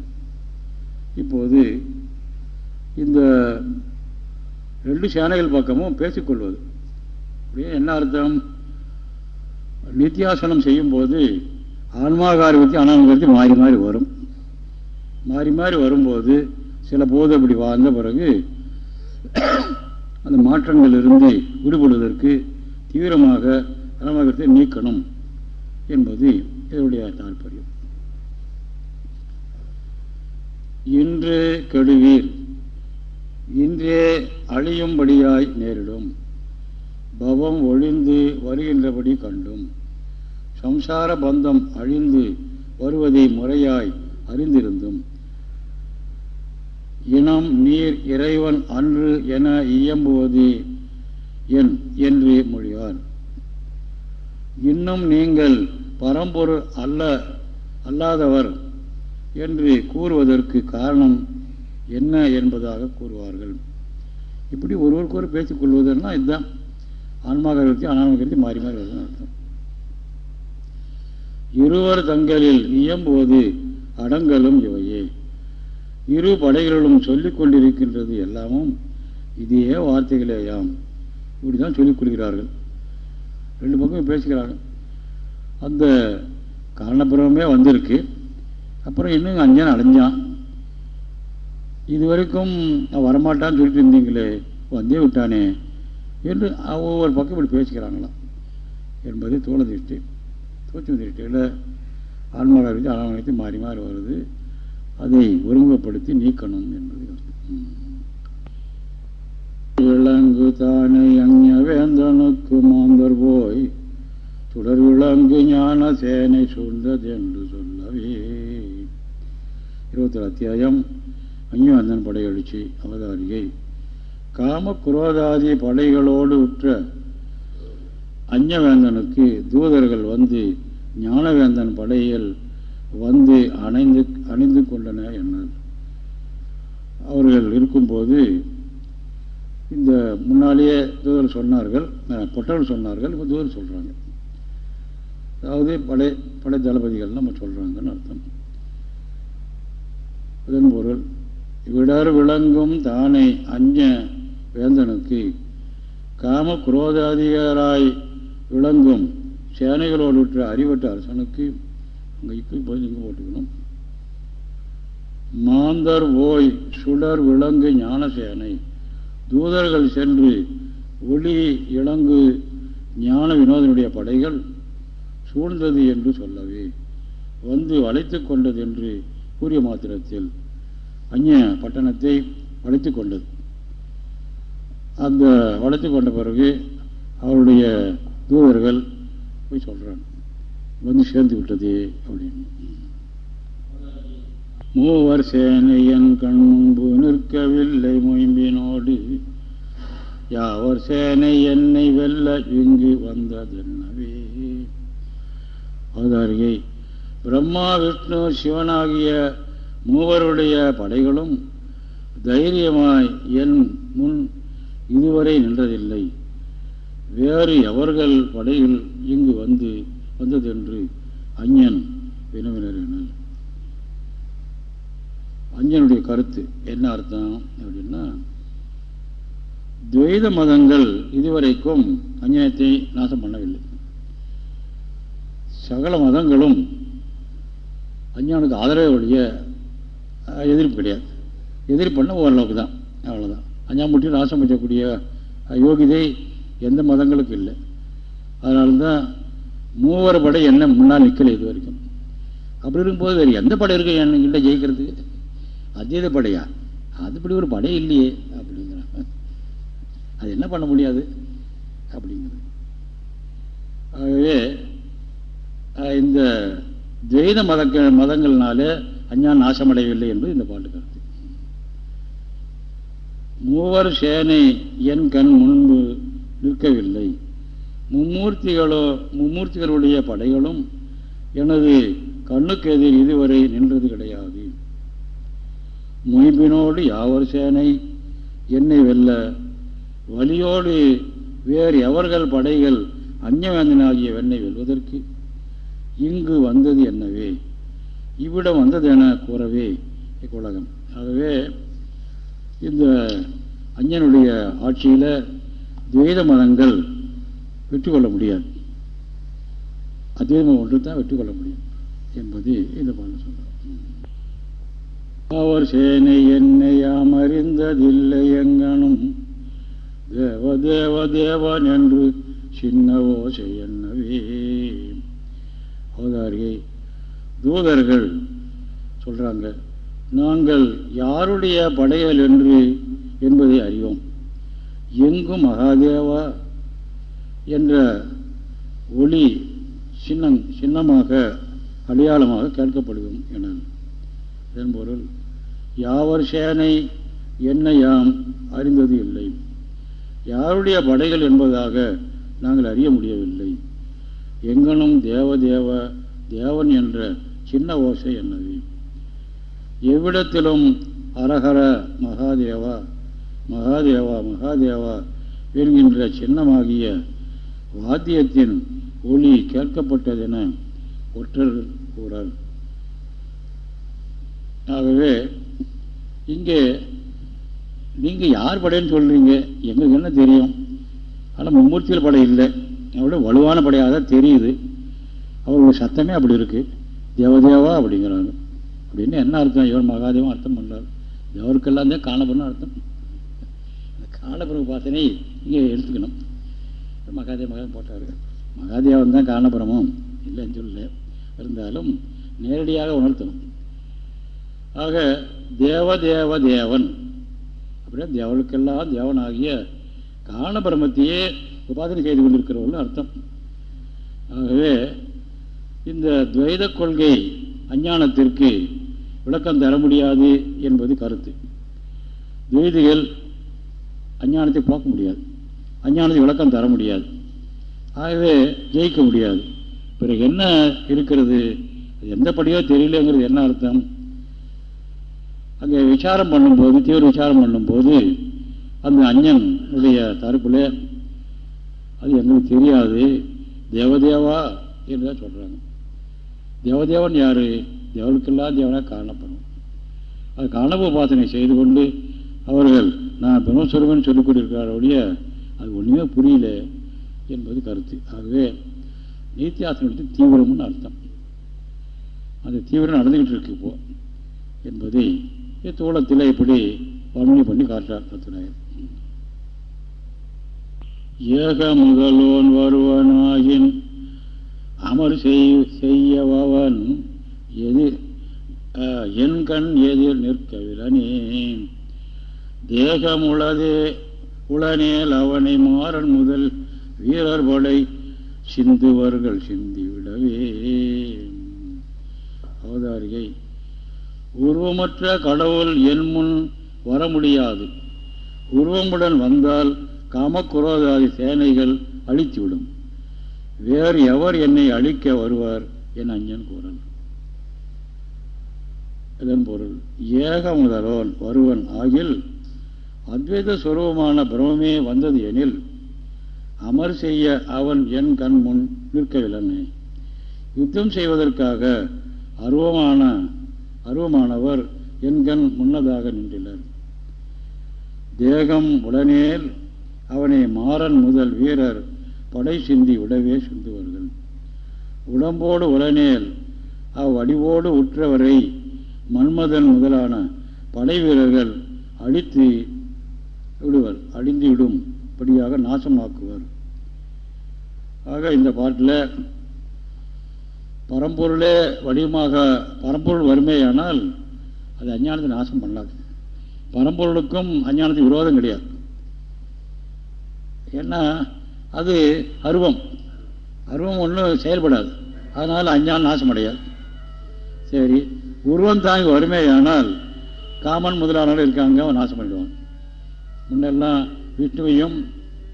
இப்போது இந்த ரெண்டு சேனைகள் பக்கமும் பேசிக்கொள்வது. அப்படியே என்ன அர்த்தம்? நித்தியாசனம் செய்யும்போது ஆன்மாகாரகத்தி அனாமகத்தி மாறி மாறி வரும். மாறி மாறி வரும்போது சில போது அப்படி வாழ்ந்த பிறகு அந்த மாற்றங்களிலிருந்து விடுபடுவதற்கு தீவிரமாக அனாமகத்தை நீக்கணும் என்பது இதனுடைய தாற்பயம். இன்று கெடுவீர். இன்றே அழியும்படியாய் நேரிடும். பவம் ஒழிந்து வருகின்றபடி கண்டும். சம்சார பந்தம் அழிந்து வருவதை முறையாய் அறிந்திருந்தும். இனம் நீர் இறைவன் அன்று என இயம்புவது என் என்று மொழியார். இன்னும் நீங்கள் பரம்பொருள் அல்ல அல்லாதவர் என்று கூறுவதற்கு காரணம் என்ன என்பதாக கூறுவார்கள். இப்படி ஒருவருக்கு ஒரு பேசிக் கொள்வதுன்னா இதுதான். ஆன்மாகருத்தி அனாமகருத்தி மாறி மாறி வருதுன்னு அர்த்தம். இருவர் தங்களில் இயம்போது அடங்கலும் இவையே. இரு படைகளிலும் சொல்லிக் கொண்டிருக்கின்றது எல்லாமும் இதே வார்த்தைகளேயாம். இப்படி தான் சொல்லிக் கொள்கிறார்கள். ரெண்டு பக்கம் பேசுகிறார்கள். அந்த காரணபுரமே வந்திருக்கு. அப்புறம் இன்னும் அஞ்சான் அடைஞ்சான் இது வரைக்கும் வரமாட்டான்னு சொல்லிட்டு இருந்தீங்களே வந்தே விட்டானே என்று ஒவ்வொரு பக்கம் இப்படி பேசிக்கிறாங்களாம். என்பது தோழ திருஷ்டி. சூட்சம திருஷ்டியில் ஆன்மாவிற்கு ஆன்மாவிற்கு மாறி மாறி வருது. அதை ஒருமுகப்படுத்தி நீக்கணும் என்பது விலங்கு தானே அஞ்ஞ மாந்தர் போய் தொடர் விலங்கு ஞான சேனை சூழ்ந்தது என்று சொல்லவே இருபத்தொரு அத்தியாயம் அஞ்ஞாந்தன் படையெழுச்சி அவதாரிகை. காம குரோதாதி படைகளோடு உற்ற அஞ்சவேந்தனுக்கு தூதர்கள் வந்து ஞானவேந்தன் படையில் வந்து அணைந்து அணிந்து கொண்டன என்ன அவர்கள் இருக்கும்போது இந்த முன்னாலேயே தூதர் சொன்னார்கள் பொட்டல் சொன்னார்கள் இப்போ தூதர் சொல்கிறாங்க அதாவது படை படை தளபதிகள் நம்ம சொல்கிறாங்கன்னு அர்த்தம். அதன் பொருள் விடர் விளங்கும் தானே அஞ்ச வேந்தனுக்கு காம குரோதாதிகராய் விளங்கும் சேனைகளோடு விட்ட அறிவட்ட அரசனுக்கு அங்கே இப்போ போய் போட்டுக்கணும். மாந்தர் ஓய் சுடர் விலங்கு ஞான சேனை தூதர்கள் சென்று ஒளி இளங்கு ஞான வினோதனுடைய படைகள் சூழ்ந்தது என்று சொல்லவே வந்து வளைத்து கொண்டது என்று கூறிய மாத்திரத்தில் அந்நிய பட்டணத்தை வளைத்து கொண்டது. அந்த வளைத்து கொண்ட பிறகு அவருடைய தூதர்கள் போய் சொல்கிறாங்க வந்து சேர்ந்து விட்டது அப்படின்னு. மூவர் சேனையன் கண் முன்பு நிற்கவில்லை மொயம்பினோடு. யாவர் சேனை என்னை வெல்ல இங்கு வந்ததென்னவே? அவதாரிகை பிரம்மா விஷ்ணு சிவனாகிய மூவருடைய படைகளும் தைரியமாய் என் முன் இதுவரை நின்றதில்லை. வேறு எவர்கள் படையில் இங்கு வந்து வந்ததென்று அஞ்ஞன் வினவினர் அஞ்சனுடைய கருத்து என்ன அர்த்தம் அப்படின்னா துவைத மதங்கள் இதுவரைக்கும் அஞ்சனத்தை நாசம் பண்ணவில்லை. சகல மதங்களும் அஞ்ஞானுக்கு ஒழிய எதிர்ப்பு கிடையாது. எதிர்ப்பு ஓரளவுக்கு தான் அவ்வளோதான் அஞ்ஞான் நாசம் பண்ணக்கூடிய யோகிதை எந்த மதங்களுக்கும் இல்லை. அதனால தான் மூவர் படை என்ன முன்னால் நிற்கலை இது வரைக்கும். அப்படி இருக்கும்போது வேறு எந்த படை இருக்கு? என்கிட்ட ஜெயிக்கிறதுக்கு? அதீத படையா? அதுபடி ஒரு படை இல்லையே அப்படிங்கிறாங்க அது என்ன பண்ண முடியாது அப்படிங்கிறது. ஆகவே இந்த துவைத மத மதங்கள்னாலே அஞ்ஞான் நாசமடையவில்லை என்பது இந்த பாட்டு கருத்து. மூவர் சேனை என் கண் முன்பு நிற்கவில்லை. மும்மூர்த்திகளோ மும்மூர்த்திகளுடைய படைகளும் எனது கண்ணுக்கு எதிர் இதுவரை நின்றது கிடையாது. முயம்பினோடு யாவர் சேனை? என்னை வெல்ல. வலியோடு வேறு எவர்கள் படைகள் அந்நியவேந்தனாகிய வெண்ணை வெல்வதற்கு? இங்கு வந்தது என்னவே? இவ்விடம் வந்தது என கூறவே இக்குலகம் ஆகவே இந்த அஞ்சனுடைய ஆட்சியில் துவைத மதங்கள் வெற்றி கொள்ள முடியாது. அத்வைதம் ஒன்று தான் வெற்றி கொள்ள முடியும் என்பது இந்த பாடல் சொல்கிறார் அவர் சேனை என்னை அறிந்ததில்லை எங்கனும். தேவ தேவ தேவன் என்று சின்னவோ செய்யவே அவதாரியை தூதர்கள் சொல்கிறாங்க நாங்கள் யாருடைய படைகள் என்று என்பதை அறிவோம். எங்கும் மகாதேவா என்ற ஒளி சின்னம் சின்னமாக அடையாளமாக கேட்கப்படுவோம் என. இதன் பொருள் யாவர் சேனை என்ன யாம் அறிந்தது இல்லை. யாருடைய படைகள் என்பதாக நாங்கள் அறிய முடியவில்லை. எங்கனும் தேவ தேவ தேவன் என்ற சின்ன ஓசை என்னது? எவ்விடத்திலும் அரஹர மகாதேவா மகாதேவா மகாதேவா என்கின்ற சின்னமாகிய வாத்தியத்தின் ஒளி கேட்கப்பட்டதென ஒற்றர் கூறார். ஆகவே இங்கே நீங்கள் யார் படைன்னு சொல்கிறீங்க எங்களுக்கு என்ன தெரியும்? ஆனால் மும்மூர்த்தியில் படை இல்லை. அவ்வளோ வலுவான படையாக தான் தெரியுது. அவருடைய சத்தமே அப்படி இருக்குது தேவதேவா அப்படிங்கிறாங்க. அப்படின்னு என்ன அர்த்தம்? இவர் மகாதேவம் அர்த்தம் பண்ணார் தேவருக்கெல்லாம் தான் காணப்படணும் அர்த்தம். அந்த காணப்புறம் பார்த்தனே இங்கே எடுத்துக்கணும். மகாதேவ மகாதேவன் போட்டார். மகாதேவன் தான் காணப்புறமும் இல்லைன்னு சொல்லல. இருந்தாலும் நேரடியாக உணர்த்தணும். ஆக தேவ தேவ தேவன். அப்படியே தேவனுக்கெல்லாம் தேவனாகிய காணபிரமத்தையே உபாதனை செய்து கொண்டிருக்கிறவர்கள் அர்த்தம். ஆகவே இந்த துவைத கொள்கை அஞ்ஞானத்திற்கு விளக்கம் தர முடியாது என்பது கருத்து. துவைதிகள் அஞ்ஞானத்தை பார்க்க முடியாது. அஞ்ஞானத்தை விளக்கம் தர முடியாது. ஆகவே ஜெயிக்க முடியாது. பிறகு என்ன இருக்கிறது? எந்த படியோ தெரியலங்கிறது என்ன அர்த்தம்? அங்கே விசாரம் பண்ணும்போது தீவிர விசாரம் பண்ணும்போது அந்த அஞ்சனுடைய தரப்பில் அது எங்களுக்கு தெரியாது. தேவதேவா என்றுதான் சொல்கிறாங்க தேவதேவன் யார்? தேவனுக்கெல்லாம் தேவனாக காணப்படும் அது காணப செய்து கொண்டு அவர்கள் நான் பிரம்மஸ்வரூபன் சொல்லிக்கொண்டிருக்கிறாருடைய அது ஒன்றுமே புரியல என்பது கருத்து. ஆகவே நீத்தியாசனத்துக்கு தீவிரம்னு அர்த்தம். அந்த தீவிரம் நடந்துக்கிட்டு இருக்கு இப்போ. என்பதை தோளத்தில் இப்படி வர்ணனை பண்ணி காட்டுறார் தத்துநாயர் ஏக முதலோன் வருவனாயின் அமர் செய்யவன் எதிர் என் கண் எதிர் நிற்கவிலனே தேகமுளதே உளனேல் அவனை மாறன் முதல் வீரர் படை சிந்துவர்கள் சிந்திவிடவே. அவதாரிகை உருவமற்ற கடவுள் என் முன் வர முடியாது உருவமுடன் வந்தால் காமக்குரோதாதி சேனைகள் அழித்துவிடும். வேறு எவர் என்னை அழிக்க வருவார் என் அஞ்சன் கூறன் இதன் பொருள் ஏக முதல்வன் வருவன் ஆகில் அத்வைத சுரூபமான பிரமே வந்தது எனில் அமர் செய்ய அவன் என் கண் முன் நிற்கவில்லை யுத்தம் செய்வதற்காக அருவமான அருவமானவர் என் கண் முன்னதாக நின்றனர் தேகம் உடனேல் அவனை மாறன் முதல் வீரர் படை சிந்தி உடவே சிந்துவர்கள். உடம்போடு உலனேல் அவ்வடிவோடு உற்றவரை மன்மதன் முதலான படை வீரர்கள் அழித்து விடுவர் அழிந்து விடும் படியாக நாசமாக்குவர். ஆக இந்த பாட்டில் பரம்பொருளே வடிவமாக பரம்பொருள் வறுமையானால் அது அஞ்ஞானத்தை நாசம் பண்ணாது. பரம்பொருளுக்கும் அஞ்ஞானத்துக்கு விரோதம் கிடையாது. ஏன்னா அது அருவம். அருவம் ஒன்றும் செயல்படாது. அதனால் அஞ்ஞானம் நாசம் அடையாது. சரி உருவம் தாங்கி வறுமையானால் காமன் முதலாளர்கள் இருக்காங்க அவன் நாசம் பண்ணிடுவான். முன்னெல்லாம் விஷ்ணுவையும்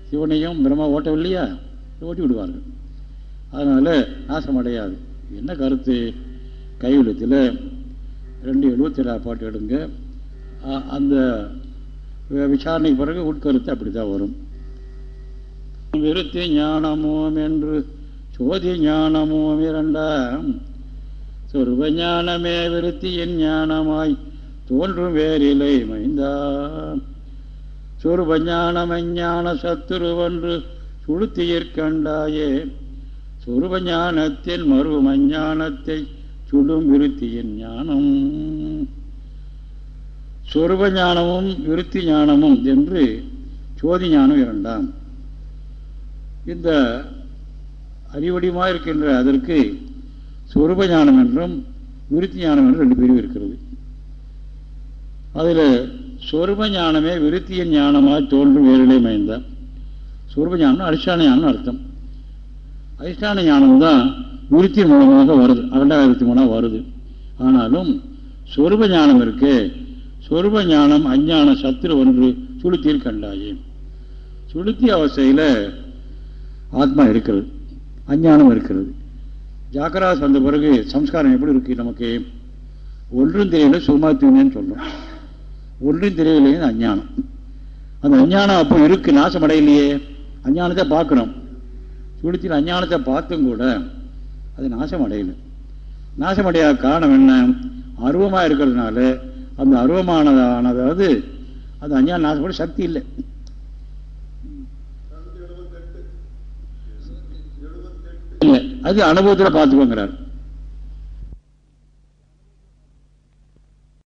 சிவனையும் பிரம்மா ஓட்டவில்லையா? ஓட்டி விடுவார்கள். அதனால் நாசம் அடையாது. என்ன கருத்து? கைவிடத்தில் ரெண்டு எழுபத்தி ஏழாவது பாட்டு எடுங்க. அந்த விசாரணைக்கு பிறகு உட்கருத்து அப்படி தான் வரும். விருத்தி ஞானமோம் என்று. சோதி ஞானமோம் இரண்டாம். சொருப ஞானமே விருத்தியின் ஞானமாய் தோன்றும் வேறிலை மைந்தா சொருப ஞானமஞ்ஞான சத்துருவன்று சுழுத்தியிற்கண்டாயே சொருப ஞானத்தில் மறுவும் அஞ்ஞானத்தை சுடும் விருத்தியின் ஞானம். சொருப ஞானமும் விருத்தி ஞானமும் என்று சோதி ஞானம் இரண்டாம். இந்த அறிவடிமாக இருக்கின்ற அதற்கு சுரூப ஞானம் என்றும் விருத்தி ஞானம் என்றும் ரெண்டு பிரிவு இருக்கிறது. அதில் சொருப ஞானமே விருத்தியின் ஞானமாக தோன்றும் வேறிலே மயந்தான் சொருப ஞானம் அதிஷ்டான ஞானம் அர்த்தம். அதிஷ்டான ஞானம் தான் விருத்தி மூலமாக வருது அகண்டாயிரத்தி விருத்தி வருது. ஆனாலும் சொருப ஞானம் இருக்கு சொருப ஞானம் அஞ்ஞான சத்துரு ஒன்று சுளுத்தியில் கண்டாயே சுளுத்தி அவசையில் ஆத்மா இருக்கிறது அஞ்ஞானம் இருக்கிறது. ஜாக்கிராஸ் வந்த பிறகு சம்ஸ்காரம் எப்படி இருக்கு நமக்கு? ஒன்றும் தெரியல சுமாத்தினேன்னு சொல்றோம். ஒன்றும் தெரியலையே அஞ்ஞானம். அந்த அஞ்ஞானம் அப்போ இருக்குது நாசம் அடையிலையே. அஞ்ஞானத்தை பார்க்குறோம் சுளுத்தியில் அஞ்ஞானத்தை பார்த்தும் கூட அது நாசம் அடையலை. நாசம் அடையாத காரணம் என்ன? அருவமாக இருக்கிறதுனால அந்த அருவமானதானதாவது அந்த அஞ்ஞான நாசப்பட சக்தி இல்லை. இல்லை அது அனுபவத்தில் பார்த்துக்கோங்கிறார்.